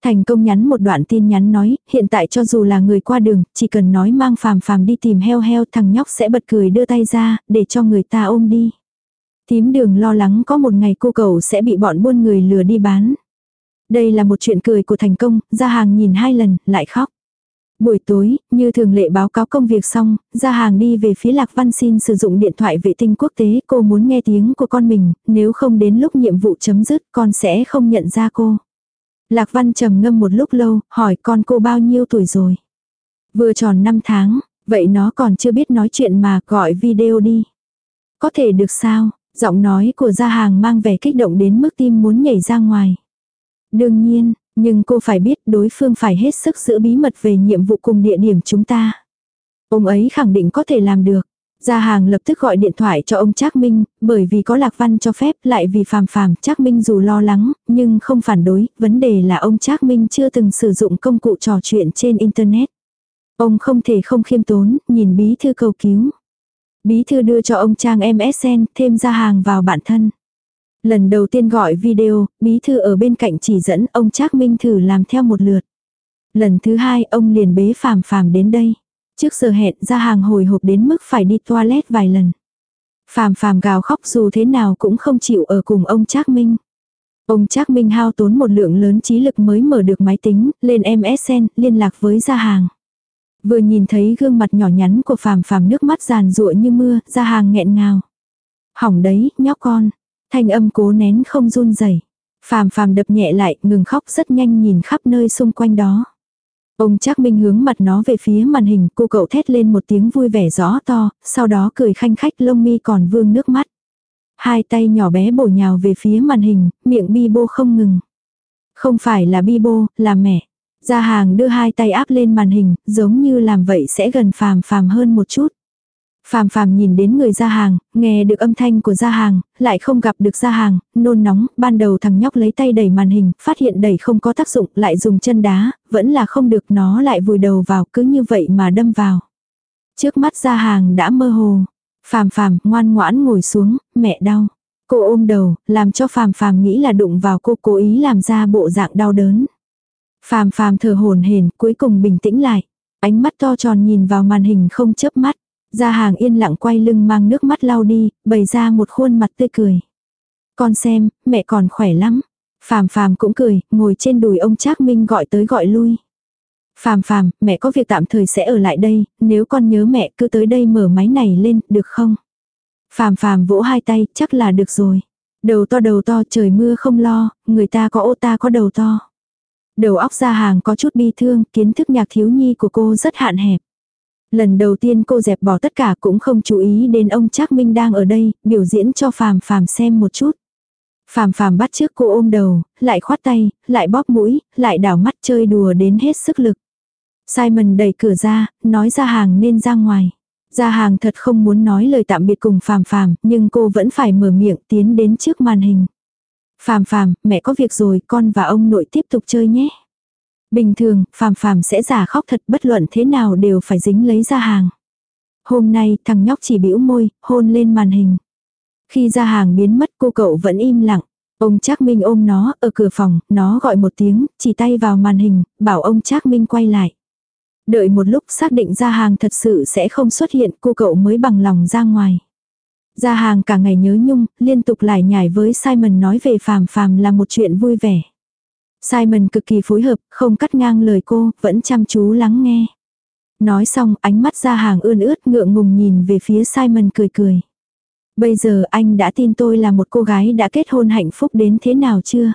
Thành công nhắn một đoạn tin nhắn nói, hiện tại cho dù là người qua đường, chỉ cần nói mang phàm phàm đi tìm heo heo thằng nhóc sẽ bật cười đưa tay ra, để cho người ta ôm đi. Tím đường lo lắng có một ngày cô cậu sẽ bị bọn buôn người lừa đi bán. Đây là một chuyện cười của thành công, ra hàng nhìn hai lần, lại khóc. Buổi tối, như thường lệ báo cáo công việc xong, ra hàng đi về phía Lạc Văn xin sử dụng điện thoại vệ tinh quốc tế, cô muốn nghe tiếng của con mình, nếu không đến lúc nhiệm vụ chấm dứt con sẽ không nhận ra cô. Lạc Văn trầm ngâm một lúc lâu, hỏi con cô bao nhiêu tuổi rồi. Vừa tròn 5 tháng, vậy nó còn chưa biết nói chuyện mà gọi video đi. Có thể được sao, giọng nói của gia hàng mang vẻ kích động đến mức tim muốn nhảy ra ngoài. Đương nhiên, nhưng cô phải biết đối phương phải hết sức giữ bí mật về nhiệm vụ cùng địa điểm chúng ta. Ông ấy khẳng định có thể làm được. Gia hàng lập tức gọi điện thoại cho ông Trác Minh, bởi vì có Lạc Văn cho phép lại vì phàm phàm Trác Minh dù lo lắng, nhưng không phản đối, vấn đề là ông Trác Minh chưa từng sử dụng công cụ trò chuyện trên Internet. Ông không thể không khiêm tốn, nhìn bí thư cầu cứu. Bí thư đưa cho ông trang MSN, thêm gia hàng vào bản thân. Lần đầu tiên gọi video, bí thư ở bên cạnh chỉ dẫn ông Trác Minh thử làm theo một lượt. Lần thứ hai ông liền bế phàm phàm đến đây. Trước giờ hẹn ra hàng hồi hộp đến mức phải đi toilet vài lần. Phàm phàm gào khóc dù thế nào cũng không chịu ở cùng ông Trác Minh. Ông Trác Minh hao tốn một lượng lớn trí lực mới mở được máy tính, lên MSN, liên lạc với gia hàng. Vừa nhìn thấy gương mặt nhỏ nhắn của phàm phàm nước mắt giàn rụa như mưa, gia hàng nghẹn ngào. Hỏng đấy, nhóc con. Thanh âm cố nén không run rẩy. Phàm phàm đập nhẹ lại, ngừng khóc rất nhanh nhìn khắp nơi xung quanh đó. Ông chắc minh hướng mặt nó về phía màn hình, cô cậu thét lên một tiếng vui vẻ rõ to, sau đó cười khanh khách lông mi còn vương nước mắt. Hai tay nhỏ bé bổ nhào về phía màn hình, miệng bi bô không ngừng. Không phải là bi bô, là mẹ. Gia hàng đưa hai tay áp lên màn hình, giống như làm vậy sẽ gần phàm phàm hơn một chút. Phàm phàm nhìn đến người ra hàng, nghe được âm thanh của ra hàng, lại không gặp được ra hàng, nôn nóng, ban đầu thằng nhóc lấy tay đẩy màn hình, phát hiện đẩy không có tác dụng, lại dùng chân đá, vẫn là không được nó lại vùi đầu vào, cứ như vậy mà đâm vào. Trước mắt ra hàng đã mơ hồ. Phàm phàm, ngoan ngoãn ngồi xuống, mẹ đau. Cô ôm đầu, làm cho phàm phàm nghĩ là đụng vào cô cố ý làm ra bộ dạng đau đớn. Phàm phàm thở hồn hển, cuối cùng bình tĩnh lại. Ánh mắt to tròn nhìn vào màn hình không chớp mắt. Gia hàng yên lặng quay lưng mang nước mắt lau đi, bày ra một khuôn mặt tươi cười. Con xem, mẹ còn khỏe lắm. Phàm phàm cũng cười, ngồi trên đùi ông Trác Minh gọi tới gọi lui. Phàm phàm, mẹ có việc tạm thời sẽ ở lại đây, nếu con nhớ mẹ cứ tới đây mở máy này lên, được không? Phàm phàm vỗ hai tay, chắc là được rồi. Đầu to đầu to trời mưa không lo, người ta có ô ta có đầu to. Đầu óc ra hàng có chút bi thương, kiến thức nhạc thiếu nhi của cô rất hạn hẹp. Lần đầu tiên cô dẹp bỏ tất cả cũng không chú ý đến ông Trác Minh đang ở đây, biểu diễn cho Phàm Phàm xem một chút. Phàm Phàm bắt trước cô ôm đầu, lại khoát tay, lại bóp mũi, lại đảo mắt chơi đùa đến hết sức lực. Simon đẩy cửa ra, nói ra hàng nên ra ngoài. Ra hàng thật không muốn nói lời tạm biệt cùng Phàm Phàm, nhưng cô vẫn phải mở miệng tiến đến trước màn hình. Phàm Phàm, mẹ có việc rồi, con và ông nội tiếp tục chơi nhé. Bình thường, phàm phàm sẽ giả khóc thật bất luận thế nào đều phải dính lấy ra hàng. Hôm nay, thằng nhóc chỉ bĩu môi, hôn lên màn hình. Khi ra hàng biến mất cô cậu vẫn im lặng. Ông Trác Minh ôm nó ở cửa phòng, nó gọi một tiếng, chỉ tay vào màn hình, bảo ông Trác Minh quay lại. Đợi một lúc xác định ra hàng thật sự sẽ không xuất hiện, cô cậu mới bằng lòng ra ngoài. Ra hàng cả ngày nhớ nhung, liên tục lại nhải với Simon nói về phàm phàm là một chuyện vui vẻ. Simon cực kỳ phối hợp, không cắt ngang lời cô, vẫn chăm chú lắng nghe. Nói xong, ánh mắt ra hàng ươn ướt ngượng ngùng nhìn về phía Simon cười cười. Bây giờ anh đã tin tôi là một cô gái đã kết hôn hạnh phúc đến thế nào chưa?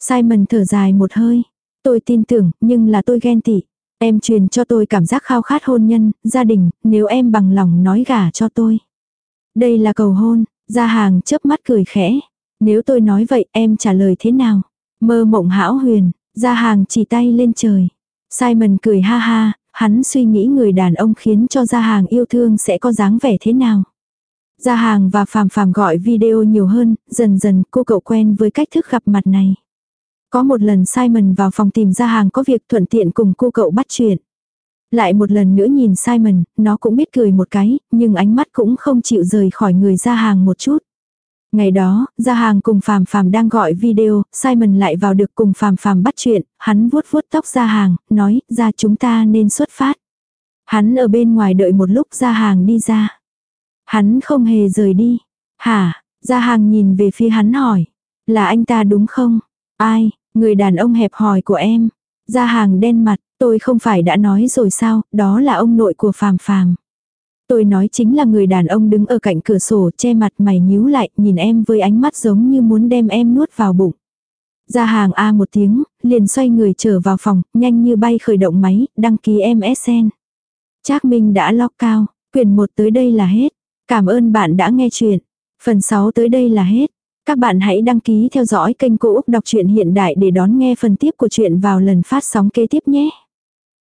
Simon thở dài một hơi. Tôi tin tưởng, nhưng là tôi ghen tị. Em truyền cho tôi cảm giác khao khát hôn nhân, gia đình, nếu em bằng lòng nói gả cho tôi. Đây là cầu hôn, ra hàng chớp mắt cười khẽ. Nếu tôi nói vậy em trả lời thế nào? Mơ mộng hão huyền, ra hàng chỉ tay lên trời. Simon cười ha ha, hắn suy nghĩ người đàn ông khiến cho gia hàng yêu thương sẽ có dáng vẻ thế nào. Gia hàng và phàm phàm gọi video nhiều hơn, dần dần cô cậu quen với cách thức gặp mặt này. Có một lần Simon vào phòng tìm gia hàng có việc thuận tiện cùng cô cậu bắt chuyện. Lại một lần nữa nhìn Simon, nó cũng biết cười một cái, nhưng ánh mắt cũng không chịu rời khỏi người gia hàng một chút. Ngày đó, ra hàng cùng Phàm Phàm đang gọi video, Simon lại vào được cùng Phàm Phàm bắt chuyện, hắn vuốt vuốt tóc ra hàng, nói, ra chúng ta nên xuất phát. Hắn ở bên ngoài đợi một lúc ra hàng đi ra. Hắn không hề rời đi. Hả, ra hàng nhìn về phía hắn hỏi. Là anh ta đúng không? Ai, người đàn ông hẹp hòi của em. Ra hàng đen mặt, tôi không phải đã nói rồi sao, đó là ông nội của Phàm Phàm. Tôi nói chính là người đàn ông đứng ở cạnh cửa sổ che mặt mày nhíu lại, nhìn em với ánh mắt giống như muốn đem em nuốt vào bụng. Ra hàng A một tiếng, liền xoay người trở vào phòng, nhanh như bay khởi động máy, đăng ký MSN. Trác Minh đã lo cao, quyển 1 tới đây là hết. Cảm ơn bạn đã nghe chuyện. Phần 6 tới đây là hết. Các bạn hãy đăng ký theo dõi kênh Cô Úc Đọc truyện Hiện Đại để đón nghe phần tiếp của chuyện vào lần phát sóng kế tiếp nhé.